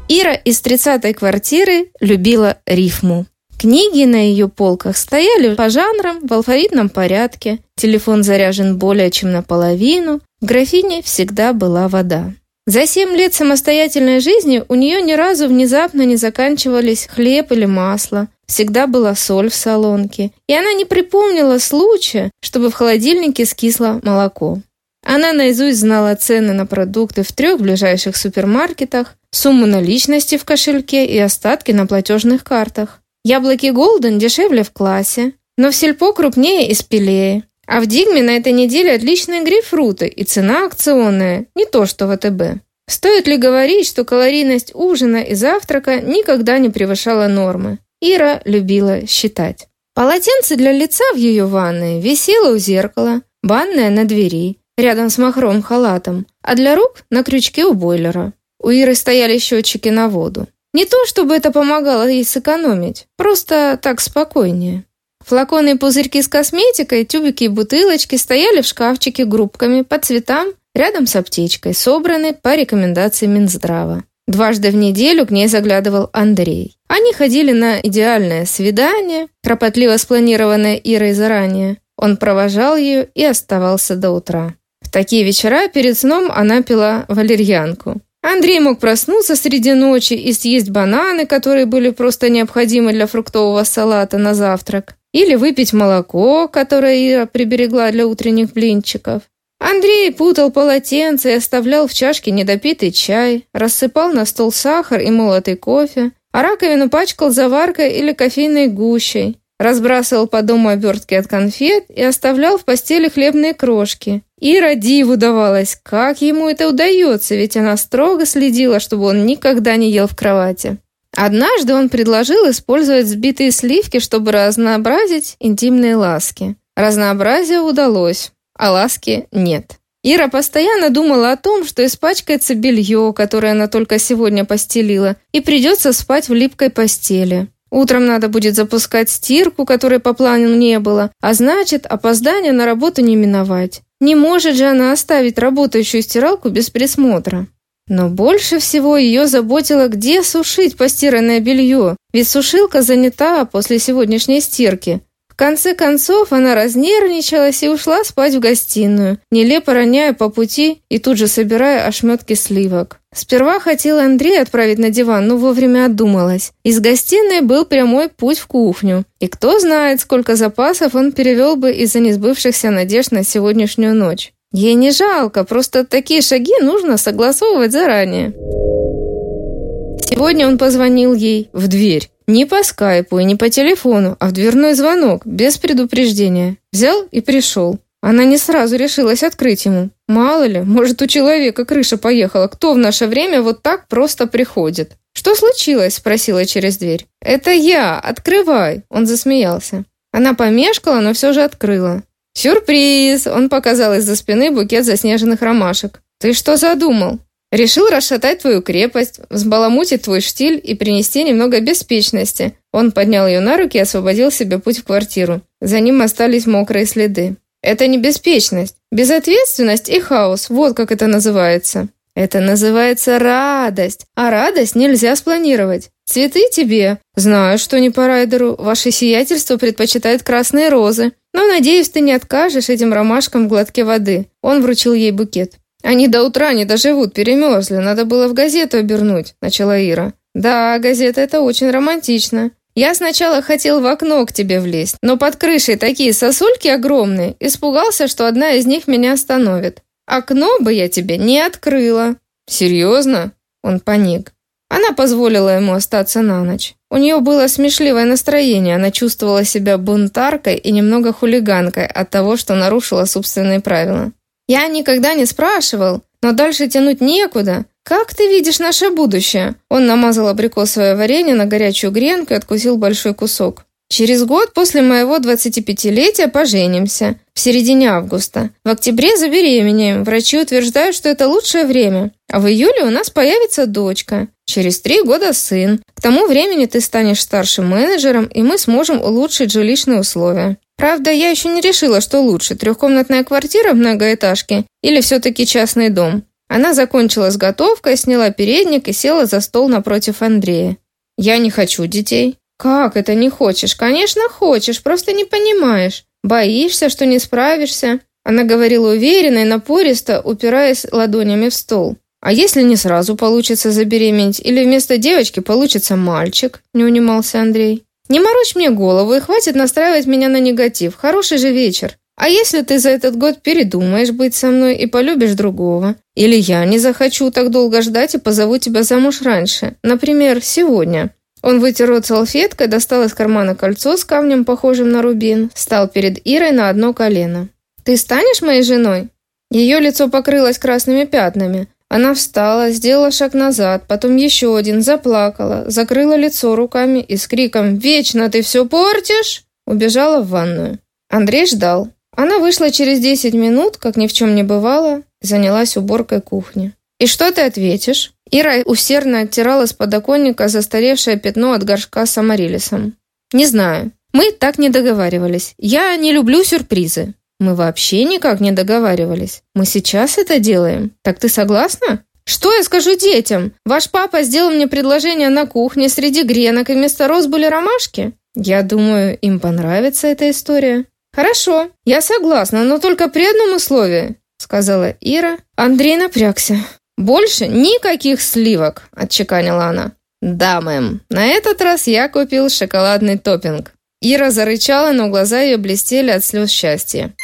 Ира из 30-й квартиры любила рифму. Книги на ее полках стояли по жанрам в алфавитном порядке, телефон заряжен более чем наполовину, в графине всегда была вода. За семь лет самостоятельной жизни у нее ни разу внезапно не заканчивались хлеб или масло, всегда была соль в солонке, и она не припомнила случая, чтобы в холодильнике скисло молоко. Она наизусть знала цены на продукты в трех ближайших супермаркетах, сумму наличности в кошельке и остатки на платежных картах. Яблоки Голден дешевле в классе, но в сельпо крупнее и спелее. А в Дигме на этой неделе отличные грейпфруты и цена акционная, не то что в АТБ. Стоит ли говорить, что калорийность ужина и завтрака никогда не превышала нормы? Ира любила считать. Полотенце для лица в ее ванной висело у зеркала, банная на двери, рядом с махровым халатом, а для рук на крючке у бойлера. У Иры стояли счетчики на воду. Не то, чтобы это помогало ей сэкономить, просто так спокойнее. Флаконы и пузырьки с косметикой, тюбики и бутылочки стояли в шкафчике группками по цветам рядом с аптечкой, собраны по рекомендации Минздрава. Дважды в неделю к ней заглядывал Андрей. Они ходили на идеальное свидание, кропотливо спланированное Ирой заранее. Он провожал ее и оставался до утра. В такие вечера перед сном она пила валерьянку. Андрей мог проснуться среди ночи и съесть бананы, которые были просто необходимы для фруктового салата на завтрак, или выпить молоко, которое Ира приберегла для утренних блинчиков. Андрей путал полотенце и оставлял в чашке недопитый чай, рассыпал на стол сахар и молотый кофе, а раковину пачкал заваркой или кофейной гущей, разбрасывал по дому обертки от конфет и оставлял в постели хлебные крошки. Ира диву давалась, как ему это удается, ведь она строго следила, чтобы он никогда не ел в кровати. Однажды он предложил использовать сбитые сливки, чтобы разнообразить интимные ласки. Разнообразие удалось, а ласки нет. Ира постоянно думала о том, что испачкается белье, которое она только сегодня постелила, и придется спать в липкой постели. Утром надо будет запускать стирку, которой по плану не было, а значит, опоздание на работу не миновать. Не может же она оставить работающую стиралку без присмотра. Но больше всего ее заботило, где сушить постиранное белье, ведь сушилка занята после сегодняшней стирки. В конце концов она разнервничалась и ушла спать в гостиную, нелепо роняя по пути и тут же собирая ошметки сливок. Сперва хотела Андрей отправить на диван, но вовремя отдумалась. Из гостиной был прямой путь в кухню. И кто знает, сколько запасов он перевел бы из-за несбывшихся надежд на сегодняшнюю ночь. Ей не жалко, просто такие шаги нужно согласовывать заранее. Сегодня он позвонил ей в дверь. Не по скайпу и не по телефону, а в дверной звонок, без предупреждения. Взял и пришел. Она не сразу решилась открыть ему. Мало ли, может, у человека крыша поехала. Кто в наше время вот так просто приходит? «Что случилось?» – спросила через дверь. «Это я! Открывай!» – он засмеялся. Она помешкала, но все же открыла. «Сюрприз!» – он показал из-за спины букет заснеженных ромашек. «Ты что задумал?» «Решил расшатать твою крепость, взбаламутить твой штиль и принести немного беспечности». Он поднял ее на руки и освободил себе путь в квартиру. За ним остались мокрые следы. «Это не беспечность. Безответственность и хаос. Вот как это называется». Это называется радость, а радость нельзя спланировать. Цветы тебе. Знаю, что не по райдеру. Ваше сиятельство предпочитает красные розы. Но, надеюсь, ты не откажешь этим ромашкам в глотке воды. Он вручил ей букет. Они до утра не доживут, перемерзли. Надо было в газету обернуть, начала Ира. Да, газета это очень романтично. Я сначала хотел в окно к тебе влезть, но под крышей такие сосульки огромные. Испугался, что одна из них меня остановит. Окно бы я тебе не открыла. Серьезно? Он паник. Она позволила ему остаться на ночь. У нее было смешливое настроение, она чувствовала себя бунтаркой и немного хулиганкой от того, что нарушила собственные правила. «Я никогда не спрашивал, но дальше тянуть некуда. Как ты видишь наше будущее?» Он намазал абрикосовое варенье на горячую гренку и откусил большой кусок. Через год после моего 25-летия поженимся, в середине августа. В октябре забеременеем. Врачи утверждают, что это лучшее время. А в июле у нас появится дочка. Через три года сын. К тому времени ты станешь старшим менеджером, и мы сможем улучшить жилищные условия. Правда, я еще не решила, что лучше, трехкомнатная квартира в многоэтажке или все-таки частный дом. Она закончила с готовкой, сняла передник и села за стол напротив Андрея. «Я не хочу детей», «Как это не хочешь? Конечно, хочешь, просто не понимаешь. Боишься, что не справишься?» Она говорила уверенно и напористо, упираясь ладонями в стол. «А если не сразу получится забеременеть, или вместо девочки получится мальчик?» – не унимался Андрей. «Не морочь мне голову и хватит настраивать меня на негатив. Хороший же вечер. А если ты за этот год передумаешь быть со мной и полюбишь другого? Или я не захочу так долго ждать и позову тебя замуж раньше? Например, сегодня?» Он вытер рот салфеткой, достал из кармана кольцо с камнем, похожим на рубин, встал перед Ирой на одно колено. «Ты станешь моей женой?» Ее лицо покрылось красными пятнами. Она встала, сделала шаг назад, потом еще один, заплакала, закрыла лицо руками и с криком «Вечно ты все портишь!» убежала в ванную. Андрей ждал. Она вышла через десять минут, как ни в чем не бывало, занялась уборкой кухни. «И что ты ответишь?» Ира усердно оттирала с подоконника застаревшее пятно от горшка с амарилисом. «Не знаю. Мы так не договаривались. Я не люблю сюрпризы». «Мы вообще никак не договаривались. Мы сейчас это делаем. Так ты согласна?» «Что я скажу детям? Ваш папа сделал мне предложение на кухне среди гренок, и вместо роз были ромашки?» «Я думаю, им понравится эта история». «Хорошо, я согласна, но только при одном условии», — сказала Ира. Андрей напрягся. «Больше никаких сливок», – отчеканила она. «Да, мэм. На этот раз я купил шоколадный топпинг». Ира зарычала, но глаза ее блестели от слез счастья.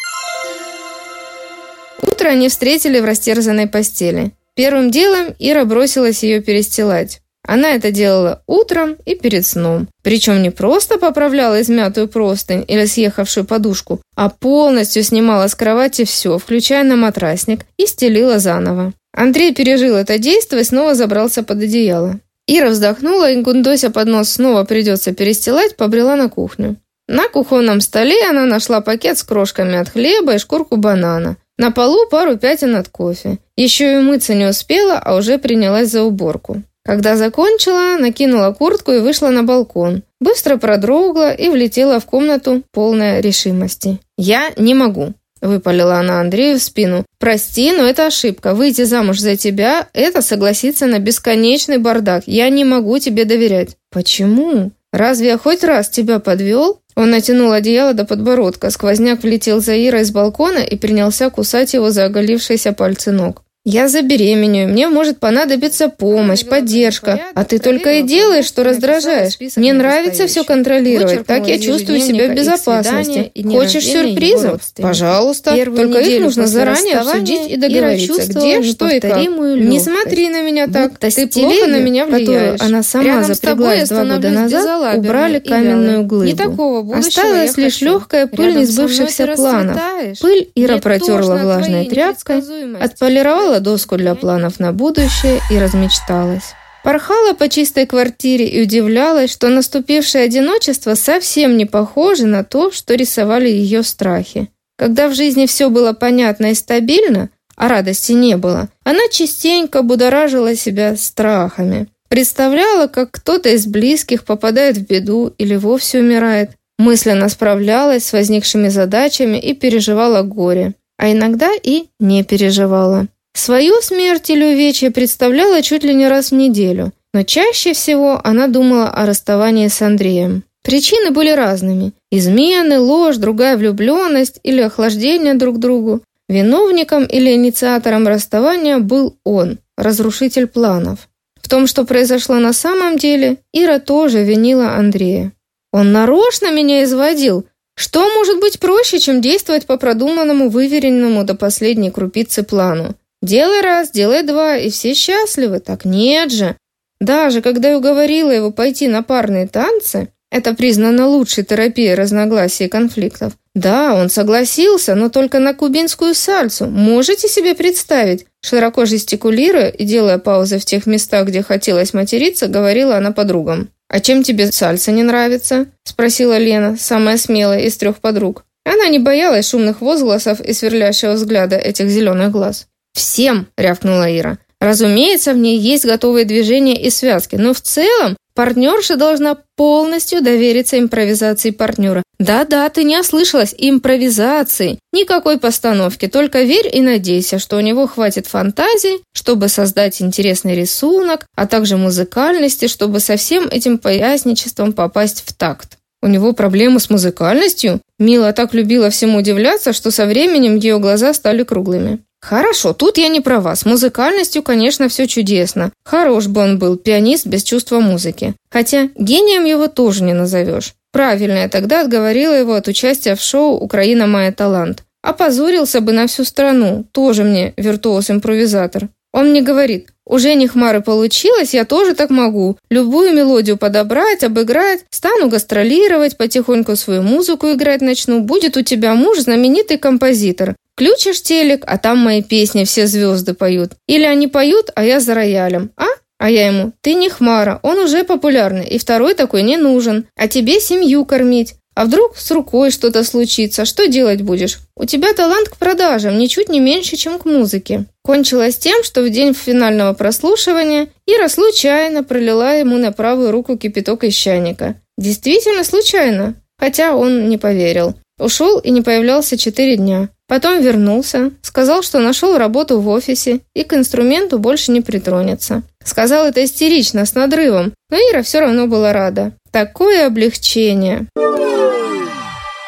Утро они встретили в растерзанной постели. Первым делом Ира бросилась ее перестилать. Она это делала утром и перед сном. Причем не просто поправляла измятую простынь или съехавшую подушку, а полностью снимала с кровати все, включая на матрасник, и стелила заново. Андрей пережил это действие и снова забрался под одеяло. Ира вздохнула, и Гундося под нос снова придется перестилать, побрела на кухню. На кухонном столе она нашла пакет с крошками от хлеба и шкурку банана. На полу пару пятен от кофе. Еще и мыться не успела, а уже принялась за уборку. Когда закончила, накинула куртку и вышла на балкон. Быстро продрогла и влетела в комнату, полная решимости. «Я не могу», – выпалила она Андрею в спину. «Прости, но это ошибка. Выйти замуж за тебя – это согласиться на бесконечный бардак. Я не могу тебе доверять». «Почему? Разве я хоть раз тебя подвел?» Он натянул одеяло до подбородка, сквозняк влетел за Ирой с балкона и принялся кусать его за оголившиеся пальцы ног. Я забеременею, мне может понадобиться помощь, поддержка, а ты только и делаешь, что раздражаешь. Мне нравится все контролировать, так я чувствую себя в безопасности. Хочешь сюрпризов? Пожалуйста, только их нужно заранее обсудить и договориться, где, что и как. Не смотри на меня так, ты плохо на меня влияешь. она сама запряглась два года назад, убрали каменную глыбу. Осталась лишь легкая пыль несбывшихся планов. Пыль Ира протерла влажной тряпкой, отполировала Купила доску для планов на будущее и размечталась. Порхала по чистой квартире и удивлялась, что наступившее одиночество совсем не похоже на то, что рисовали ее страхи. Когда в жизни все было понятно и стабильно, а радости не было, она частенько будоражила себя страхами. Представляла, как кто-то из близких попадает в беду или вовсе умирает. Мысленно справлялась с возникшими задачами и переживала горе, а иногда и не переживала. Свою смерть или увечье представляла чуть ли не раз в неделю, но чаще всего она думала о расставании с Андреем. Причины были разными. Измены, ложь, другая влюбленность или охлаждение друг к другу. Виновником или инициатором расставания был он, разрушитель планов. В том, что произошло на самом деле, Ира тоже винила Андрея. «Он нарочно меня изводил. Что может быть проще, чем действовать по продуманному, выверенному до последней крупицы плану? Делай раз, делай два, и все счастливы. Так нет же. Даже когда я уговорила его пойти на парные танцы, это признано лучшей терапией разногласий и конфликтов. Да, он согласился, но только на кубинскую сальсу. Можете себе представить? Широко жестикулируя и делая паузы в тех местах, где хотелось материться, говорила она подругам. «А чем тебе сальса не нравится?» – спросила Лена, самая смелая из трех подруг. Она не боялась шумных возгласов и сверлящего взгляда этих зеленых глаз. «Всем!» – рявкнула Ира. «Разумеется, в ней есть готовые движения и связки, но в целом партнерша должна полностью довериться импровизации партнера. Да-да, ты не ослышалась, импровизации. Никакой постановки, только верь и надейся, что у него хватит фантазии, чтобы создать интересный рисунок, а также музыкальности, чтобы со всем этим поясничеством попасть в такт. У него проблемы с музыкальностью? Мила так любила всему удивляться, что со временем ее глаза стали круглыми. Хорошо, тут я не права. С музыкальностью, конечно, все чудесно. Хорош бы он был, пианист без чувства музыки. Хотя гением его тоже не назовешь. Правильно я тогда отговорила его от участия в шоу «Украина. Моя талант». Опозорился бы на всю страну. Тоже мне виртуоз-импровизатор. Он мне говорит, у Жени Хмары получилось, я тоже так могу. Любую мелодию подобрать, обыграть, стану гастролировать, потихоньку свою музыку играть начну. Будет у тебя муж знаменитый композитор. Включишь телек, а там мои песни все звезды поют. Или они поют, а я за роялем. А? А я ему, ты не Хмара, он уже популярный, и второй такой не нужен. А тебе семью кормить. А вдруг с рукой что-то случится, что делать будешь? У тебя талант к продажам ничуть не меньше, чем к музыке. Кончилось тем, что в день финального прослушивания Ира случайно пролила ему на правую руку кипяток из чайника. Действительно случайно, хотя он не поверил. Ушел и не появлялся четыре дня. Потом вернулся, сказал, что нашел работу в офисе и к инструменту больше не притронется. Сказал это истерично, с надрывом, но Ира все равно была рада. Такое облегчение.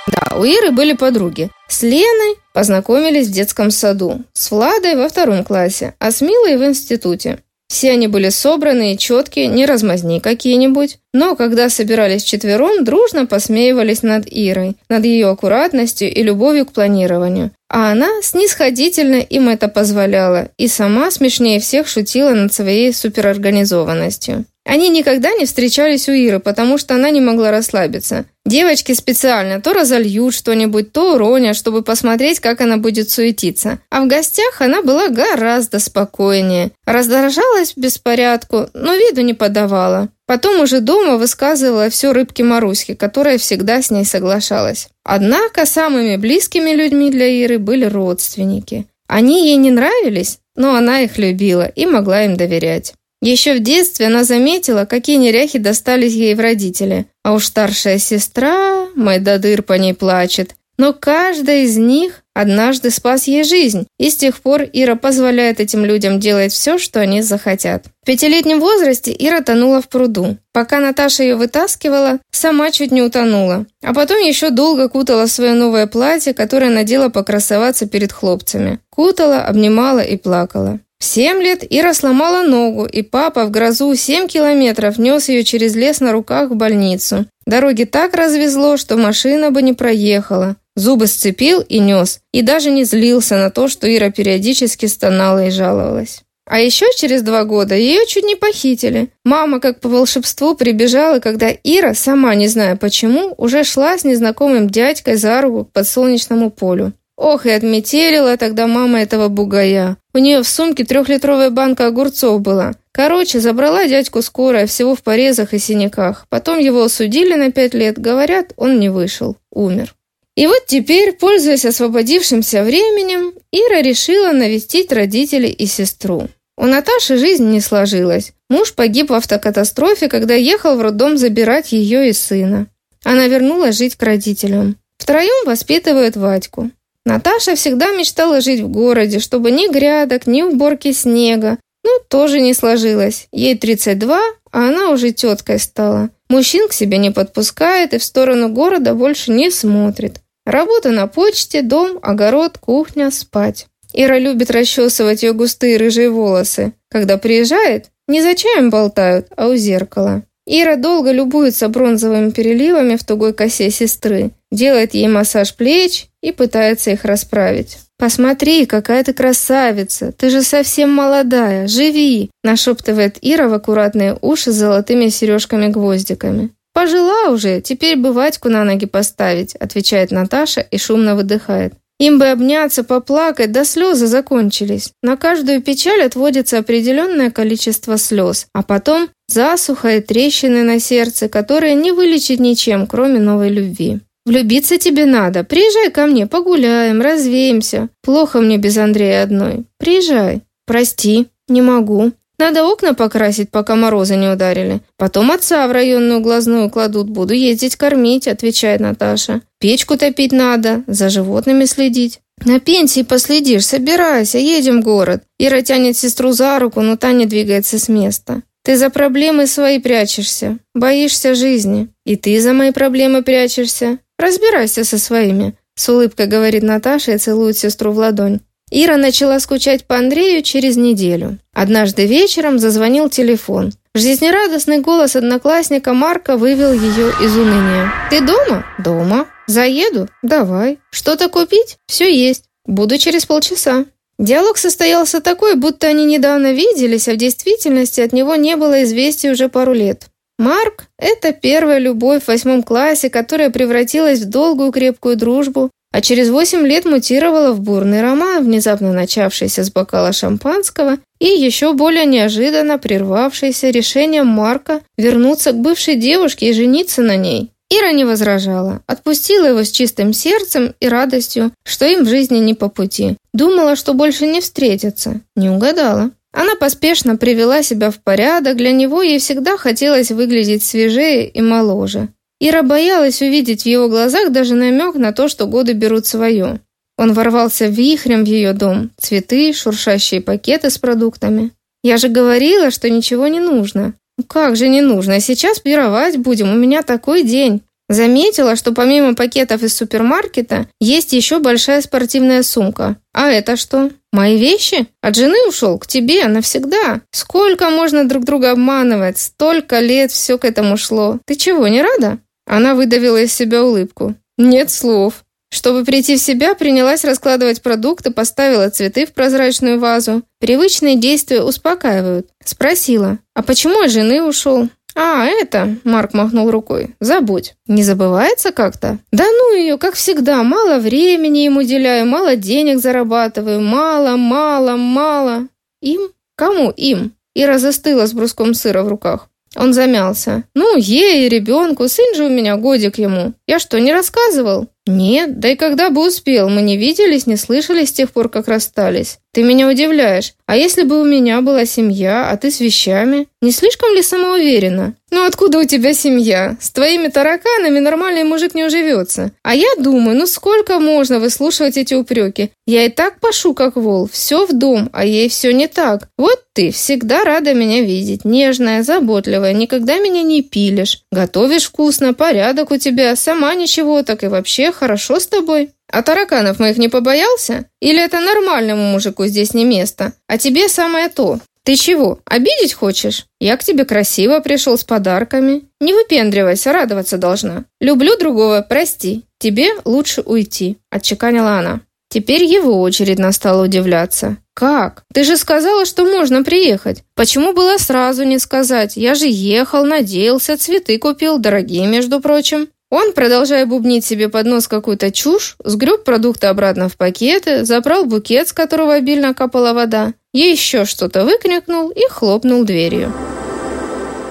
Да, у Иры были подруги. С Леной познакомились в детском саду, с Владой во втором классе, а с Милой в институте. Все они были собраны и четкие, не размазни какие-нибудь. Но когда собирались вчетвером, дружно посмеивались над Ирой, над ее аккуратностью и любовью к планированию. А она снисходительно им это позволяла и сама смешнее всех шутила над своей суперорганизованностью. Они никогда не встречались у Иры, потому что она не могла расслабиться. Девочки специально то разольют что-нибудь, то уронят, чтобы посмотреть, как она будет суетиться. А в гостях она была гораздо спокойнее. Раздражалась беспорядку, но виду не подавала. Потом уже дома высказывала все рыбке Маруське, которая всегда с ней соглашалась. Однако самыми близкими людьми для Иры были родственники. Они ей не нравились, но она их любила и могла им доверять. Еще в детстве она заметила, какие неряхи достались ей в родители. А уж старшая сестра, Майдадыр по ней плачет. Но каждая из них однажды спас ей жизнь, и с тех пор Ира позволяет этим людям делать все, что они захотят. В пятилетнем возрасте Ира тонула в пруду. Пока Наташа ее вытаскивала, сама чуть не утонула. А потом еще долго кутала свое новое платье, которое надела покрасоваться перед хлопцами. Кутала, обнимала и плакала. Семь лет Ира сломала ногу, и папа в грозу семь километров нес ее через лес на руках в больницу. Дороги так развезло, что машина бы не проехала. Зубы сцепил и нес, и даже не злился на то, что Ира периодически стонала и жаловалась. А еще через два года ее чуть не похитили. Мама, как по волшебству, прибежала, когда Ира, сама не зная почему, уже шла с незнакомым дядькой за руку к подсолнечному полю. Ох, и отметелила тогда мама этого бугая. У нее в сумке трехлитровая банка огурцов была. Короче, забрала дядьку скорая, всего в порезах и синяках. Потом его осудили на пять лет. Говорят, он не вышел. Умер. И вот теперь, пользуясь освободившимся временем, Ира решила навестить родителей и сестру. У Наташи жизнь не сложилась. Муж погиб в автокатастрофе, когда ехал в роддом забирать ее и сына. Она вернулась жить к родителям. Втроем воспитывают Вадьку. Наташа всегда мечтала жить в городе, чтобы ни грядок, ни уборки снега. Но тоже не сложилось. Ей 32, а она уже теткой стала. Мужчин к себе не подпускает и в сторону города больше не смотрит. Работа на почте, дом, огород, кухня, спать. Ира любит расчесывать ее густые рыжие волосы. Когда приезжает, не за чаем болтают, а у зеркала. Ира долго любуется бронзовыми переливами в тугой косе сестры, делает ей массаж плеч и пытается их расправить. «Посмотри, какая ты красавица! Ты же совсем молодая! Живи!» – нашептывает Ира в аккуратные уши с золотыми сережками-гвоздиками. «Пожила уже, теперь бы Вадьку на ноги поставить», – отвечает Наташа и шумно выдыхает. Им бы обняться, поплакать, да слезы закончились. На каждую печаль отводится определенное количество слез, а потом засуха и трещины на сердце, которые не вылечить ничем, кроме новой любви. «Влюбиться тебе надо. Приезжай ко мне, погуляем, развеемся. Плохо мне без Андрея одной. Приезжай. Прости, не могу. Надо окна покрасить, пока морозы не ударили. Потом отца в районную глазную кладут, буду ездить кормить», — отвечает Наташа. «Печку топить надо, за животными следить». «На пенсии последишь, собирайся, едем в город». Ира тянет сестру за руку, но та не двигается с места. «Ты за проблемы свои прячешься, боишься жизни. И ты за мои проблемы прячешься. Разбирайся со своими», — с улыбкой говорит Наташа и целует сестру в ладонь. Ира начала скучать по Андрею через неделю. Однажды вечером зазвонил телефон. Жизнерадостный голос одноклассника Марка вывел ее из уныния. «Ты дома?» «Дома». «Заеду?» «Давай». «Что-то купить?» «Все есть. Буду через полчаса». Диалог состоялся такой, будто они недавно виделись, а в действительности от него не было известий уже пару лет. Марк – это первая любовь в восьмом классе, которая превратилась в долгую крепкую дружбу, а через восемь лет мутировала в бурный роман, внезапно начавшийся с бокала шампанского и еще более неожиданно прервавшийся решением Марка вернуться к бывшей девушке и жениться на ней. Ира не возражала, отпустила его с чистым сердцем и радостью, что им в жизни не по пути. Думала, что больше не встретятся. Не угадала. Она поспешно привела себя в порядок, для него ей всегда хотелось выглядеть свежее и моложе. Ира боялась увидеть в его глазах даже намек на то, что годы берут свое. Он ворвался вихрем в ее дом. Цветы, шуршащие пакеты с продуктами. «Я же говорила, что ничего не нужно». «Ну как же не нужно? Сейчас пировать будем, у меня такой день». Заметила, что помимо пакетов из супермаркета есть еще большая спортивная сумка. А это что? Мои вещи? От жены ушел к тебе навсегда. Сколько можно друг друга обманывать? Столько лет все к этому шло. Ты чего, не рада? Она выдавила из себя улыбку. Нет слов. Чтобы прийти в себя, принялась раскладывать продукты, поставила цветы в прозрачную вазу. Привычные действия успокаивают. Спросила, а почему от жены ушел? «А, это...» — Марк махнул рукой. «Забудь. Не забывается как-то?» «Да ну ее, как всегда. Мало времени им уделяю, мало денег зарабатываю. Мало, мало, мало». «Им? Кому им?» Ира застыла с бруском сыра в руках. Он замялся. «Ну, ей и ребенку, сын же у меня годик ему. Я что, не рассказывал?» «Нет, да и когда бы успел, мы не виделись, не слышали с тех пор, как расстались. Ты меня удивляешь. А если бы у меня была семья, а ты с вещами? Не слишком ли самоуверенно?» «Ну откуда у тебя семья? С твоими тараканами нормальный мужик не уживется. А я думаю, ну сколько можно выслушивать эти упреки? Я и так пашу, как вол, все в дом, а ей все не так. Вот ты всегда рада меня видеть, нежная, заботливая, никогда меня не пилишь. Готовишь вкусно, порядок у тебя, сама ничего, так и вообще хорошо с тобой. А тараканов моих не побоялся? Или это нормальному мужику здесь не место? А тебе самое то. Ты чего, обидеть хочешь? Я к тебе красиво пришел с подарками. Не выпендривайся, радоваться должна. Люблю другого, прости. Тебе лучше уйти, отчеканила она. Теперь его очередь настала удивляться. «Как? Ты же сказала, что можно приехать. Почему было сразу не сказать? Я же ехал, надеялся, цветы купил, дорогие, между прочим». Он, продолжая бубнить себе под нос какую-то чушь, сгреб продукты обратно в пакеты, забрал букет, с которого обильно капала вода, еще что-то выкрикнул и хлопнул дверью.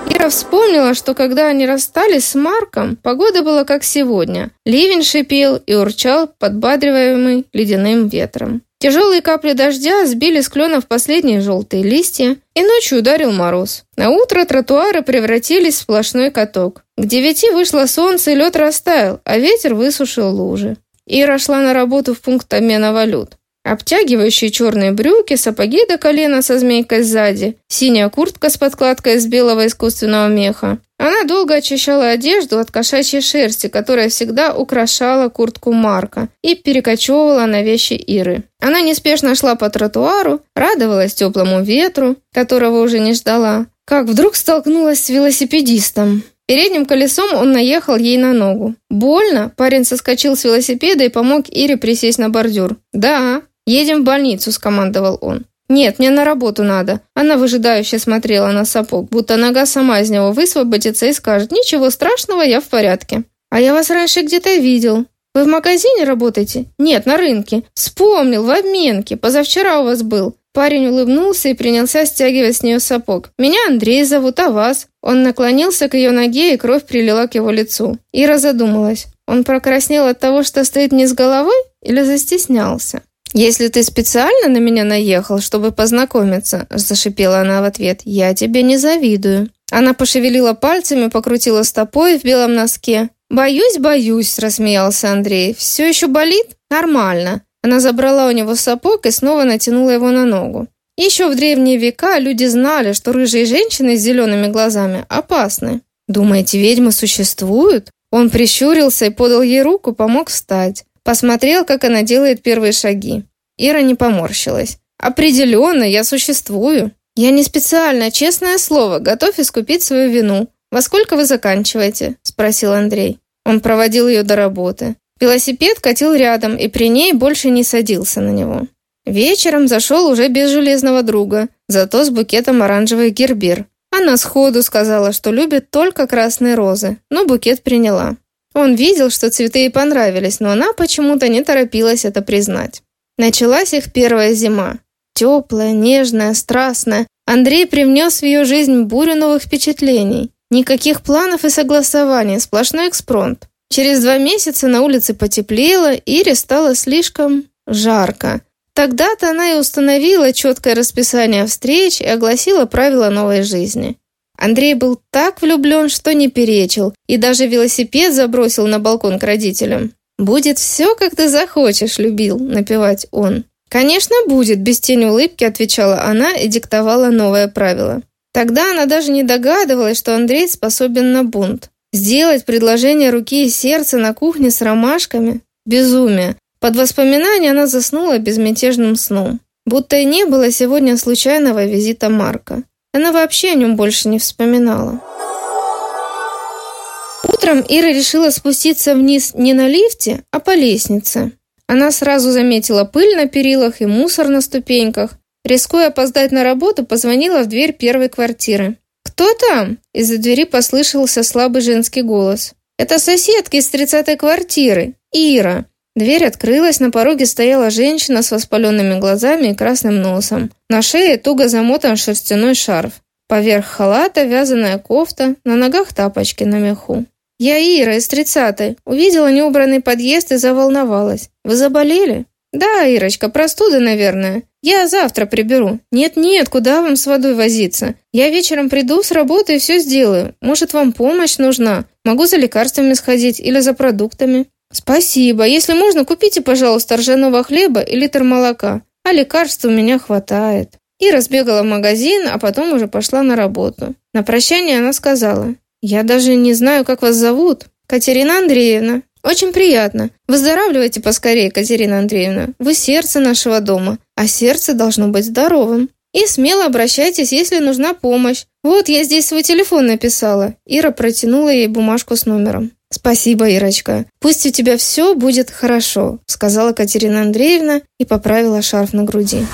Ира вспомнила, что когда они расстались с Марком, погода была как сегодня. Ливень шипел и урчал, подбадриваемый ледяным ветром. Тяжелые капли дождя сбили с кленов последние желтые листья, и ночью ударил мороз. На утро тротуары превратились в сплошной каток. К девяти вышло солнце, лед растаял, а ветер высушил лужи. Ира шла на работу в пункт обмена валют. Обтягивающие черные брюки, сапоги до колена со змейкой сзади, синяя куртка с подкладкой из белого искусственного меха. Она долго очищала одежду от кошачьей шерсти, которая всегда украшала куртку Марка, и перекочевывала на вещи Иры. Она неспешно шла по тротуару, радовалась теплому ветру, которого уже не ждала, как вдруг столкнулась с велосипедистом. Передним колесом он наехал ей на ногу. Больно? Парень соскочил с велосипеда и помог Ире присесть на бордюр. «Да», «Едем в больницу», — скомандовал он. «Нет, мне на работу надо». Она выжидающе смотрела на сапог, будто нога сама из него высвободится и скажет «Ничего страшного, я в порядке». «А я вас раньше где-то видел». «Вы в магазине работаете?» «Нет, на рынке». «Вспомнил, в обменке. Позавчера у вас был». Парень улыбнулся и принялся стягивать с нее сапог. «Меня Андрей зовут, а вас?» Он наклонился к ее ноге, и кровь прилила к его лицу. Ира задумалась. Он прокраснел от того, что стоит не с головой, или застеснялся? «Если ты специально на меня наехал, чтобы познакомиться», – зашипела она в ответ, – «я тебе не завидую». Она пошевелила пальцами, покрутила стопой в белом носке. «Боюсь, боюсь», – рассмеялся Андрей. «Все еще болит? Нормально». Она забрала у него сапог и снова натянула его на ногу. Еще в древние века люди знали, что рыжие женщины с зелеными глазами опасны. «Думаете, ведьмы существуют?» Он прищурился и подал ей руку, помог встать. Посмотрел, как она делает первые шаги. Ира не поморщилась. «Определенно, я существую. Я не специально, честное слово, готов искупить свою вину. Во сколько вы заканчиваете?» – спросил Андрей. Он проводил ее до работы. Велосипед катил рядом, и при ней больше не садился на него. Вечером зашел уже без железного друга, зато с букетом оранжевых гербер. Она сходу сказала, что любит только красные розы, но букет приняла. Он видел, что цветы ей понравились, но она почему-то не торопилась это признать. Началась их первая зима. Теплая, нежная, страстная. Андрей привнес в ее жизнь бурю новых впечатлений. Никаких планов и согласований, сплошной экспронт. Через два месяца на улице потеплело, Ире стало слишком жарко. Тогда-то она и установила четкое расписание встреч и огласила правила новой жизни. Андрей был так влюблен, что не перечил, и даже велосипед забросил на балкон к родителям. «Будет все, как ты захочешь», — любил напевать он. «Конечно, будет», — без тени улыбки отвечала она и диктовала новое правило. Тогда она даже не догадывалась, что Андрей способен на бунт. Сделать предложение руки и сердца на кухне с ромашками – безумие. Под воспоминания она заснула безмятежным сном. Будто и не было сегодня случайного визита Марка. Она вообще о нем больше не вспоминала. Утром Ира решила спуститься вниз не на лифте, а по лестнице. Она сразу заметила пыль на перилах и мусор на ступеньках. Рискуя опоздать на работу, позвонила в дверь первой квартиры. «Кто там?» Из-за двери послышался слабый женский голос. «Это соседка из тридцатой квартиры, Ира». Дверь открылась, на пороге стояла женщина с воспаленными глазами и красным носом. На шее туго замотан шерстяной шарф. Поверх халата вязаная кофта, на ногах тапочки на меху. «Я Ира из тридцатой. Увидела неубранный подъезд и заволновалась. Вы заболели?» «Да, Ирочка, простуда, наверное. Я завтра приберу». «Нет-нет, куда вам с водой возиться? Я вечером приду с работы и все сделаю. Может, вам помощь нужна? Могу за лекарствами сходить или за продуктами». «Спасибо. Если можно, купите, пожалуйста, ржаного хлеба и литр молока. А лекарств у меня хватает». И разбегала в магазин, а потом уже пошла на работу. На прощание она сказала, «Я даже не знаю, как вас зовут. Катерина Андреевна. «Очень приятно. Выздоравливайте поскорее, Катерина Андреевна. Вы сердце нашего дома, а сердце должно быть здоровым. И смело обращайтесь, если нужна помощь. Вот я здесь свой телефон написала». Ира протянула ей бумажку с номером. «Спасибо, Ирочка. Пусть у тебя все будет хорошо», сказала Катерина Андреевна и поправила шарф на груди.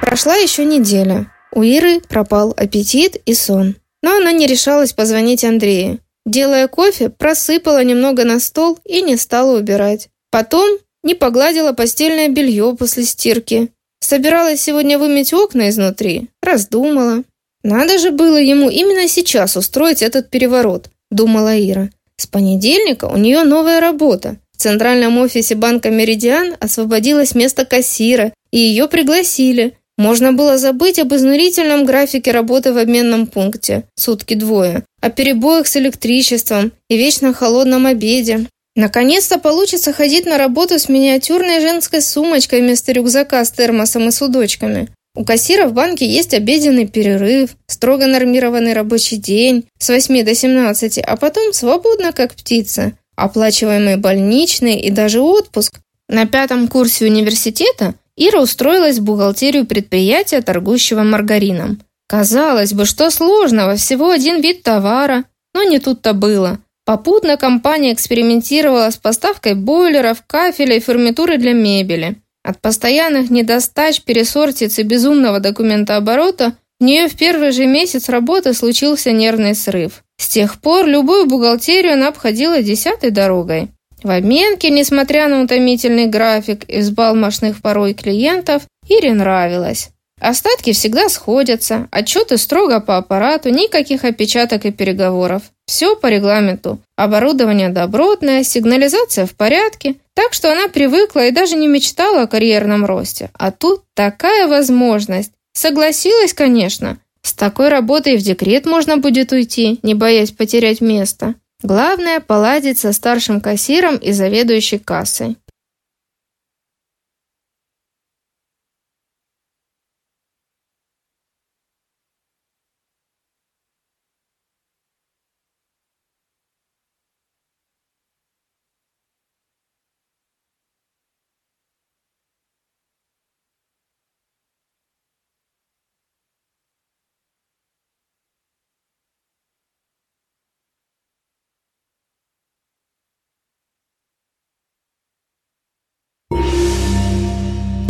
Прошла еще неделя. У Иры пропал аппетит и сон. Но она не решалась позвонить Андрею. Делая кофе, просыпала немного на стол и не стала убирать. Потом не погладила постельное белье после стирки. Собиралась сегодня вымыть окна изнутри. Раздумала. Надо же было ему именно сейчас устроить этот переворот, думала Ира. С понедельника у нее новая работа. В центральном офисе банка «Меридиан» освободилось место кассира, и ее пригласили. Можно было забыть об изнурительном графике работы в обменном пункте, сутки двое, о перебоях с электричеством и вечно холодном обеде. Наконец-то получится ходить на работу с миниатюрной женской сумочкой вместо рюкзака с термосом и судочками. У кассира в банке есть обеденный перерыв, строго нормированный рабочий день с 8 до 17, а потом свободно как птица. Оплачиваемый больничный и даже отпуск. На пятом курсе университета Ира устроилась в бухгалтерию предприятия, торгующего маргарином. Казалось бы, что сложного, всего один вид товара, но не тут-то было. Попутно компания экспериментировала с поставкой бойлеров, кафеля и фурнитуры для мебели. От постоянных недостач, пересортиц и безумного документооборота у нее в первый же месяц работы случился нервный срыв. С тех пор любую бухгалтерию она обходила десятой дорогой. В обменке, несмотря на утомительный график и взбалмошных порой клиентов, Ире нравилось. Остатки всегда сходятся, отчеты строго по аппарату, никаких опечаток и переговоров. Все по регламенту. Оборудование добротное, сигнализация в порядке. Так что она привыкла и даже не мечтала о карьерном росте. А тут такая возможность. Согласилась, конечно. С такой работой в декрет можно будет уйти, не боясь потерять место. Главное – поладить со старшим кассиром и заведующей кассой.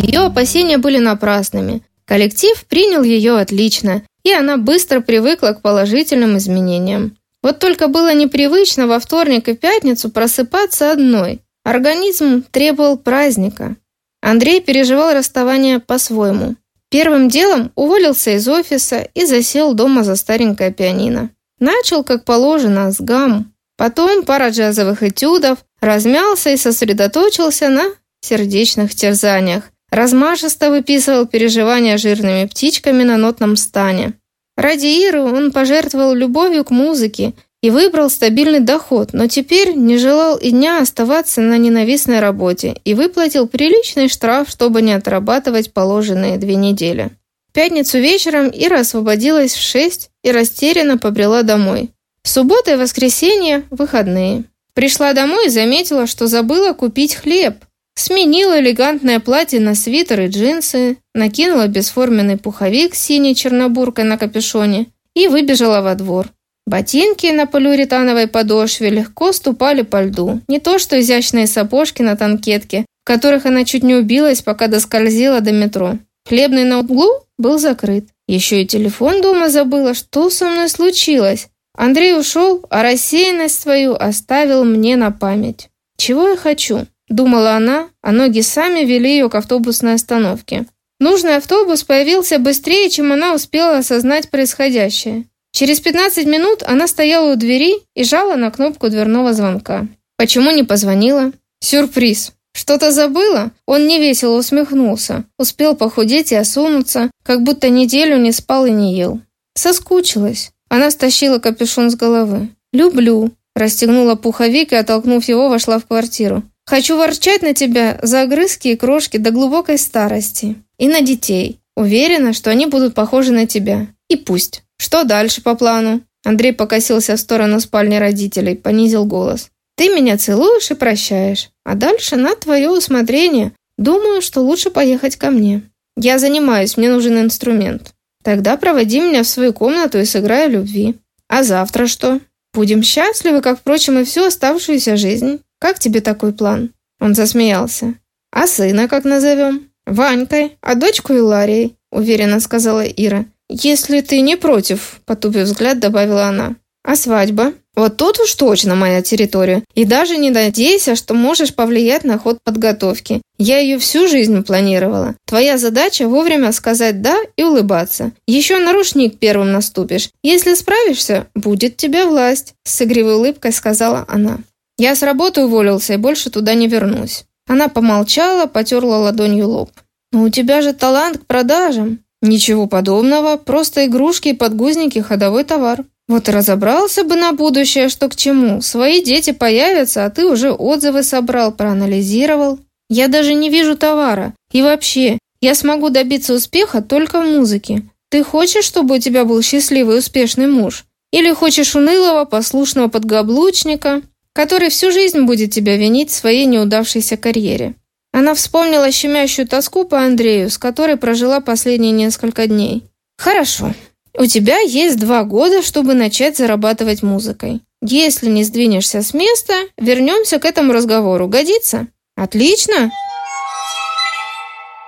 Ее опасения были напрасными. Коллектив принял ее отлично, и она быстро привыкла к положительным изменениям. Вот только было непривычно во вторник и пятницу просыпаться одной. Организм требовал праздника. Андрей переживал расставание по-своему. Первым делом уволился из офиса и засел дома за старенькое пианино. Начал, как положено, с гамм. Потом пара джазовых этюдов, размялся и сосредоточился на сердечных терзаниях, Размашисто выписывал переживания жирными птичками на нотном стане. Ради Иры он пожертвовал любовью к музыке и выбрал стабильный доход, но теперь не желал и дня оставаться на ненавистной работе и выплатил приличный штраф, чтобы не отрабатывать положенные две недели. В пятницу вечером Ира освободилась в шесть и растерянно побрела домой. В субботу и воскресенье – выходные. Пришла домой и заметила, что забыла купить хлеб – Сменила элегантное платье на свитер и джинсы, накинула бесформенный пуховик с синей чернобуркой на капюшоне и выбежала во двор. Ботинки на полиуретановой подошве легко ступали по льду, не то что изящные сапожки на танкетке, в которых она чуть не убилась, пока доскользила до метро. Хлебный на углу был закрыт. Еще и телефон дома забыла. Что со мной случилось? Андрей ушел, а рассеянность свою оставил мне на память. Чего я хочу? Думала она, а ноги сами вели ее к автобусной остановке. Нужный автобус появился быстрее, чем она успела осознать происходящее. Через 15 минут она стояла у двери и жала на кнопку дверного звонка. Почему не позвонила? Сюрприз. Что-то забыла? Он невесело усмехнулся. Успел похудеть и осунуться, как будто неделю не спал и не ел. Соскучилась. Она стащила капюшон с головы. «Люблю», расстегнула пуховик и, оттолкнув его, вошла в квартиру. «Хочу ворчать на тебя за огрызки и крошки до глубокой старости. И на детей. Уверена, что они будут похожи на тебя. И пусть. Что дальше по плану?» Андрей покосился в сторону спальни родителей, понизил голос. «Ты меня целуешь и прощаешь. А дальше на твое усмотрение. Думаю, что лучше поехать ко мне. Я занимаюсь, мне нужен инструмент. Тогда проводи меня в свою комнату и сыграй любви. А завтра что? Будем счастливы, как, впрочем, и всю оставшуюся жизнь. Как тебе такой план?» Он засмеялся. «А сына как назовем?» «Ванькой, а дочку Иларией», — уверенно сказала Ира. «Если ты не против», — потупив взгляд, добавила она. «А свадьба?» «Вот тут уж точно моя территория. И даже не надейся, что можешь повлиять на ход подготовки. Я ее всю жизнь планировала. Твоя задача вовремя сказать «да» и улыбаться. Еще нарушник первым наступишь. Если справишься, будет тебе власть», — с игривой улыбкой сказала она. «Я с работы уволился и больше туда не вернусь». Она помолчала, потерла ладонью лоб. «Но у тебя же талант к продажам». «Ничего подобного, просто игрушки и подгузники – ходовой товар». Вот разобрался бы на будущее, что к чему. Свои дети появятся, а ты уже отзывы собрал, проанализировал. Я даже не вижу товара. И вообще, я смогу добиться успеха только в музыке. Ты хочешь, чтобы у тебя был счастливый и успешный муж? Или хочешь унылого, послушного подгаблучника, который всю жизнь будет тебя винить в своей неудавшейся карьере? Она вспомнила щемящую тоску по Андрею, с которой прожила последние несколько дней. «Хорошо. У тебя есть два года, чтобы начать зарабатывать музыкой. Если не сдвинешься с места, вернемся к этому разговору. Годится? Отлично!»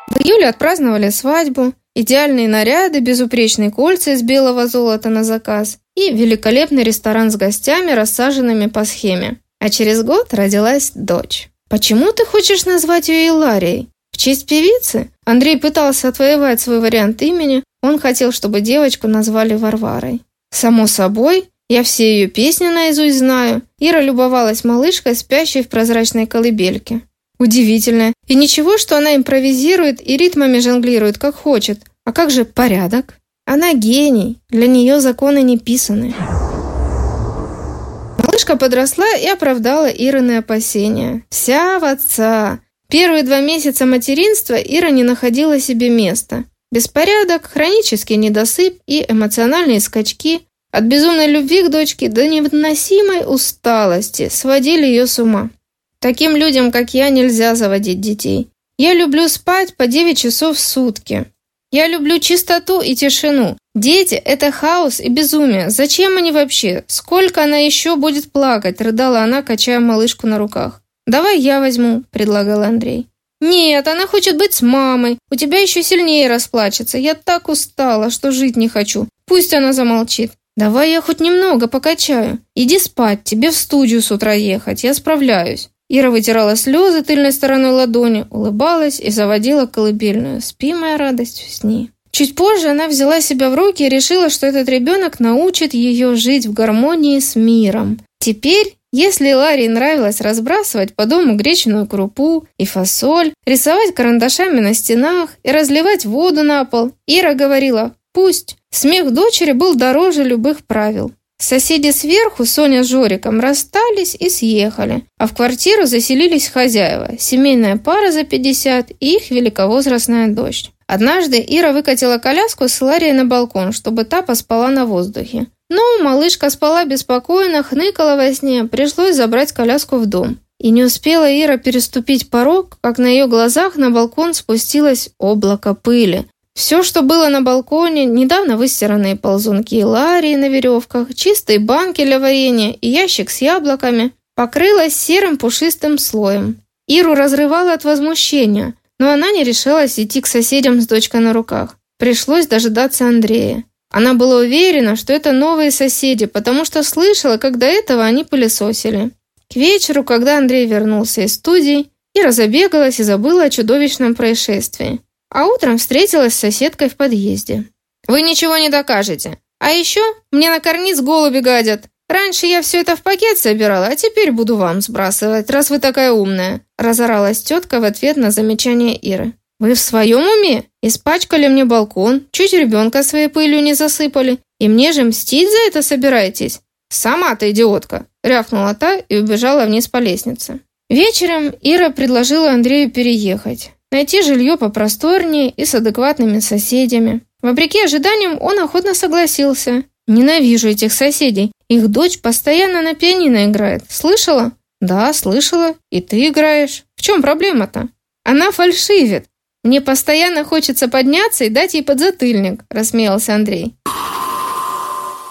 В июле отпраздновали свадьбу, идеальные наряды, безупречные кольца из белого золота на заказ и великолепный ресторан с гостями, рассаженными по схеме. А через год родилась дочь. «Почему ты хочешь назвать ее Иларией? В честь певицы?» Андрей пытался отвоевать свой вариант имени, он хотел, чтобы девочку назвали Варварой. Само собой, я все ее песни наизусть знаю. Ира любовалась малышкой, спящей в прозрачной колыбельке. Удивительно. И ничего, что она импровизирует и ритмами жонглирует, как хочет. А как же порядок? Она гений. Для нее законы не писаны. Малышка подросла и оправдала Ирины опасения. Вся в отца. Первые два месяца материнства Ира не находила себе места. Беспорядок, хронический недосып и эмоциональные скачки от безумной любви к дочке до невыносимой усталости сводили ее с ума. Таким людям, как я, нельзя заводить детей. Я люблю спать по 9 часов в сутки. Я люблю чистоту и тишину. Дети – это хаос и безумие. Зачем они вообще? Сколько она еще будет плакать? Рыдала она, качая малышку на руках. «Давай я возьму», – предлагал Андрей. «Нет, она хочет быть с мамой. У тебя еще сильнее расплачется. Я так устала, что жить не хочу. Пусть она замолчит. Давай я хоть немного покачаю. Иди спать, тебе в студию с утра ехать, я справляюсь». Ира вытирала слезы тыльной стороной ладони, улыбалась и заводила колыбельную. «Спи, моя радость, сни». Чуть позже она взяла себя в руки и решила, что этот ребенок научит ее жить в гармонии с миром. Теперь если Ларе нравилось разбрасывать по дому гречневую крупу и фасоль, рисовать карандашами на стенах и разливать воду на пол, Ира говорила «пусть». Смех дочери был дороже любых правил. Соседи сверху, Соня с Жориком, расстались и съехали, а в квартиру заселились хозяева, семейная пара за 50 и их великовозрастная дочь. Однажды Ира выкатила коляску с Ларией на балкон, чтобы та поспала на воздухе. Но малышка спала беспокойно, хныкала во сне, пришлось забрать коляску в дом. И не успела Ира переступить порог, как на ее глазах на балкон спустилось облако пыли. Все, что было на балконе, недавно выстиранные ползунки Ларии на веревках, чистые банки для варенья и ящик с яблоками, покрылось серым пушистым слоем. Иру разрывало от возмущения, но она не решалась идти к соседям с дочкой на руках. Пришлось дожидаться Андрея. Она была уверена, что это новые соседи, потому что слышала, как до этого они пылесосили. К вечеру, когда Андрей вернулся из студии, Ира забегалась и забыла о чудовищном происшествии. А утром встретилась с соседкой в подъезде. «Вы ничего не докажете. А еще мне на карниз голуби гадят. Раньше я все это в пакет собирала, а теперь буду вам сбрасывать, раз вы такая умная», разоралась тетка в ответ на замечание Иры. «Вы в своем уме? Испачкали мне балкон, чуть ребенка своей пылью не засыпали, и мне же мстить за это собираетесь? Сама ты идиотка!» рявкнула та и убежала вниз по лестнице. Вечером Ира предложила Андрею переехать, найти жилье попросторнее и с адекватными соседями. Вопреки ожиданиям он охотно согласился. «Ненавижу этих соседей. Их дочь постоянно на пианино играет. Слышала?» «Да, слышала. И ты играешь. В чем проблема-то?» «Она фальшивит. Мне постоянно хочется подняться и дать ей подзатыльник», – рассмеялся Андрей.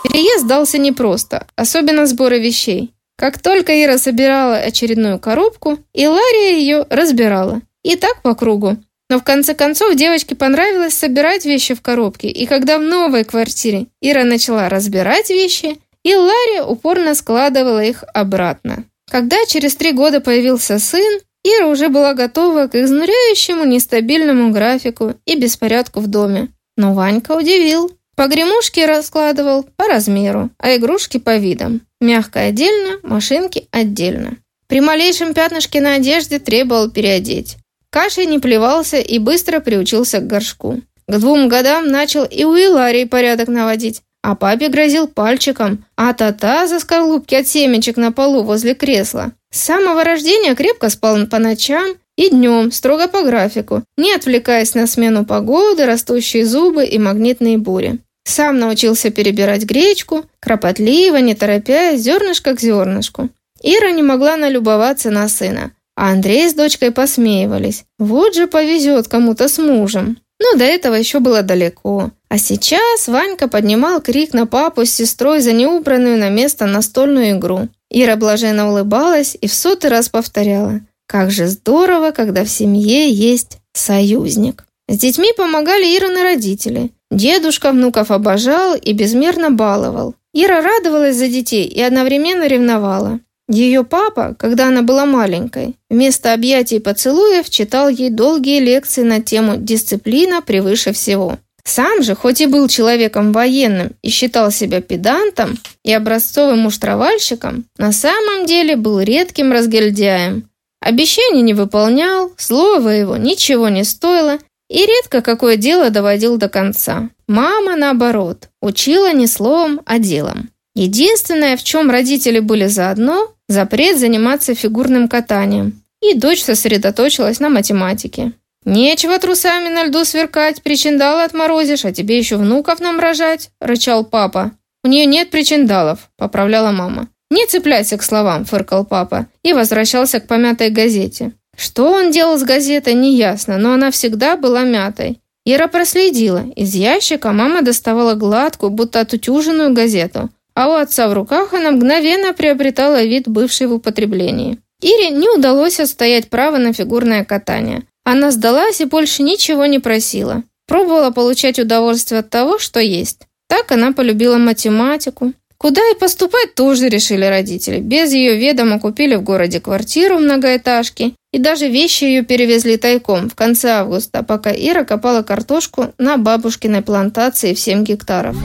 Переезд дался непросто, особенно сборы вещей. Как только Ира собирала очередную коробку, и Лария ее разбирала. И так по кругу. Но в конце концов девочке понравилось собирать вещи в коробке, и когда в новой квартире Ира начала разбирать вещи, и Лария упорно складывала их обратно. Когда через три года появился сын, Ира уже была готова к изнуряющему нестабильному графику и беспорядку в доме. Но Ванька удивил. Погремушки раскладывал по размеру, а игрушки по видам. Мягко отдельно, машинки отдельно. При малейшем пятнышке на одежде требовал переодеть. Кашей не плевался и быстро приучился к горшку. К двум годам начал и у Иларии порядок наводить, а папе грозил пальчиком, а тата за скорлупки от семечек на полу возле кресла. С самого рождения крепко спал по ночам и днем, строго по графику, не отвлекаясь на смену погоды, растущие зубы и магнитные бури. Сам научился перебирать гречку, кропотливо, не торопясь, зернышко к зернышку. Ира не могла налюбоваться на сына, Андрей с дочкой посмеивались. Вот же повезет кому-то с мужем. Но до этого еще было далеко. А сейчас Ванька поднимал крик на папу с сестрой за неубранную на место настольную игру. Ира блаженно улыбалась и в сотый раз повторяла. Как же здорово, когда в семье есть союзник. С детьми помогали Ирины родители. Дедушка внуков обожал и безмерно баловал. Ира радовалась за детей и одновременно ревновала. Ее папа, когда она была маленькой, вместо объятий и поцелуев читал ей долгие лекции на тему «Дисциплина превыше всего». Сам же, хоть и был человеком военным и считал себя педантом и образцовым муштровальщиком, на самом деле был редким разгильдяем. Обещаний не выполнял, слово его ничего не стоило и редко какое дело доводил до конца. Мама, наоборот, учила не словом, а делом. Единственное, в чем родители были заодно, запрет заниматься фигурным катанием. И дочь сосредоточилась на математике. «Нечего трусами на льду сверкать, причиндалы отморозишь, а тебе еще внуков нам рожать», – рычал папа. «У нее нет причиндалов», – поправляла мама. «Не цепляйся к словам», – фыркал папа и возвращался к помятой газете. Что он делал с газетой, неясно, но она всегда была мятой. Ира проследила. Из ящика мама доставала гладкую, будто отутюженную газету, а у отца в руках она мгновенно приобретала вид бывшей в употреблении. Ире не удалось отстоять право на фигурное катание. Она сдалась и больше ничего не просила. Пробовала получать удовольствие от того, что есть. Так она полюбила математику. Куда и поступать тоже решили родители. Без ее ведома купили в городе квартиру в многоэтажке и даже вещи ее перевезли тайком в конце августа, пока Ира копала картошку на бабушкиной плантации в 7 гектаров.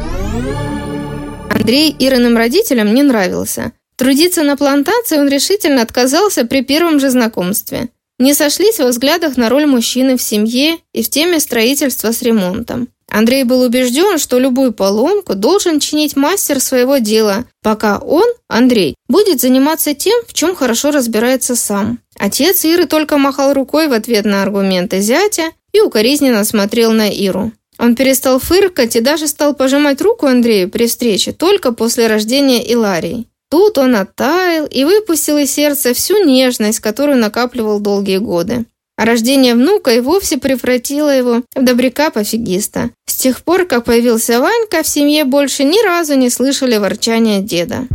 Андрей Ирыным родителям не нравился. Трудиться на плантации он решительно отказался при первом же знакомстве не сошлись во взглядах на роль мужчины в семье и в теме строительства с ремонтом. Андрей был убежден, что любую поломку должен чинить мастер своего дела, пока он, Андрей, будет заниматься тем, в чем хорошо разбирается сам. Отец Иры только махал рукой в ответ на аргументы зятя и укоризненно смотрел на Иру. Он перестал фыркать и даже стал пожимать руку Андрею при встрече только после рождения Иларии. Тут он оттаял и выпустил из сердца всю нежность, которую накапливал долгие годы. а рождение внука и вовсе превратило его в добряка-пофигиста. С тех пор, как появился Ванька, в семье больше ни разу не слышали ворчания деда.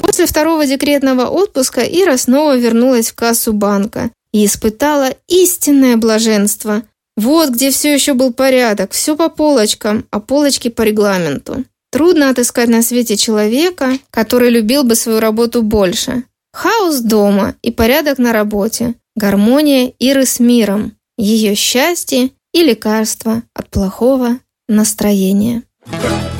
После второго декретного отпуска Ира снова вернулась в кассу банка и испытала истинное блаженство. Вот где все еще был порядок, все по полочкам, а полочки по регламенту. Трудно отыскать на свете человека, который любил бы свою работу больше. Хаос дома и порядок на работе. Гармония Иры с миром. Ее счастье и лекарство от плохого настроения. Yeah.